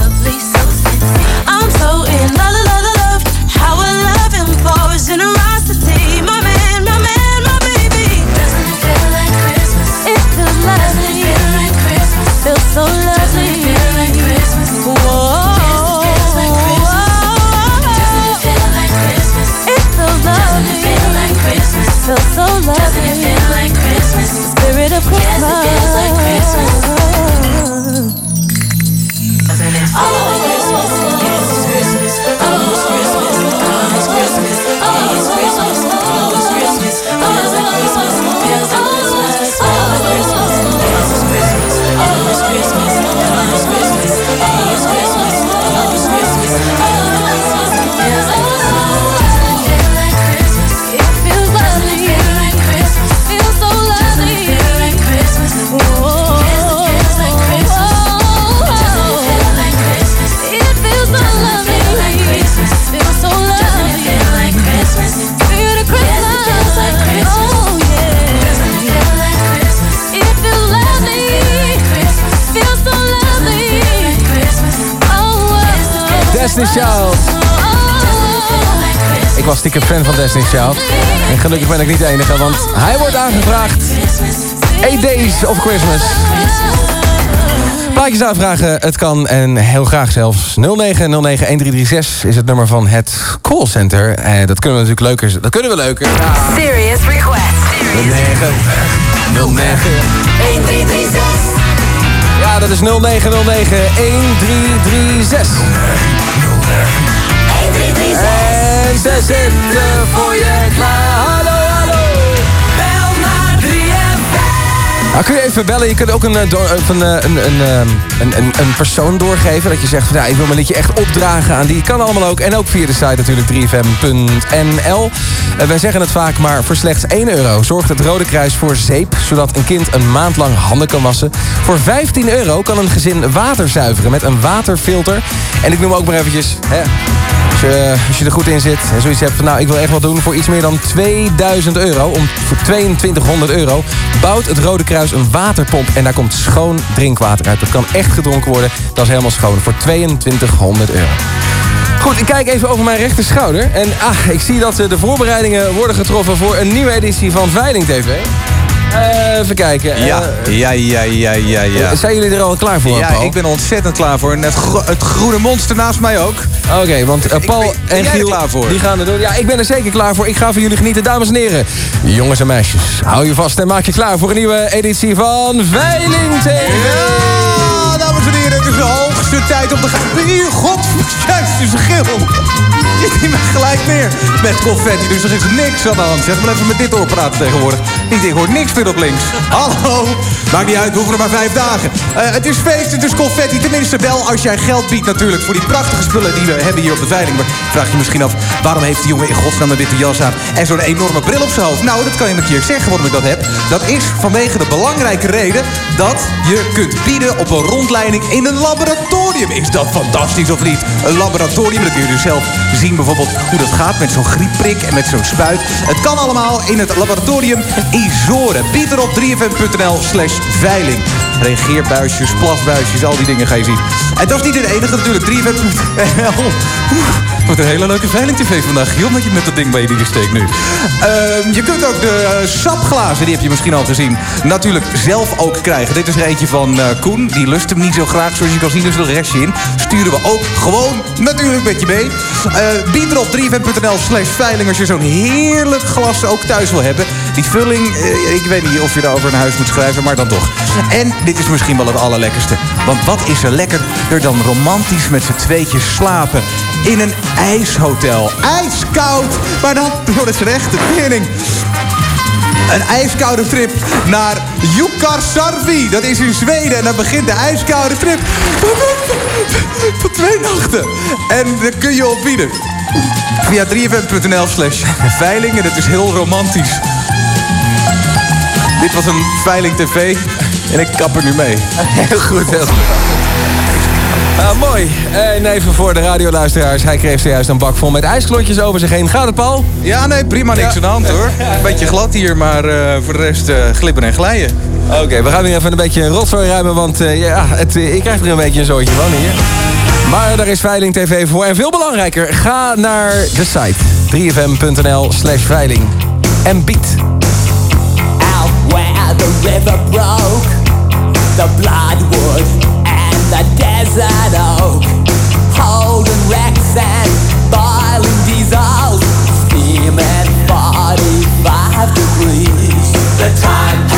Destiny's Child. Ik was stiekem fan van Destiny's Child. En gelukkig ben ik niet de enige, want hij wordt aangevraagd. 8 Days of Christmas. Plaatjes aanvragen, het kan en heel graag zelfs. 0909-1336 is het nummer van het callcenter. Eh, dat kunnen we natuurlijk leuker. Dat kunnen we leuker. Serious request. 09 09 1336. Ja, dat is 0909-1336. En ze zitten voor je klaar. Nou, kun je even bellen? Je kunt ook een, eh, een, eh, een, een, eh, een, een, een persoon doorgeven. Dat je zegt, ja, ik wil mijn liedje echt opdragen aan die. Kan allemaal ook. En ook via de site natuurlijk 3fm.nl. Eh, wij zeggen het vaak, maar voor slechts 1 euro zorgt het Rode Kruis voor zeep. Zodat een kind een maand lang handen kan wassen. Voor 15 euro kan een gezin water zuiveren met een waterfilter. En ik noem ook maar eventjes... Hè, als je, als je er goed in zit en zoiets hebt van... nou, ik wil echt wat doen voor iets meer dan 2000 euro... om voor 2200 euro bouwt het Rode Kruis een waterpomp... en daar komt schoon drinkwater uit. Dat kan echt gedronken worden. Dat is helemaal schoon voor 2200 euro. Goed, ik kijk even over mijn rechter schouder. En ah, ik zie dat eh, de voorbereidingen worden getroffen... voor een nieuwe editie van Veiling TV. Eh, even kijken. Eh, Ja, ja, ja, ja, ja, ja. Zijn jullie er al klaar voor, Ja, Paul? ik ben ontzettend klaar voor. En het, gro- het groene monster naast mij ook. Oké, want eh, Paul ben en Giel klaar voor? die gaan er door. Ja, ik ben er zeker klaar voor. Ik ga van jullie genieten, dames en heren. Jongens en meisjes, hou je vast en maak je klaar voor een nieuwe editie van Veiling TV. Ja, dames en heren, het is de hoogste tijd om te gaan. Hier, god, juist, is een gil. Je ziet me gelijk neer met confetti, dus er is niks aan de hand. Zeg maar even met dit doorpraten tegenwoordig. Denk, ik hoor niks meer op links. Hallo, maakt niet uit, we hoeven er maar vijf dagen. Eh, het is feest, het is confetti. Tenminste wel als jij geld biedt natuurlijk voor die prachtige spullen die we hebben hier op de veiling. Maar vraag je misschien af, waarom heeft die jongen in godsnaam een witte jas aan en zo'n enorme bril op zijn hoofd? Nou, dat kan je een keer zeggen waarom ik dat heb. Dat is vanwege de belangrijke reden dat je kunt bieden op een rondleiding in een laboratorium. Is dat fantastisch of niet? Een laboratorium, dan kun je dus zelf zien bijvoorbeeld hoe dat gaat met zo'n griepprik en met zo'n spuit. Het kan allemaal in het laboratorium Isoren. Bied er op 3fm.nl slash veiling. Reageerbuisjes, plasbuisjes, al die dingen ga je zien. En dat is niet het enige natuurlijk. 3fm.nl Oeh, Wat een hele leuke veiling tv vandaag, Giel, dat je met dat ding bij je dingen steekt nu. Ehm, je kunt ook de eh, sapglazen, die heb je misschien al gezien, natuurlijk zelf ook krijgen. Dit is er eentje van eh, Koen, die lust hem niet zo graag, zoals je kan zien. Er zit een restje in. Sturen we ook gewoon natuurlijk met je mee. Eh bied er op 3fm.nl slash veiling als je zo'n heerlijk glas ook thuis wil hebben. Die vulling, ik weet niet of je daarover een huis moet schrijven, maar dan toch. En dit is misschien wel het allerlekkerste. Want wat is er lekkerder dan romantisch met z'n tweetjes slapen in een ijshotel. Ijskoud, maar dan door het rechte tering. Een ijskoude trip naar Jukarsarvi. Dat is in Zweden. En dan begint de ijskoude trip. Voor twee nachten. En daar kun je op bieden. Via 3fm.nl slash veiling. Het is heel romantisch. Dit was een Veiling TV. En ik kap er nu mee. Heel goed, heel goed. Ah, mooi. En even voor de radioluisteraars. Hij kreeg zojuist een bak vol met ijsklotjes over zich heen. Gaat het, Paul? Ja, nee, prima. Niks aan de hand hoor. Een beetje glad hier, maar eh, voor de rest eh, glippen en glijden. Oké, we gaan weer even een beetje rotzooi ruimen. Want eh, ja, het, ik krijg er een beetje een zootje van hier. Maar daar is Veiling TV voor. En veel belangrijker, ga naar de site 3fm.nl slash veiling. En bied. Out where the river broke, the bloodwood and the desert oak. Holding wrecks and boiling diesels, steaming 45 degrees. The time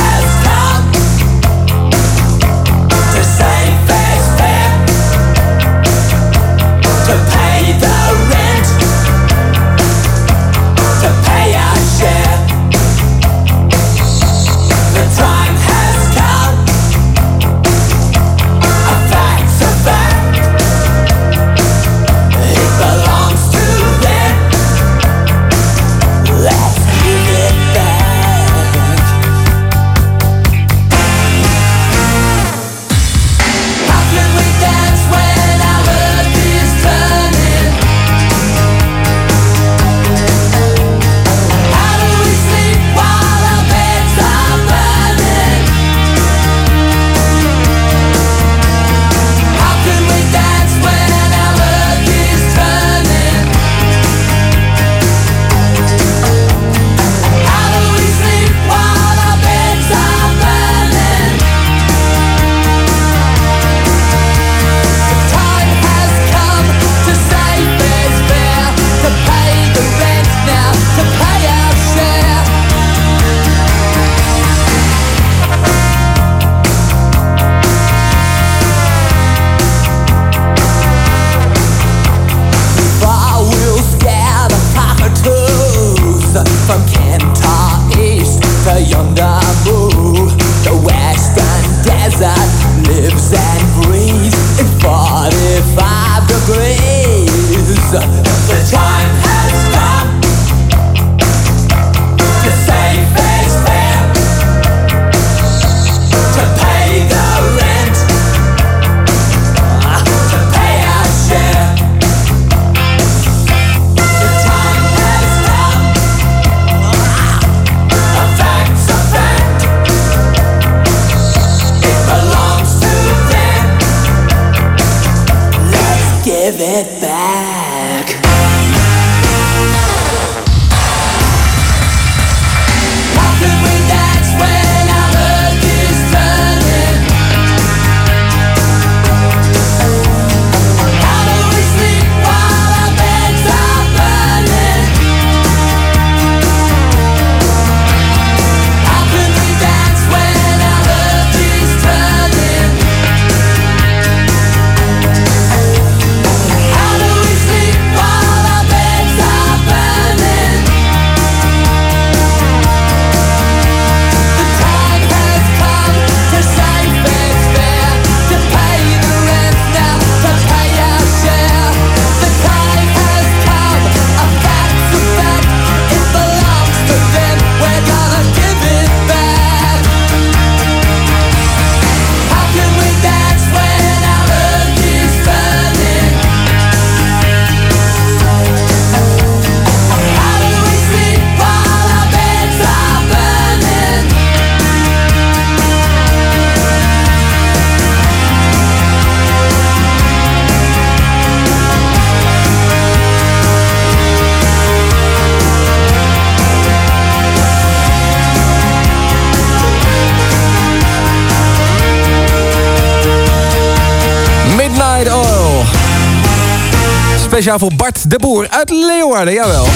Speciaal voor Bart de Boer uit Leeuwarden, jawel.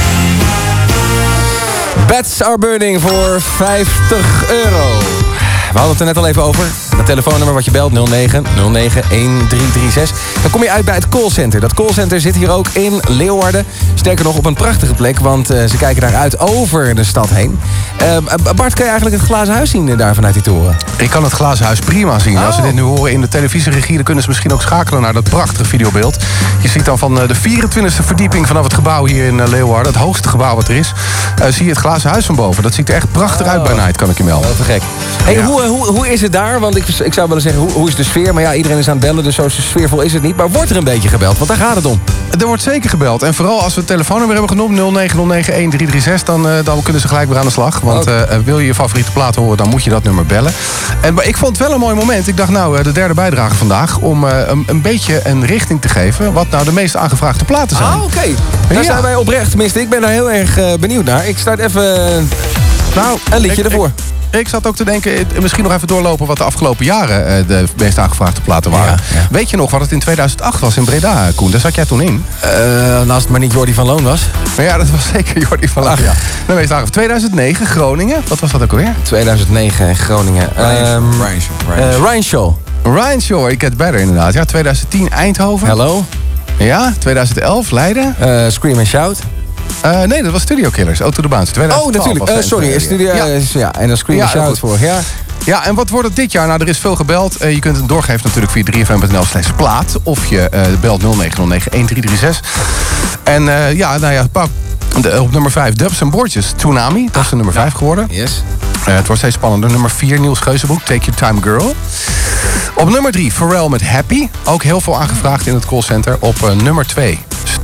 Bats are burning voor 50 euro. We hadden het er net al even over. Het telefoonnummer wat je belt 09 09 1336. Dan kom je uit bij het callcenter. Dat callcenter zit hier ook in Leeuwarden. Sterker nog op een prachtige plek, want eh, ze kijken daaruit over de stad heen. Eh, Bart, kan je eigenlijk het glazen huis zien eh, daar vanuit die toren? Ik kan het glazen huis prima zien. Als ze dit nu horen in de televisieregie... dan kunnen ze misschien ook schakelen naar dat prachtige videobeeld. Je ziet dan van eh, de 24e verdieping vanaf het gebouw hier in Leeuwarden... het hoogste gebouw wat er is, zie je het glazen huis van boven. Dat ziet er echt prachtig uit bij night, kan ik je melden. Te gek. Hey, hoe, hoe, hoe is het daar? Want ik, ik zou willen zeggen, hoe, hoe is de sfeer? Maar ja, iedereen is aan het bellen, dus zo sfeervol is het niet. Maar wordt er een beetje gebeld? Want daar gaat het om. Er wordt zeker gebeld. En vooral als we het telefoonnummer hebben genoemd... 09091336, dan, eh, dan kunnen ze gelijk weer aan de slag. Want eh, wil je je favoriete plaat horen, dan moet je dat nummer bellen. En, maar ik vond het wel een mooi moment. Ik dacht, nou, eh, de derde bijdrage vandaag... om een, een beetje een richting te geven... wat nou de meest aangevraagde platen zijn. Ah, oké. Daar Ja. zijn wij oprecht. Tenminste, ik ben daar heel erg benieuwd naar. Ik start even Nou, een liedje ik- ervoor. Ik, ik zat ook te denken, eh, misschien nog even doorlopen... wat de afgelopen jaren eh, de meest aangevraagde platen waren. Weet je nog wat het in 2008 was in Breda, Koen? Daar zat jij toen in. Als het maar niet Jordi van Loon was. Maar ja, dat was zeker Jordi van Loon. Ja. De meest aangevraagde. 2009, Groningen. Wat was dat ook alweer? 2009 Groningen. Ryan- Ehm, Ryan Shaw, Ik Get Better inderdaad. Ja, 2010 Eindhoven. Hello. Ja, 2011 Leiden. Scream and Shout. Eh, nee, dat was Studio Killers. Auto de Bounce. 2012 Oh, natuurlijk. Eh, sorry, eh, Studio- eh, ja, en dan Scream and heel Shout vorig jaar. Ja, en wat wordt het dit jaar? Nou, er is veel gebeld. Je kunt het doorgeven natuurlijk via 3fm.nl slash plaat. Of je belt 0909-1336. En ja, nou ja, de- op nummer 5 Dubs en Bordjes. Tsunami, dat is de nummer 5 geworden. Yes. Het wordt steeds spannender. Nummer 4, Niels Geuzenboek, Take Your Time Girl. Op nummer 3, Pharrell met Happy. Ook heel veel aangevraagd in het callcenter. Op nummer 2,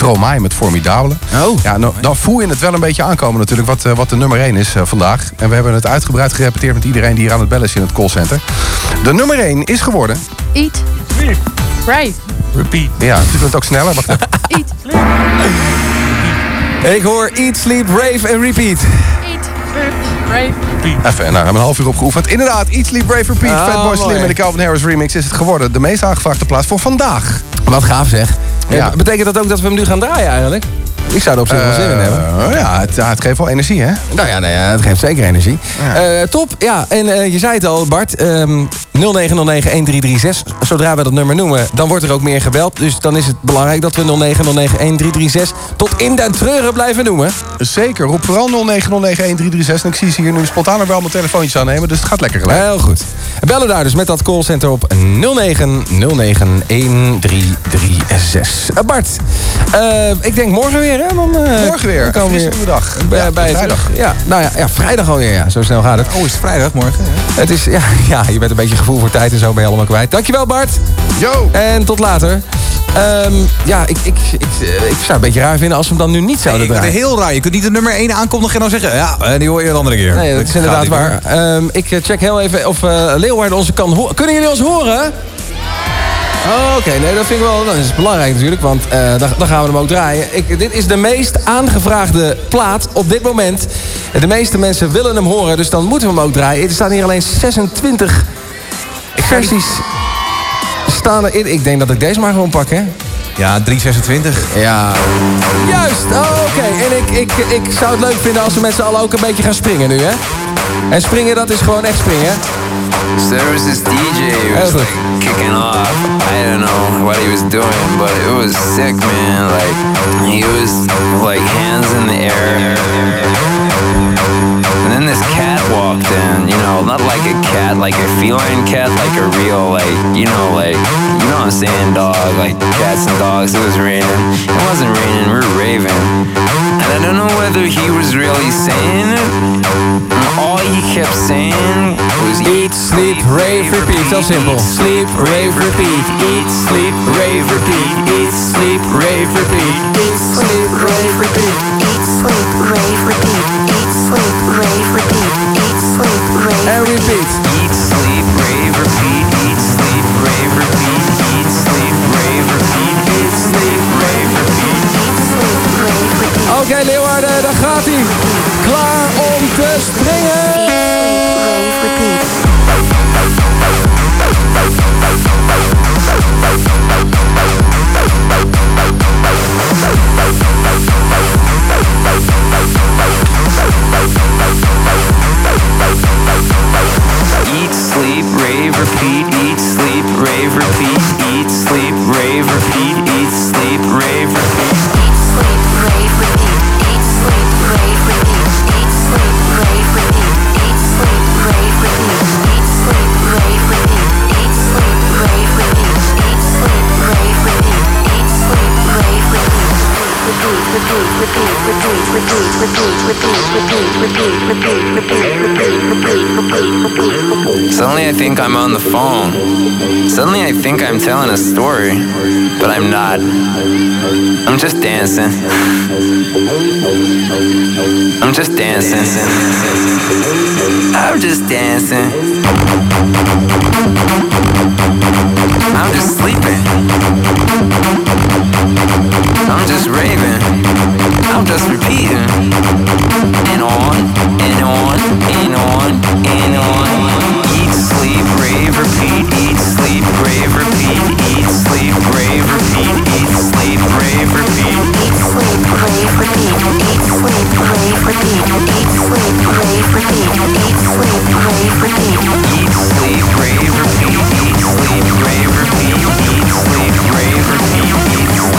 Stromae met Formidable. Oh. Ja, nou, dan voel je het wel een beetje aankomen natuurlijk, wat, eh, wat de nummer 1 is eh, vandaag. En we hebben het uitgebreid gerepeteerd met iedereen die hier aan het bellen is in het callcenter. De nummer 1 is geworden... Eat. Right. Repeat. Ja, je kunt het ook sneller. Wacht even. Eat. Ik hoor Eat, Sleep, Rave en Repeat. Eat. Right. Even, nou, we hebben een half uur opgeoefend. Inderdaad, Eat, Sleep, Brave, Repeat. Ah, Fatboy Slim en de Calvin Harris remix is het geworden. De meest aangevraagde plaats voor vandaag. Wat gaaf zeg. Ja. Betekent dat ook dat we hem nu gaan draaien eigenlijk? Ik zou er op zich wel zin in hebben. Eh, ja, het, ja, het geeft wel energie, hè? Nou ja, nou ja, het geeft zeker energie. Eh, top, ja. En eh, je zei het al, Bart. ehm 0909-1336. Zodra we dat nummer noemen, dan wordt er ook meer gebeld. Dus dan is het belangrijk dat we 0909-1336 tot in den treuren blijven noemen. Zeker, roep vooral 0909-1336. En ik zie ze hier nu spontaan wel mijn telefoontjes aannemen, dus het gaat lekker gelijk. Heel goed. Bellen daar dus met dat callcenter op 0909-1336. Eh, Bart, eh, ik denk morgen weer, hè? Dan, eh, Morgen weer, dan we weer dag. Bij, bij het- vrijdag. Ja, nou ja, ja, vrijdag alweer, ja. Zo snel gaat het. Oh, is het vrijdag morgen? Het is, ja, ja, je bent een beetje gevoel voor tijd en zo ben je allemaal kwijt. Dankjewel Bart. Yo. En tot later. Ehm, ja, ik, ik, ik, eh, ik zou het een beetje raar vinden als we hem dan nu niet zouden Ik vind het draaien. heel raar. Je kunt niet de nummer 1 aankondigen en dan zeggen... ja, eh, die hoor je een andere keer. Nee, dat is inderdaad waar. Ehm, ik eh, check heel even of eh Leeuwarden onze kan horen. Kunnen jullie ons horen? Oh, Oké, nee, dat vind ik wel dat is belangrijk natuurlijk, want dan, dan gaan we hem ook draaien. Ik, dit is de meest aangevraagde plaat op dit moment. De meeste mensen willen hem horen, dus dan moeten we hem ook draaien. Er staan hier alleen 26 versies staan erin. Ik denk dat ik deze maar gewoon pak, hè? Ja, 326. Ja. Juist, oh, oké. En ik, ik, ik zou het leuk vinden als we met z'n allen ook een beetje gaan springen nu, hè? En springen, dat is gewoon echt springen. So there was this DJ who was like kicking off. I don't know what he was doing, but it was sick, man. Like he was like hands in the air. And then this cat walked in, you know, not like a cat, like a feline cat, like a real, like, you know, like, you know what I'm saying, dog, like cats and dogs. It was raining. It wasn't raining, we were raving. And I don't know whether he was really saying it. And all he kept saying was eat, sleep, rave, repeat. Zo simpel. Sleep, rave, repeat. Eat, sleep, rave, repeat. Eat, sleep, rave, repeat. Eat, sleep, rave, repeat. Oké, Leeuwarden, on the phone. Suddenly I think I'm telling a story, but I'm not. I'm just dancing. I'm just dancing. I'm just dancing. I'm just sleeping. I'm just raving. I'm just repeating. And on, and on, and on, and on. Eat, sleep, rave, repeat. Eat, sleep, rave, repeat. Eat, sleep, rave, repeat. Eat, sleep, rave, repeat. Eat, sleep, rave, repeat. Eat, sleep, rave, repeat. Eat, sleep, rave, repeat. Eat, sleep, rave, repeat. Eat, sleep, rave, repeat. Eat, sleep, rave, repeat. Eat, sleep, rave, repeat.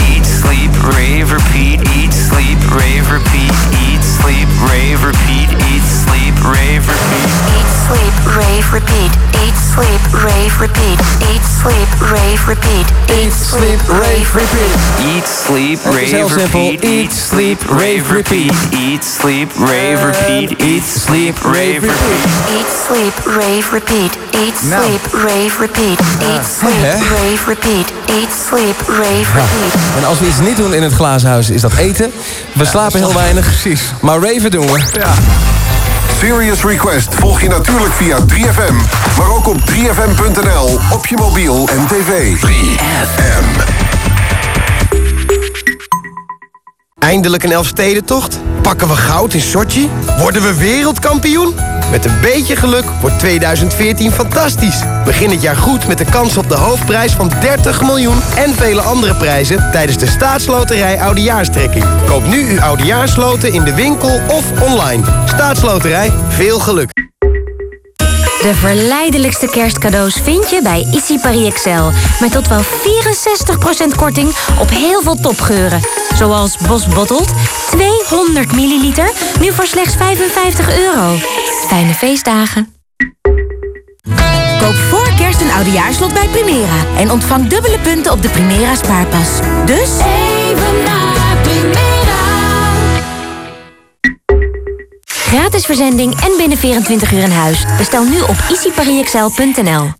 Eat, sleep, rave, repeat. Eat, sleep, rave, repeat. Eat, sleep, rave, repeat. Eat, sleep, rave, repeat. Eat, sleep, rave, repeat. Eat, sleep, rave, repeat. Eat, sleep, rave, repeat. Eat, sleep, rave, repeat. Eat, sleep, rave, repeat. Eat, sleep, rave, repeat. Eat, sleep, rave, repeat. Eat, sleep, rave, repeat. Eat, sleep, rave, repeat. Eat, sleep, rave, repeat. Eat, sleep, rave, repeat. Eat, sleep, rave, repeat. Eat, sleep, rave, repeat. Eat, Nou. sleep, rave, repeat. Eat, sleep, hè? rave, repeat. Eat, sleep, rave, Ja. repeat. En als we iets niet doen in het glazen huis, is dat eten. We slapen heel weinig. Precies. Maar raven doen we. Ja. Serious Request volg je natuurlijk via 3FM, maar ook op 3FM.nl, op je mobiel en tv. 3FM. Eindelijk een Elfstedentocht? Pakken we goud in Sochi? Worden we wereldkampioen? Met een beetje geluk wordt 2014 fantastisch. Begin het jaar goed met de kans op de hoofdprijs van 30 miljoen... en vele andere prijzen tijdens de staatsloterij Oudejaarstrekking. Koop nu uw Oudejaarsloten in de winkel of online. Staatsloterij, veel geluk. De verleidelijkste kerstcadeaus vind je bij Easy Paris Excel. Met tot wel 64% korting op heel veel topgeuren. Zoals Bos Bottled, 200 milliliter, nu voor slechts 55 euro. Fijne feestdagen. Koop voor kerst een oudejaarslot bij Primera. En ontvang dubbele punten op de Primera spaarpas. Dus... Even naar Primera. Gratis verzending en binnen 24 uur in huis. Bestel nu op easyparisexcel.nl.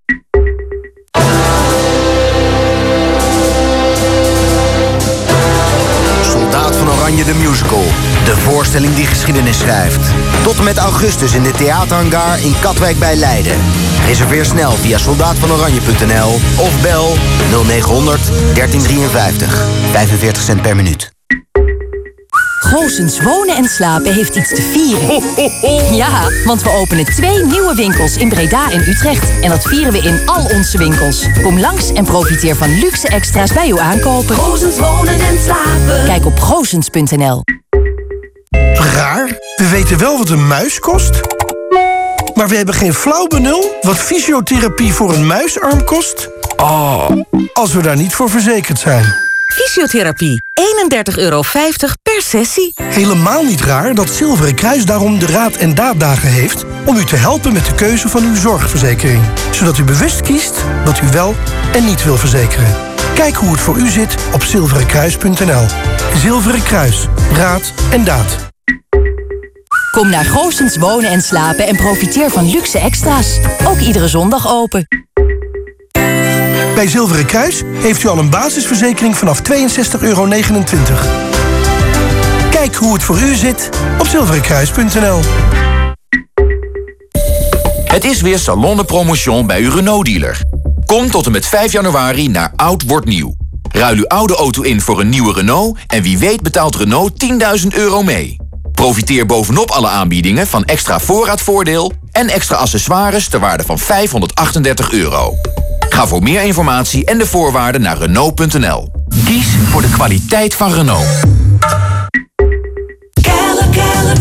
Soldaat van Oranje de Musical. De voorstelling die geschiedenis schrijft. Tot en met augustus in de theaterhangar in Katwijk bij Leiden. Reserveer snel via soldaatvanoranje.nl of bel 0900 1353. 45 cent per minuut. Goosens Wonen en Slapen heeft iets te vieren. Ja, want we openen twee nieuwe winkels in Breda en Utrecht. En dat vieren we in al onze winkels. Kom langs en profiteer van luxe extra's bij uw aankopen. Goosens Wonen en Slapen. Kijk op goosens.nl. Raar, we weten wel wat een muis kost. Maar we hebben geen flauw benul wat fysiotherapie voor een muisarm kost. Oh, als we daar niet voor verzekerd zijn. Fysiotherapie, 31,50 euro per sessie. Helemaal niet raar dat Zilveren Kruis daarom de Raad en Daaddagen heeft... om u te helpen met de keuze van uw zorgverzekering. Zodat u bewust kiest wat u wel en niet wil verzekeren. Kijk hoe het voor u zit op zilverenkruis.nl. Zilveren Kruis, Raad en Daad. Kom naar Goosens Wonen en Slapen en profiteer van luxe extra's. Ook iedere zondag open. Bij Zilveren Kruis heeft u al een basisverzekering vanaf 62,29 euro. Kijk hoe het voor u zit op zilverenkruis.nl. Het is weer Salon de Promotion bij uw Renault-dealer. Kom tot en met 5 januari naar Oud Wordt Nieuw. Ruil uw oude auto in voor een nieuwe Renault... en wie weet betaalt Renault 10.000 euro mee. Profiteer bovenop alle aanbiedingen van extra voorraadvoordeel... en extra accessoires ter waarde van 538 euro. Ga voor meer informatie en de voorwaarden naar Renault.nl. Kies voor de kwaliteit van Renault. Kelle, kelle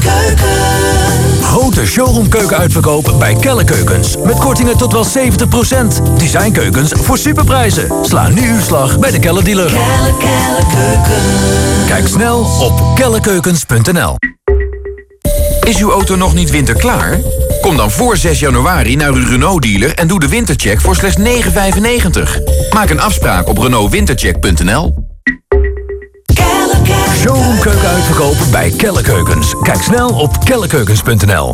grote showroomkeuken-uitverkoop bij Kelle Keukens. Met kortingen tot wel 70%. Designkeukens voor superprijzen. Sla nu uw slag bij de Kelle dealer. Kijk snel op kellekeukens.nl. Is uw auto nog niet winterklaar? Kom dan voor 6 januari naar uw Renault-dealer en doe de wintercheck voor slechts 9,95. Maak een afspraak op renaultwintercheck.nl. Showroomkeuken uitverkopen bij Kelle Keukens. Kijk snel op kellekeukens.nl.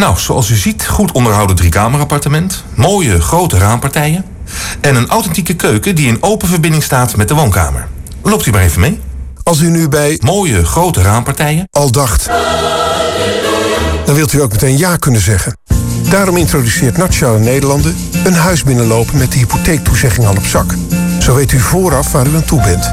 Nou, zoals u ziet, goed onderhouden driekamerappartement, mooie grote raampartijen en een authentieke keuken die in open verbinding staat met de woonkamer. Loopt u maar even mee. Als u nu bij mooie grote raampartijen al dacht, dan wilt u ook meteen ja kunnen zeggen. Daarom introduceert Nationale Nederlanden een huis binnenlopen met de hypotheektoezegging al op zak. Zo weet u vooraf waar u aan toe bent.